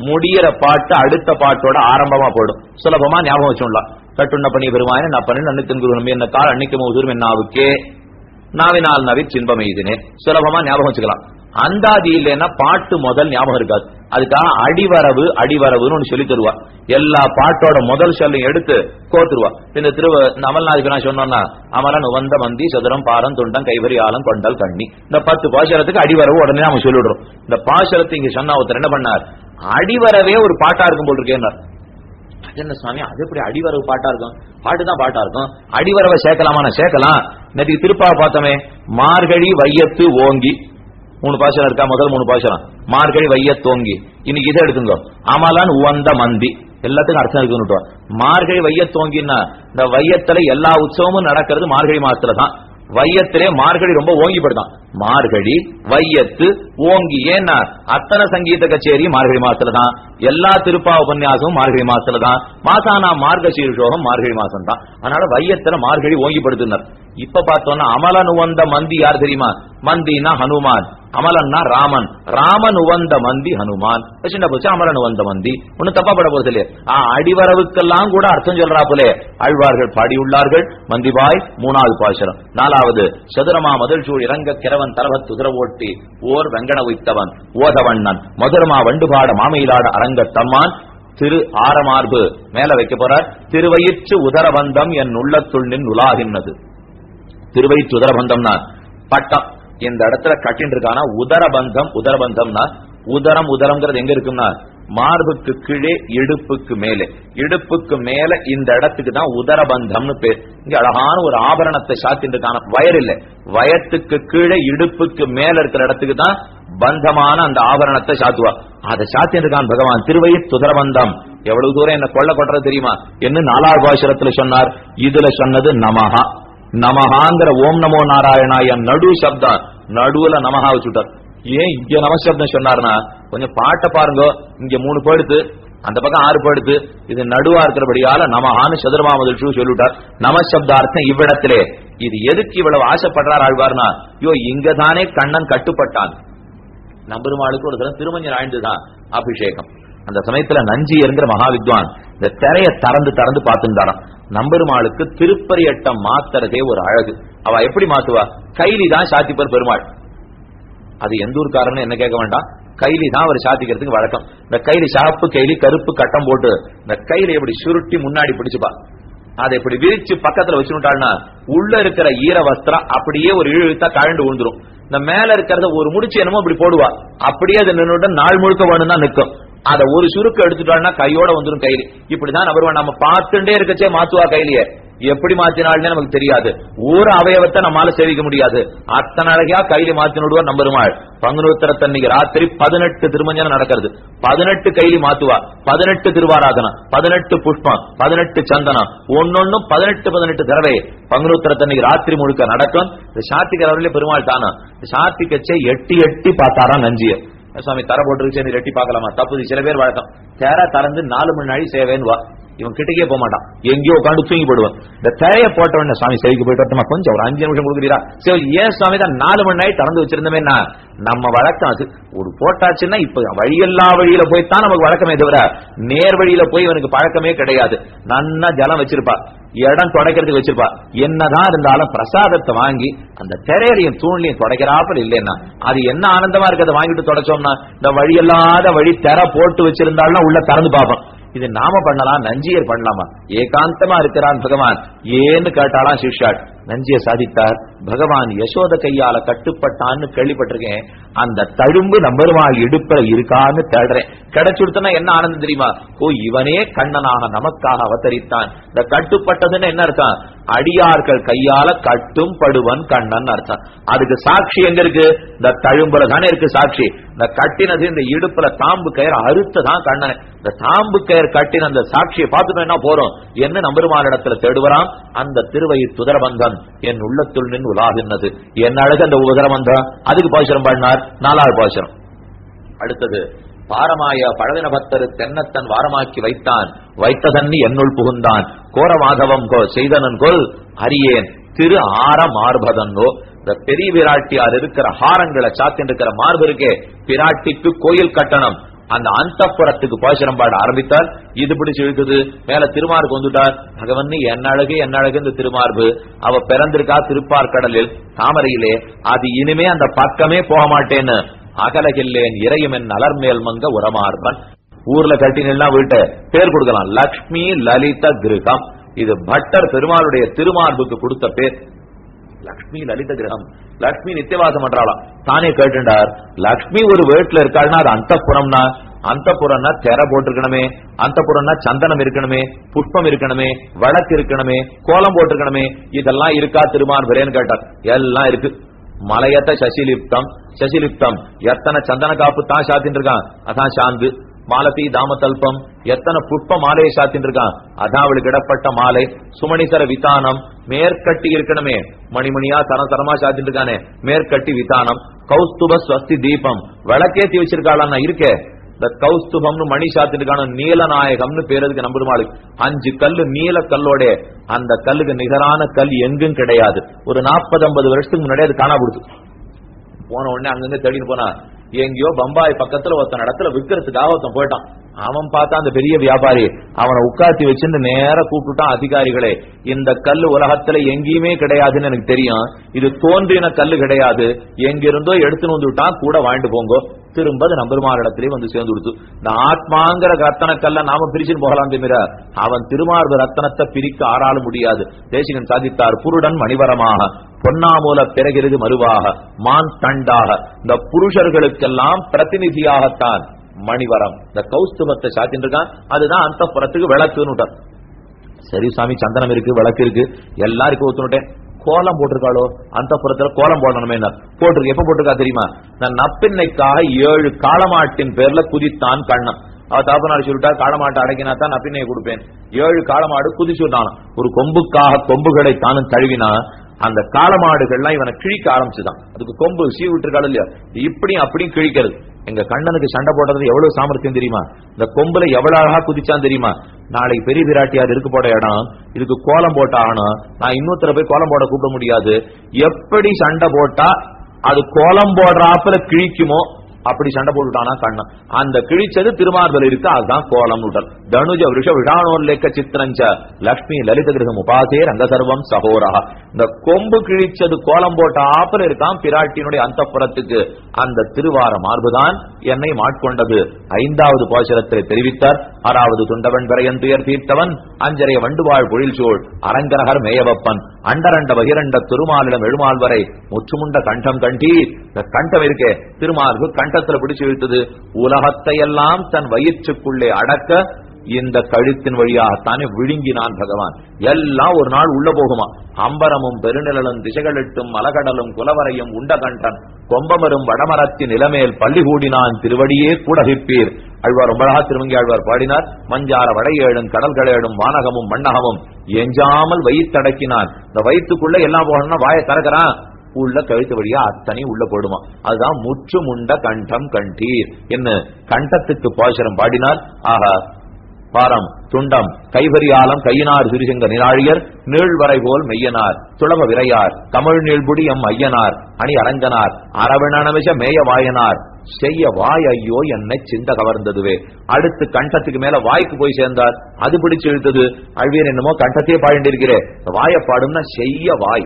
முடியற பாட்டு அடுத்த பாட்டோட ஆரம்பமா போடும் சுலபமா ஞாபகம் வச்சுடலாம் கட்டுண்ண பண்ணி பெருமாயன நான் பண்ணி நன்னு தின்குரு என்ன கால் அன்னைக்கு மோசூர் என்னாவுக்கே நாவினால் நவி சின்பம் இதுனே. சுலபமா ஞாபகம் வச்சுக்கலாம். அந்தாதி இல்லைன்னா பாட்டு முதல் ஞாபகம் இருக்காது. அதுக்காக அடிவரவு அடிவரவுன்னு ஒண்ணு சொல்லி தருவா. எல்லா பாட்டோட முதல் சொல்லையும் எடுத்து கோத்துருவா இந்த திருவ இந்த நான் சொன்னோம்னா அமலன் உவந்த மந்தி சதுரம் பாரம் துண்டம் கைவரி ஆலம் கொண்டல் கண்ணி. இந்த பத்து பாசரத்துக்கு அடிவரவு உடனே நாம சொல்லிடுறோம் இந்த பாசரத்தை இங்க சொன்னா ஒருத்தர் என்ன பண்ணார்? அடிவரவே ஒரு பாட்டா இருக்கும் போல் இருக்கேன்னார். என்ன சுவாமி அது எப்படி அடிவரவு பாட்டா இருக்கும்? பாட்டு தான் பாட்டா இருக்கும். அடிவரவை சேர்க்கலாமா? நான் சேர்க்கலாம். நேற்று திருப்பா பார்த்தோமே மார்கழி வையத்து ஓங்கி. மூணு பாசனம் இருக்கா? முதல் மூணு பாசனம் மார்கழி வையத்தோங்கி இன்னைக்கு இதை எடுத்துங்க. அமலான் உவந்த மந்தி. எல்லாத்துக்கும் அர்த்தம் இருக்குன்னு மார்கழி வையத்தோங்கின்னா இந்த வையத்துல எல்லா உற்சவமும் நடக்கிறது மார்கழி மாசத்துல தான் வையத்திலே மார்கழி ரொம்ப ஓங்கிப்படுதான். மார்கழி வையத்து ஓங்கி ஏன்னா அத்தனை சங்கீத கச்சேரி மார்கழி மாசத்துல தான் எல்லா திருப்பா உபன்யாசமும் மார்கழி மாசத்துல தான் மாசானா மார்க சீர்ஷோகம் மார்கழி மாசம் தான் அதனால வையத்துல மார்கழி ஓங்கிப்படுத்தினர் இப்ப பார்த்தோம்னா அமலன் உவந்த மந்தி யார் தெரியுமா? மந்தினா ஹனுமான். அமலன்னா ராமன். ராமன் உவந்த மந்தி ஹனுமான். சின்ன போச்சு அமலன் உவந்த மந்தி. ஒன்னும் தப்பா பட போறது இல்லையா. ஆ, அடிவரவுக்கெல்லாம் கூட அர்த்தம் சொல்றாப்புலே. ஆழ்வார்கள் பாடியுள்ளார்கள். மந்திபாய் மூணாவது பாசுரம். நாலாவது சதுரமா முதல் சூழ் இறங்க கிரவன் தரவத் துதிர ஓட்டி ஓர் வெங்கட உய்த்தவன் ஓதவண்ணன் மதுரமா வண்டுபாட மாமையிலாட அரங்கத்தம்மான் திரு ஆரமார்பு மேல வைக்க போறார். திருவயிற்று உதரபந்தம் என் உள்ளத்துள் நின் உலாகின்றது. திருவயிற்று உதரபந்தம்னா பட்டம். இந்த இடத்துல கட்டின் இருக்கானா உதரபந்தம் உதரபந்தம்னா உதரம் உதரம்ங்கிறது எங்க இருக்கும்னா மார்புக்கு கீழே இடுப்புக்கு மேலே. இடுப்புக்கு மேல இந்த இடத்துக்கு தான் உதரபந்தம்னு பேர். இங்க அழகான ஒரு ஆபரணத்தை சாத்திட்டு வயர் இல்ல. வயத்துக்கு கீழே இடுப்புக்கு மேல இருக்கிற இடத்துக்கு தான் பந்தமான அந்த ஆபரணத்தை சாத்துவா. அதை சாத்தின்னு இருக்கான் பகவான். திருவயிற் துதரபந்தம். எவ்வளவு தூரம் என்ன கொள்ள கொட்டுறது தெரியுமா? என்ன நாலாவது பாசுரத்துல சொன்னார். இதுல சொன்னது நமஹா. நமஹாங்கிற ஓம் நமோ நாராயணா என் நடு சப்தம். நடுவுல நமஹா வச்சுட்டார். ஏன் இங்க நமசப்தம் சொன்னார்னா கொஞ்சம் பாட்டை பாருங்க இங்க மூணு படுத்து அந்த பக்கம் ஆறு படுத்து இது நடுவா இருக்கிறபடியால நமஹான்னு சதுரமாமதல் ஷூ சொல்லிட்டார் நமசப்தார்த்தம் இவ்விடத்திலே. இது எதுக்கு இவ்வளவு ஆசைப்படுறார் ஆழ்வார்னா ஐயோ இங்கதானே கண்ணன் கட்டுப்பட்டான். நம்பெருமாளுக்கு ஒரு தரம் திருமஞ்சன் ஆழ்ந்துதான் அபிஷேகம். அந்த சமயத்துல நஞ்சியருங்கிற மகாவித்வான் இந்த திரைய திறந்து திறந்து பார்த்துட்டாராம் நம்பெருமாளுக்கு திருப்பரியட்டம் மாத்துறதே ஒரு அழகு. அவ எப்படி மாத்துவா? கைலி தான் சாத்திப்பர் பெருமாள். அது எந்த ஊர்க்காரன்னு என்ன கேட்க வேண்டாம். கைலி தான் அவர் சாத்திக்கிறதுக்கு வழக்கம். இந்த கைலி சாப்பு கைலி கருப்பு கட்டம் போட்டு இந்த கையில எப்படி சுருட்டி முன்னாடி பிடிச்சுப்பா அதை இப்படி விரிச்சு பக்கத்துல வச்சுட்டாள்னா உள்ள இருக்கிற ஈர வஸ்திரம் அப்படியே ஒரு இழுத்தா கழண்டு விழுந்துரும். இந்த மேல இருக்கிறத ஒரு முடிச்சு என்னமோ இப்படி போடுவா. அப்படியே அது நின்றுட்டு நாள் முழுக்க வேணும்னா நிற்கும். அதை ஒரு சுருக்கு எடுத்துட்டாள்னா கையோட வந்துடும் கைலி. இப்படிதான் நபருவா நம்ம பார்த்துட்டே இருக்கச்சே மாத்துவா கைலியே. எப்படி மாத்தினாள்னே நமக்கு தெரியாது. ஒரு அவயவத்தை நம்மால சேவிக்க முடியாது. அத்தனை அழகா கையில மாத்தினுடுவா நம்பருமாள். பங்குனுத்திரத்தன்னைக்கு ராத்திரி பதினெட்டு திருமஞ்சனம் நடக்கிறது. பதினெட்டு கைலி மாத்துவா. பதினெட்டு திருவாராதனம் பதினெட்டு புஷ்பம் பதினெட்டு சந்தனம். ஒன்னொன்னும் பதினெட்டு பதினெட்டு தடவை பங்குனுத்திரத்தன்னைக்கு ராத்திரி முழுக்க நடக்கும். இந்த சாத்திகரவர்களே பெருமாள் தானா? சாத்திகச்சே எட்டி எட்டி பார்த்தாராம் நஞ்சிய சுவாமி தர போட்டுருச்சு நீ எட்டி பார்க்கலாமா? தப்பு சில பேர் வழக்கம். தேர தரந்து நாலு மணி நாளி சேவேன்னு வா இவன் கிட்டக்கே போக மாட்டான். எங்கேயோ உட்காந்து தூங்கி போடுவான் இந்த திரைய போட்ட உடனே சாமி சேவைக்கு போயிட்டு வரட்டுமா? கொஞ்சம் ஒரு அஞ்சு நிமிஷம் கொடுக்குறீரா? சரி ஏன் சுவாமி தான் நாலு மணி நாய் திறந்து வச்சிருந்தமே நம்ம வழக்கம் அது. ஒரு போட்டாச்சுன்னா இப்ப வழியெல்லா வழியில போய் தான் நமக்கு வழக்கமே தவிர நேர் வழியில போய் இவனுக்கு பழக்கமே கிடையாது. நன்னா ஜலம் வச்சிருப்பா. இடம் தொடக்கிறதுக்கு வச்சிருப்பா. என்னதான் இருந்தாலும் பிரசாதத்தை வாங்கி அந்த திரையிலையும் தூண்லையும் தொடக்கிறாப்பல் இல்லைன்னா அது என்ன ஆனந்தமா இருக்கிறத வாங்கிட்டு தொடச்சோம்னா இந்த வழியல்லாத வழி திற போட்டு வச்சிருந்தாலும் உள்ள திறந்து பார்ப்போம். இது நாம பண்ணலாம் நஞ்சியர் பண்ணலாமா? ஏகாந்தமா இருக்கிறான் பகவான். ஏன்னு கேட்டாலாம் சிஷ்யாட் நஞ்சிய சாதித்தார். பகவான் யசோத கையால கட்டுப்பட்டான்னு கேள்விப்பட்டிருக்கேன். அந்த தழும்பு நம்பருமாள் இடுப்புல இருக்கான்னு தேடுறேன். கிடைச்சுடுத்தனா என்ன ஆனந்தம் தெரியுமா? ஓ இவனே கண்ணனாக நமக்காக அவதரித்தான். இந்த கட்டுப்பட்டதுன்னு என்ன அர்த்தம்? அடியார்கள் கையால கட்டும் படுவன் கண்ணன் அர்த்தம். அதுக்கு சாட்சி எங்க இருக்கு? இந்த தழும்புல தானே இருக்கு சாட்சி. இந்த கட்டினது இந்த இடுப்புல தாம்பு கயிறு அறுத்ததான் கண்ணன். இந்த தாம்பு கயிறு கட்டின அந்த சாட்சியை பார்த்துட்டோம் என்ன போறோம்? என்ன நம்பருமான இடத்துல தேடுவராம்? அந்த திருவயிர் துதரபந்தன் என் உள்ளத்துள் நின் உலாகின்றது என் அழகு அந்த உதரபந்தம் அதுக்கு பாசுரம் பாடினார். நாலாவது பாசுரம். அடுத்தது பாரமாய பழவின பக்தரு தென்னத்தன் வாரமாக்கி வைத்தான். வைத்ததன்னி என்னுள் புகுந்தான். கோரமாதவம் கோ செய்தனன் கொல் அறியேன். திரு ஆர மார்பதன்னோ. இந்த பெரிய பிராட்டியார் இருக்கிற ஹாரங்களை சாத்தின் இருக்கிற மார்பு இருக்கே. பிராட்டிக்கு கோயில் கட்டணம். அந்த அந்தப்புறத்துக்கு பாசுரம் பாட ஆரம்பித்தால் இது பிடிச்சு இழுக்குது. மேல திருமார்பு வந்துட்டார். பகவன் என்ன அழகு என்ன அழகு இந்த திருமார்பு. அவ பிறந்திருக்கா திருப்பார்கடலில். தாமரையிலே அது இனிமே அந்த பக்கமே போக மாட்டேன்னு. அகலகில்லேன் இறையுமென் அலர்மேல் மங்க உரமார்பன். ஊர்ல கட்டினா வீட்டை பேர் கொடுக்கலாம். லக்ஷ்மி லலித கிருகம். இது பட்டர் பெருமாளுடைய திருமார்புக்கு கொடுத்த பேர். லக்ஷ்மி லலித கிரகம். லக்ஷ்மி நித்தியவாசம் பண்றாளா தானே கேட்டுண்டார் லக்ஷ்மி ஒரு வீட்டுல இருக்காள்னா அது அந்த புறம்னா அந்த புறம்னா தெர போட்டிருக்கணுமே அந்த புறம்னா சந்தனம் இருக்கணுமே புஷ்பம் இருக்கணுமே வழக்கு இருக்கணுமே கோலம் போட்டிருக்கணுமே இதெல்லாம் இருக்கா திருமான் விரேன்னு கேட்டார். எல்லாம் இருக்கு. மலையத்த சசிலிப்தம் சசிலிப்தம். எத்தனை சந்தன காப்பு தான் சாத்தின்னு இருக்கான். அதான் சாந்து. மாலதி தாமதல்பம் எத்தனை புட்ப மாலையை சாத்தின்னு இருக்கான் அதான் அவளுக்கு இடப்பட்ட மாலை சுமணிசர விதானம் மேற்கட்டி இருக்கணுமே. மணிமணியா தரம் தரமா சாத்தின்னு இருக்கானே மேற்கட்டி விதானம் கௌஸ்துப ஸ்வஸ்தி தீபம். விளக்கேத்தி வச்சிருக்காளா இருக்கே. இந்த கௌஸ்துபம்னு மணி சாத்திருக்கான நீலநாயகம்னு பேரதுக்கு நம்பருமாளு அஞ்சு கல்லு நீல கல்லோட. அந்த கல்லுக்கு நிகரான கல் எங்கும் கிடையாது. ஒரு நாற்பது ஐம்பது வருஷத்துக்கு முன்னாடி அது காணா கொடுத்து போன உடனே அங்கங்க தேடின்னு போனா எங்கேயோ பம்பாய் பக்கத்துல ஒருத்தன் இடத்துல விற்கிறதுக்காக ஒருத்தன் போயிட்டான். அவன் பார்த்தா அந்த பெரிய வியாபாரி. அவனை உட்காத்தி வச்சிருந்து நேர கூப்பிட்டுட்டான் அதிகாரிகளே இந்த கல் உலகத்துல எங்கேயுமே கிடையாதுன்னு எனக்கு தெரியும். இது தோன்றின கல்லு கிடையாது. எங்கிருந்தோ எடுத்துன்னு வந்துட்டான் கூட வாழ்ந்து போங்கோ. திரும்ப அது நம்பெருமாள் இடத்திலே வந்து சேர்ந்து கொடுத்து இந்த ஆத்மாங்கிற ரத்தன கல்ல நாம பிரிச்சுன்னு போகலாம் திமிர. அவன் திருமார்பு ரத்தனத்தை பிரிக்க ஆறால முடியாது. தேசிகன் சாதித்தார் புருடன் மணிவரமாக. பொன்னாமூல பிறகிறது மறுவாக மான் தண்டாக. இந்த புருஷர்களுக்கெல்லாம் பிரதிநிதியாகத்தான். மணிவரம். இந்த கௌஸ்துபத்தை சாத்தின்னு இருக்கான் அதுதான் அந்த புறத்துக்கு விளக்குன்னு சரி சாமி சந்தனம் இருக்கு விளக்கு இருக்கு. எல்லாருக்கும் ஊத்துனுட்டேன் கோலம் போட்டிருக்காளோ? அந்த புறத்துல கோலம் போடணுமே போட்டிருக்கு. எப்ப போட்டிருக்கா தெரியுமா? நான் நப்பின்னைக்காக ஏழு காளமாட்டின் பேர்ல குதித்தான் கண்ணன். அவ தாப்பனார் சொல்லிட்டா காலமாட்டை அடக்கினா தான் நப்பின்னை கொடுப்பேன். ஏழு காலமாடு குதிச்சுட்டான் ஒரு கொம்புக்காக கொம்புகளை தானும் தழுவினா அந்த காலமாடுகள்லாம் இவனை கிழிக்க ஆரம்பிச்சுதான். அதுக்கு கொம்பு சீ விட்டுருக்காள் இல்லையா? இப்படியும் அப்படியும் கிழிக்கிறது. எங்க கண்ணனுக்கு சண்டை போடுறது எவ்வளவு சாமர்த்தியம் தெரியுமா? இந்த கொம்புல எவ்வளவு அழகா குதிச்சான் தெரியுமா? நாளைக்கு பெரிய பிராட்டியார் இருக்கு போட இடம் இதுக்கு கோலம் போட்டா ஆகணும். நான் இன்னொருத்தர போய் கோலம் போட கூப்பிட முடியாது. எப்படி சண்டை போட்டா அது கோலம் போடுறாப்புல கிழிக்குமோ அப்படி சண்டை போட்டுட்டானா கண்ணன். அந்த கிழிச்சது திருமார்பல் இருக்கு அதுதான் கோலம் உடல் தனுஜ விஷ விஷாணோல்லேக்க சித்திரஞ்ச லக்ஷ்மி லலித கிரகம் உபாசே ரங்கசர்வம் சகோரா இந்த கொம்பு கிழிச்சது கோலம் போட்ட ஆப்பில் இருக்கான் பிராட்டியினுடைய அந்தப்புறத்துக்கு. அந்த திருவார மார்புதான் என்னை மாட்கொண்டது. ஐந்தாவது பாசுரத்தில் தெரிவித்தார். ஆறாவது துண்டவன் பிறையன் துயர் தீர்த்தவன். அஞ்சரைய வண்டுவாழ் பொழில்சோழ் அரங்கரகர் மேயவப்பன். அண்டரண்ட பகிரண்ட திருமாலிடம் எழுமால் வரை முற்றுமுண்ட கண்டம் கண்டி இந்த கண்டம் இருக்கே திருமார்பு கண்டத்துல பிடிச்சு இழுத்தது உலகத்தை எல்லாம் தன் வயிற்றுக்குள்ளே அடக்க இந்த கழுத்தின் வழியாகத்தானே விழுங்கினான் பகவான். எல்லாம் ஒரு நாள் உள்ள போகுமா? அம்பரமும் பெருநிழலும் திசைகளிட்டும் மலகடலும் குலவரையும் உண்டகண்டன் கொம்பமரும் வடமரத்தின் இளமேல் பள்ளி கூடினான் திருவடியே கூடகிப்பீர். அழ்வார் ரொம்ப அழகா திருமங்கி ஆழ்வார் பாடினார் மஞ்சார வடையேழும் கடல்களேடும் வானகமும் மண்ணகமும் எஞ்சாமல் வயிற்றடக்கினான் இந்த வயிற்றுக்குள்ள எல்லாம் போகணும்னா வாயை திறக்கிறான். உள்ள கழுத்து வழியா அத்தனை உள்ள போடுமா அதுதான் முற்று முண்ட கண்டம் கண்டீர் என்ன? கண்டத்துக்கு பாசுரம் பாடினார் ஆஹா பாரம் துண்டம் கைவரியாலம் கையினார் சிறுசெங்க நிராழியர் நீழ்வரை போல் மெய்யனார் துளவ விரையார் தமிழ் நீழ்புடி எம் ஐயனார் அணி அரங்கனார் அரவணனமிஷ மேய வாயனார். செய்ய வாய் ஐயோ என்னை சிந்த கவர்ந்ததுவே. அடுத்து கண்டத்துக்கு மேல வாய்க்கு போய் சேர்ந்தார். அது பிடிச்சு இழுத்தது. அழ்வியன் என்னமோ கண்டத்தையே பாடிண்டிருக்கிறேன் வாயை பாடும்னா செய்ய வாய்.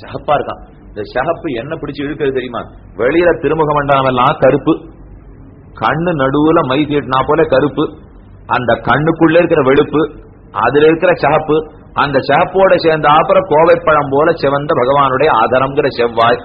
ஷஹப்பா இருக்கான் இந்த சகப்பு என்ன பிடிச்சு இழுக்கிறது தெரியுமா? வெளியில திருமுக மண்டலம் கருப்பு. கண்ணு நடுவுல மை தீட்டினா போல கருப்பு. அந்த கண்ணுக்குள்ள இருக்கிற வெளுப்பு அதுல இருக்கிற சகப்பு அந்த சகப்போட சேர்ந்த அப்புறம் கோவைப்பழம் போல சிவந்த பகவானுடைய ஆதரம்ங்கிற செவ்வாய்.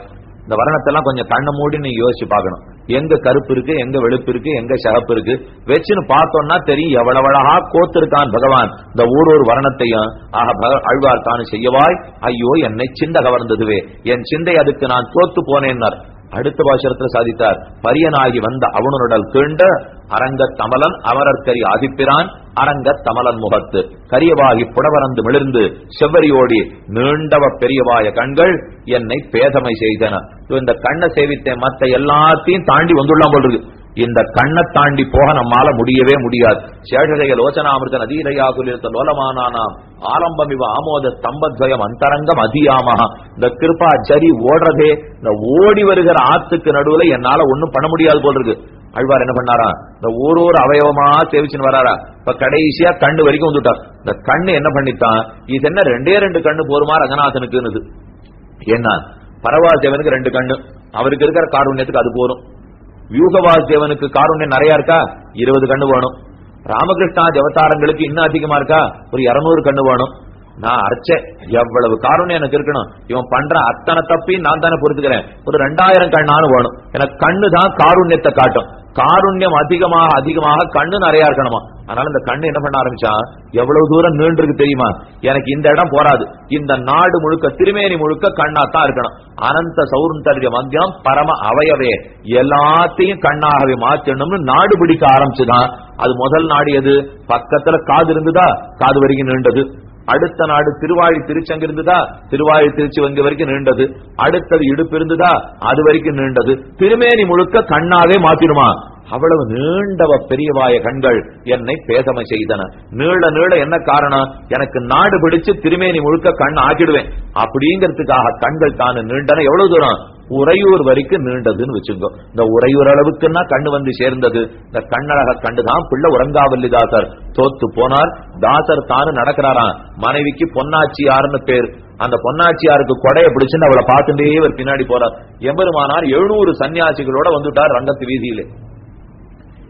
இந்த வர்ணத்தெல்லாம் கொஞ்சம் கண்ணை மூடி நீ யோசிச்சு பார்க்கணும். எங்க கருப்பு இருக்கு எங்க வெளுப்பு இருக்கு எங்க சகப்பு இருக்கு? வச்சுன்னு பார்த்தோம்னா தெரியும் எவ்வளவு அழகா கோத்திருக்கான் பகவான். இந்த ஊர் ஒரு வர்ணத்தையும் ஆக பக- தானு செய்யவாய். ஐயோ என்னை சிந்தை கவர்ந்ததுவே. என் சிந்தை அதுக்கு நான் தோத்து போனேன்னார். அடுத்த பாசுரத்தில் சாதித்தார். பரியனாகி வந்த அவனுடல் தீண்ட அரங்கத் தமலன் அமரர்கரி ஆதிப்பிரான் அரங்கத் தமலன் முகத்து. கரியவாகி புடவரந்து மிளிர்ந்து செவ்வரியோடி நீண்டவ பெரியவாய கண்கள் என்னை பேதமை செய்தன. இந்த கண்ணை சேவித்த மத்த எல்லாத்தையும் தாண்டி வந்துள்ளாம் போல் இருக்கு. இந்த கண்ணை தாண்டி போக நம்மால முடியவே முடியாது. சேஷகைய லோச்சனாமிருத நதீரையா இருந்த லோலமானானாம் ஆலம்பம் இவ ஆமோத ஸ்தம்பத்வயம் அந்தரங்கம் அதியாமஹா. இந்த கிருப்பா ஜரி ஓடுறதே இந்த ஓடி வருகிற ஆத்துக்கு நடுவுல என்னால ஒன்னும் பண்ண முடியாது போல் இருக்கு. அழ்வார் என்ன பண்ணாரா? இந்த ஒரு ஒரு அவயவமா சேவிச்சுன்னு வராரா? இப்ப கடைசியா கண்ணு வரைக்கும் வந்துட்டார். இந்த கண்ணு என்ன பண்ணித்தான்? இது என்ன ரெண்டே ரெண்டு கண்ணு போருமா ரங்கநாதனுக்குன்னு ஏன்னா பரவாதேவனுக்கு ரெண்டு கண்ணு. அவருக்கு இருக்கிற காரூண்யத்துக்கு அது போரும். வியூகவாசேவனுக்கு காருண்யம் நிறைய இருக்கா? இருபது கண்ணு வேணும். ராமகிருஷ்ணா அவதாரங்களுக்கு இன்னும் அதிகமா இருக்கா? ஒரு இருநூறு கண்ணு வேணும். நான் அரைச்சேன் எவ்வளவு காரணம் எனக்கு இருக்கணும். இவன் பண்ற அத்தனை தப்பையும் நான் தானே பொறுத்துக்கிறேன். ஒரு ரெண்டாயிரம் கண்ணானு வேணும். எனக்கு கண்ணு தான் காருண்யத்தை காட்டும். காருண்யம் அதிகமாக அதிகமாக கண்ணு நிறைய இருக்கணுமா? அதனால இந்த கண்ணு என்ன பண்ண ஆரம்பிச்சா எவ்வளவு தூரம் நீண்டிருக்கு தெரியுமா? எனக்கு இந்த இடம் போராது இந்த நாடு முழுக்க திருமேனி முழுக்க கண்ணா தான் இருக்கணும். அனந்த சௌந்தர்ய மத்தியம் பரம அவயவே. எல்லாத்தையும் கண்ணாகவே மாற்றணும்னு நாடு பிடிக்க ஆரம்பிச்சுதான். அது முதல் நாடு எது? பக்கத்துல காது இருந்துதா? காது வரைக்கும் நீண்டது. அடுத்த நாடு திருவாழி திருச்சங்க இருந்ததா? திருவாழி திருச்சி வங்க வரைக்கும் நீண்டது. அடுத்தது இடுப்பு இருந்துதா? அது வரைக்கும் நீண்டது. திருமேனி முழுக்க கண்ணாவே மாத்திடுமா? அவ்வளவு நீண்டவ பெரியவாய கண்கள் என்னை பேதமை செய்தன. நீள நீள என்ன காரணம்? எனக்கு நாடு பிடிச்சு திருமேனி முழுக்க கண் ஆக்கிடுவேன். அப்படிங்கிறதுக்காக கண்கள் தானு நீண்டன. எவ்வளவு தூரம்? உறையூர் வரைக்கும் நீண்டதுன்னு வச்சுக்கோ. இந்த உறையூர் அளவுக்குன்னா கண்ணு வந்து சேர்ந்தது. இந்த கண்ணழக கண்டுதான் பிள்ளை உறங்காவல்லி தாசர் தோத்து போனார். தாசர் தானு நடக்கிறாராம். மனைவிக்கு பொன்னாச்சியார்னு பேர். அந்த பொன்னாச்சியாருக்கு கொடையை பிடிச்சுன்னு அவளை பார்த்துட்டே இவர் பின்னாடி போறார். எம்பெருமானார் எழுநூறு சன்னியாசிகளோட வந்துட்டார் ரங்கத்து வீதியிலே.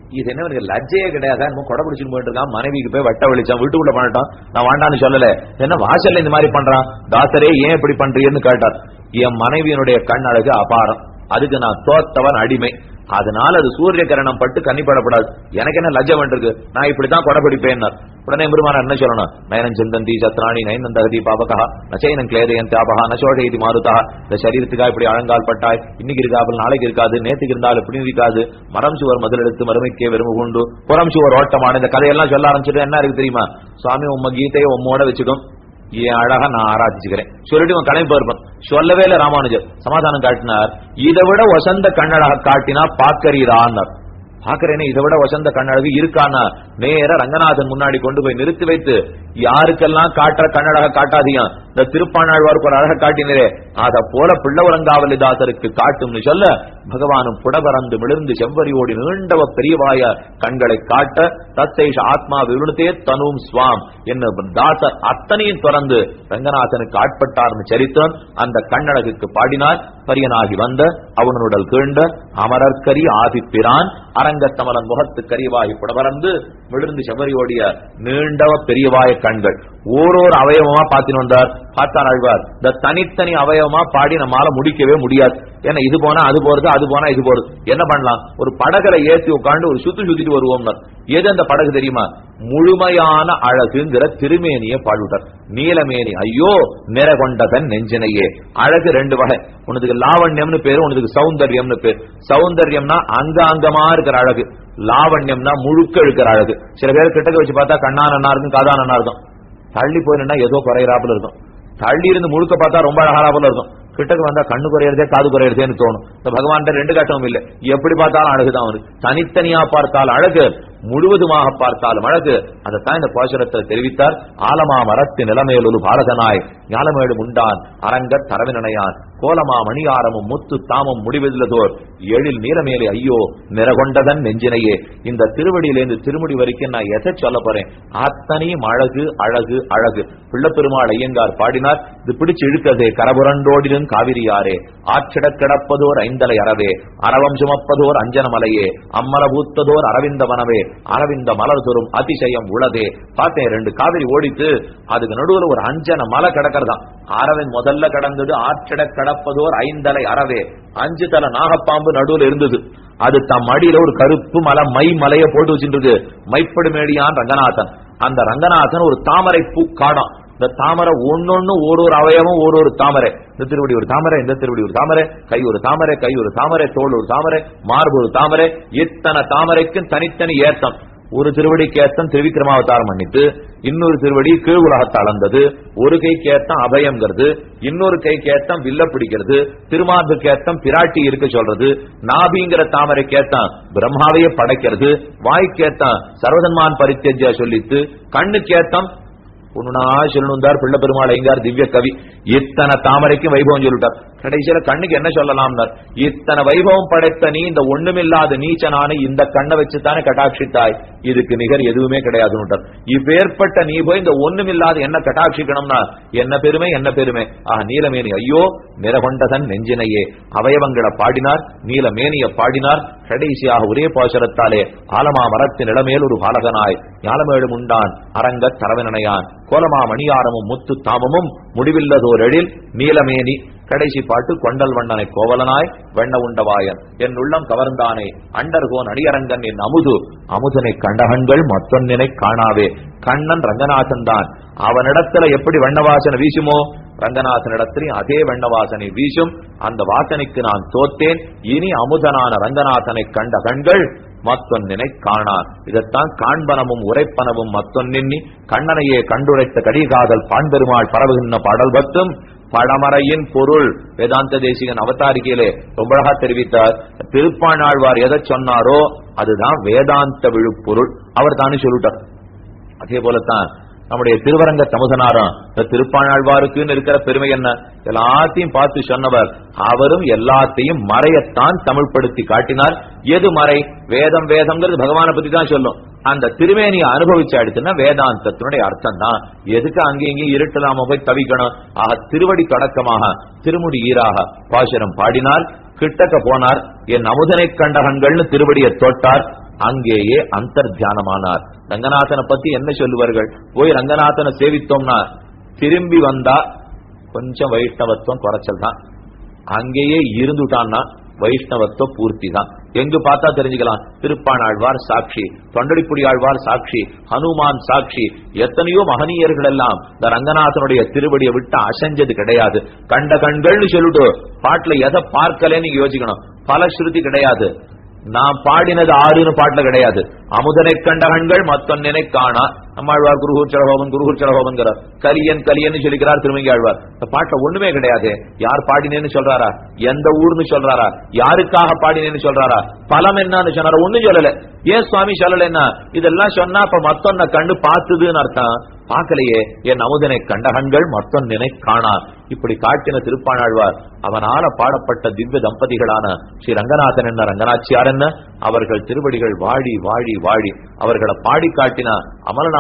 இது என்ன இவனுக்கு லஜ்ஜையே கிடையாது. நம்ம கொடை பிடிச்சிட்டு போயிட்டு இருக்கான். மனைவிக்கு போய் வட்ட வலிச்சான் வீட்டுக்குள்ள பண்ணட்டான். நான் வாண்டான்னு சொல்லல. என்ன வாசல்ல இந்த மாதிரி பண்றான்? தாசரே ஏன் இப்படி பண்றீன்னு கேட்டார். என் மனைவியினுடைய கண் அழகு அபாரம். அதுக்கு நான் தோத்தவன் அடிமை. அதனால அது சூரிய கரணம் பட்டு கண்ணிப்படப்படாது. எனக்கு என்ன லஜ்ஜம் இருக்கு நான் இப்படித்தான் கொடைபிடிப்பேன் உடனே பெருமானார் என்ன சொல்லணும்? நயனம் சிந்தந்தி சத்ராணி நயனந்தகதி பாபகா நச்சைனம் கிளேதயன் தியாபகா. இது மாருதா. இந்த சரீரத்துக்கா இப்படி அழங்கால் பட்டாய்? இன்னைக்கு இருக்காமல் நாளைக்கு இருக்காது. நேத்துக்கு இருந்தால் இப்படி இருக்காது. மரம் சுவர் முதல் எடுத்து மறுமைக்கே வெறும உண்டு புறம் சுவர் ஓட்டமான இந்த கதையெல்லாம் சொல்ல ஆரம்பிச்சுட்டு என்ன இருக்கு தெரியுமா? சுவாமி உம்ம கீதையை உம்மோட வச்சுக்கும். என் அழகா நான் ஆராதிச்சுக்கிறேன். சொல்லிட்டு இவன் கணக்கு பார்ப்பான். சொல்லவே இல்ல ராமானுஜர். சமாதானம் காட்டினார். இதை விட வசந்த கண்ணழக காட்டினா பாக்கறீரான்னார் பாக்குறேனே இதை விட வசந்த கண்ணழகு இருக்கானா நேர ரங்கநாதன் முன்னாடி கொண்டு போய் நிறுத்தி வைத்து யாருக்கெல்லாம் காட்டுற கண்ணழக காட்டாதியா இந்த திருப்பாணாழ்வாருக்கு ஒரு அழக காட்டினரே அத போல பிள்ளவரங்காவலிதாசருக்கு காட்டும்னு சொல்ல பகவானும் புடபரந்து மிளிர்ந்து செவ்வரியோடி நீண்டவ பெரியவாய கண்களை காட்ட தத்தேஷ ஆத்மா விருணத்தே தனும் ஸ்வாம் என்ன தாசர் அத்தனையும் தொடர்ந்து ரங்கநாதனுக்கு ஆட்பட்டார்னு சரித்தன் அந்த கண்ணழகுக்கு பாடினார். பரியனாகி வந்த அவனுடல் கீழ்ந்த அமரர்கரி ஆதிப்பிரான் அரங்கத்தமலன் முகத்து கரிவாய் புடவரந்து விழுந்து செவ்வரியோடிய நீண்டவ பெரியவாய கண்கள். ஓரோரு அவயவமா பாத்தின்னு வந்தார். பார்த்தார் ஆழ்வார் இந்த தனித்தனி அவயவமா பாடி நம்மளால முடிக்கவே முடியாது. ஏன்னா இது போனா அது போறது அது போனா இது போறது. என்ன பண்ணலாம்? ஒரு படகுல ஏத்தி உட்காந்து ஒரு சுத்து சுத்திட்டு வருவோம் எது அந்த படகு தெரியுமா? முழுமையான அழகுங்கிற திருமேனிய பாடுட்டார் நீலமேனி ஐயோ நிற கொண்டதன் நெஞ்சினையே. அழகு ரெண்டு வகை. உனதுக்கு லாவண்யம்னு பேரு உனதுக்கு சௌந்தர்யம்னு பேர். சௌந்தர்யம்னா அங்க அங்கமா இருக்கிற அழகு. லாவண்யம்னா முழுக்க இருக்கிற அழகு. சில பேர் கிட்டக்க வச்சு பார்த்தா கண்ணா நன்னா இருக்கும் காதா நன்னா இருக்கும். தள்ளி போயிருந்தா ஏதோ குறையறாப்புல இருக்கும். தள்ளி இருந்து முழுக்க பார்த்தா ரொம்ப அழகாப்புல இருக்கும். கிட்டக்கு வந்தா கண்ணு குறையறதே காது குறையறதேன்னு தோணும். இந்த பகவான் ரெண்டு கட்டமும் இல்லை. எப்படி பார்த்தாலும் அழகுதான் அவனுக்கு. தனித்தனியா பார்த்தால் அழகு. முழுவதுமாக பார்த்தாலும் அழகு. அதைத்தான் இந்த பாசுரத்தை தெரிவித்தார். ஆலமா மரத்து நிலமேலொரு பாரதனாய் ஞாலமேடு உண்டான் அரங்க தரவினையான் கோலமா மணியாரமும் முத்து தாமும் முடிவதில்லதோர் எழில் நீரமேலே ஐயோ நிறகொண்டதன் நெஞ்சினையே. இந்த திருவடியிலேருந்து திருமுடி வரைக்கும் நான் எதை சொல்ல போறேன்? அத்தனையும் அழகு அழகு அழகு. பிள்ளப்பெருமாள் ஐயங்கார் பாடினார் இது பிடிச்சு இழுக்கதே கரபுரண்டோடிலும் காவிரியாரே. ஆற்றிட கிடப்பதோர் ஐந்தலை அறவே. அரவம் சுமப்பதோர் அஞ்சனமலையே. அம்மரபூத்ததோர் அரவிந்த மனவே அரவிந்த மலர் தரும் அதிசயம் உளதே. பார்த்தேன் ரெண்டு காவிரி ஓடித்து அதுக்கு நடுவுல ஒரு அஞ்சன மலை கிடக்கிறதாம் அரவிந்த் முதல்ல கடந்தது ஆற்றிட கடப்பதோர் ஐந்தலை அறவே. அஞ்சு தலை நாகப்பாம்பு நடுவுல இருந்தது. அது தம் அடியில ஒரு கருப்பு மலை மை மலைய போட்டு வச்சுட்டு இருக்கு மைப்படு மேடியான் ரங்கநாதன். அந்த ரங்கநாதன் ஒரு தாமரை பூ காடம் இந்த தாமரை ஒன்னொன்னு ஒரு ஒரு அவயவம் ஒரு ஒரு தாமரை. இந்த திருவடி ஒரு தாமரை இந்த திருவடி ஒரு தாமரை கை ஒரு தாமரை கை ஒரு தாமரை தோல் ஒரு தாமரை மார்பு ஒரு தாமரை இத்தனை தாமரைக்கும் தனித்தனி ஏத்தம் ஒரு திருவடிக்கு ஏத்தம் திருவிக்கிரமாவதாரம் பண்ணிட்டு இன்னொரு திருவடி கீழ் உலகத்தை அளந்தது. ஒரு கை கேத்தம் அபயம்ங்கிறது. இன்னொரு கை கேத்தம் வில்ல பிடிக்கிறது. திருமார்பு கேத்தம் பிராட்டி இருக்க சொல்றது. நாபிங்கிற தாமரை கேத்தம் பிரம்மாவையே படைக்கிறது. வாய்க்கேத்தம் சர்வதன்மான் பரித்தேஜா சொல்லித்து கண்ணு கேத்தம் ஒண்ணுனா சொல்லணுந்தார் பிள்ளை பெருமாள் ஐங்கார் திவ்ய கவி. இத்தனை தாமரைக்கும் வைபவம் சொல்லிட்டார். கடைசியில கண்ணுக்கு என்ன சொல்லலாம்னார்? இத்தனை வைபவம் படைத்த நீ இந்த ஒண்ணுமில்லாத நீச்சனான இந்த கண்ணை வச்சுத்தானே கட்டாட்சித்தாய். இதுக்கு நிகர் எதுவுமே கிடையாதுன்னு இப்பேற்பட்ட நீ போய் இந்த ஒண்ணுமில்லாத என்ன கட்டாட்சிக்கணும்னா என்ன பெருமை என்ன பெருமை? ஆஹ் நீலமேனி. ஐயோ நிறகொண்டதன் நெஞ்சினையே. அவயவங்களை பாடினார் நீலமேனிய பாடினார் கடைசியாக ஒரே பாசுரத்தாலே ஆலமா மரத்தின் இளமேல் ஒரு பாலகனாய் ஞாலமேடும் உண்டான் அரங்க தரவினையான் கோலமா மணியாரமும் முத்து தாமமும் முடிவில்லதோரெழில் நீலமேனி கடைசி பாட்டு கொண்டல் வண்ணனை கோவலனாய் வெண்ண உண்டவாயன் என் உள்ளம் கவர்ந்தானே அண்டர்கோன் அடியரங்கன் என் அமுது அமுதனை கண்டகங்கள் மத்தொன்னினை காணாவே கண்ணன் ரங்கநாதன் தான் அவனிடத்துல எப்படி வண்ணவாசனை வீசுமோ ரங்கநாதனிடத்திலையும் அதே வெண்ணவாசனை வீசும். அந்த வாசனைக்கு நான் தோத்தேன். இனி அமுதனான ரங்கநாதனை கண்ட கண்கள் மத்தொன்னினை காணான் இதைத்தான் காண்பனமும் உரைப்பனவும் மத்தொன்னின்னி கண்ணனையே கண்டுரைத்த கடிகாதல் பாண்பெருமாள் பரவுகின்ற பாடல் பத்தும். பழமறையின் பொருள் வேதாந்த தேசிகன் அவதாரிகையிலே ரொம்ப அழகா தெரிவித்தார். திருப்பாணாழ்வார் எதை சொன்னாரோ அதுதான் வேதாந்த விழுப்பொருள். அவர் தானே சொல்லிட்டார். அதே போலத்தான் நம்முடைய திருவரங்க சமுதனாரம் திருப்பாணாழ்வாருக்குன்னு இருக்கிற பெருமை என்ன? எல்லாத்தையும் பார்த்து சொன்னவர் அவரும் எல்லாத்தையும் மறையத்தான் தமிழ்படுத்தி காட்டினார். எது மறை? வேதம் வேதம்ங்கிறது பகவானை பத்தி தான் சொல்லும். அந்த திருமேனியை அனுபவிச்சு அடுத்துன்னா வேதாந்தத்தினுடைய அர்த்தம் தான் எதுக்கு அங்கேயும் இங்கேயும் இருட்டலாம போய் தவிக்கணும்? ஆக திருவடி தொடக்கமாக திருமுடி ஈராக பாசுரம் பாடினார் கிட்டக்க போனார். என் அமுதனை கண்டகங்கள்னு திருவடியை தொட்டார். அங்கேயே அந்தர் தியானமானார் ரங்கநாதனை பத்தி என்ன சொல்லுவார்கள்? போய் ரங்கநாதனை சேவித்தோம்னா திரும்பி வந்தா கொஞ்சம் வைஷ்ணவத்துவம் குறைச்சல் தான் அங்கேயே இருந்துட்டான்னா வைஷ்ணவத்துவ பூர்த்தி தான் எங்கு பார்த்தா தெரிஞ்சுக்கலாம். திருப்பாணாழ்வார் சாட்சி தொண்டடிப்புடி ஆழ்வார் சாட்சி ஹனுமான் சாட்சி எத்தனையோ மகனீயர்கள் எல்லாம் இந்த ரங்கநாதனுடைய திருவடியை விட்டு அசைஞ்சது கிடையாது. கண்ட கண்கள்னு சொல்லிட்டு பாட்டுல எதை பார்க்கலன்னு யோசிக்கணும். பல ஸ்ருதி கிடையாது. நான் பாடினது ஆறுன்னு பாட்டுல கிடையாது. அமுதனை கண்ட கண்கள் மத்தொன்னினை காணா. நம்மாழ்வார் குருகூச்சர ஹோமன் குருகூச்சர ஹோமன்கிறார் கலியன் கலியன்னு சொல்லிக்கிறார் திருமங்கி ஆழ்வார் இந்த பாட்டுல ஒண்ணுமே கிடையாது. யார் பாடினேன்னு சொல்றாரா? எந்த ஊர்னு சொல்றாரா? யாருக்காக பாடினேன்னு சொல்றாரா? பலம் என்னன்னு சொன்னாரா? ஒண்ணும் சொல்லல. ஏன் சுவாமி சொல்லலன்னா? இதெல்லாம் சொன்னா அப்ப மத்தொன்ன கண்டு பார்த்துதுன்னு அர்த்தம். பார்க்கலையே. என் அமுதனை கண்டகங்கள் மொத்தம் நினை காணா. இப்படி காட்டின திருப்பாணாழ்வார் அவனால பாடப்பட்ட திவ்ய தம்பதிகளான ஸ்ரீ ரங்கநாதன் என்ன ரங்கநாச்சியார் என்ன? அவர்கள் திருவடிகள் வாழி வாழி வாழி அவர்களை பாடி காட்டின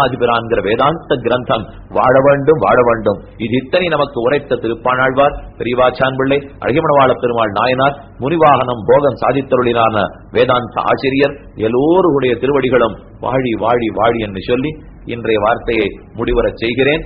ராஜபிரான்கிற வேதாந்த கிரந்தம். வாழ வேண்டும் வாழ வேண்டும். இது இத்தனை நமக்கு உரைத்த திருப்பானாழ்வார் பெரியவாச்சான் பிள்ளை அழகிமணவாள பெருமாள் நாயனார் முனிவாகனம் போகம் சாதித்தருளினான வேதாந்த ஆசிரியர் எல்லோருடைய திருவடிகளும் வாழி வாழி வாழி என்று சொல்லி இன்றைய வார்த்தையை முடிவரச் செய்கிறேன்.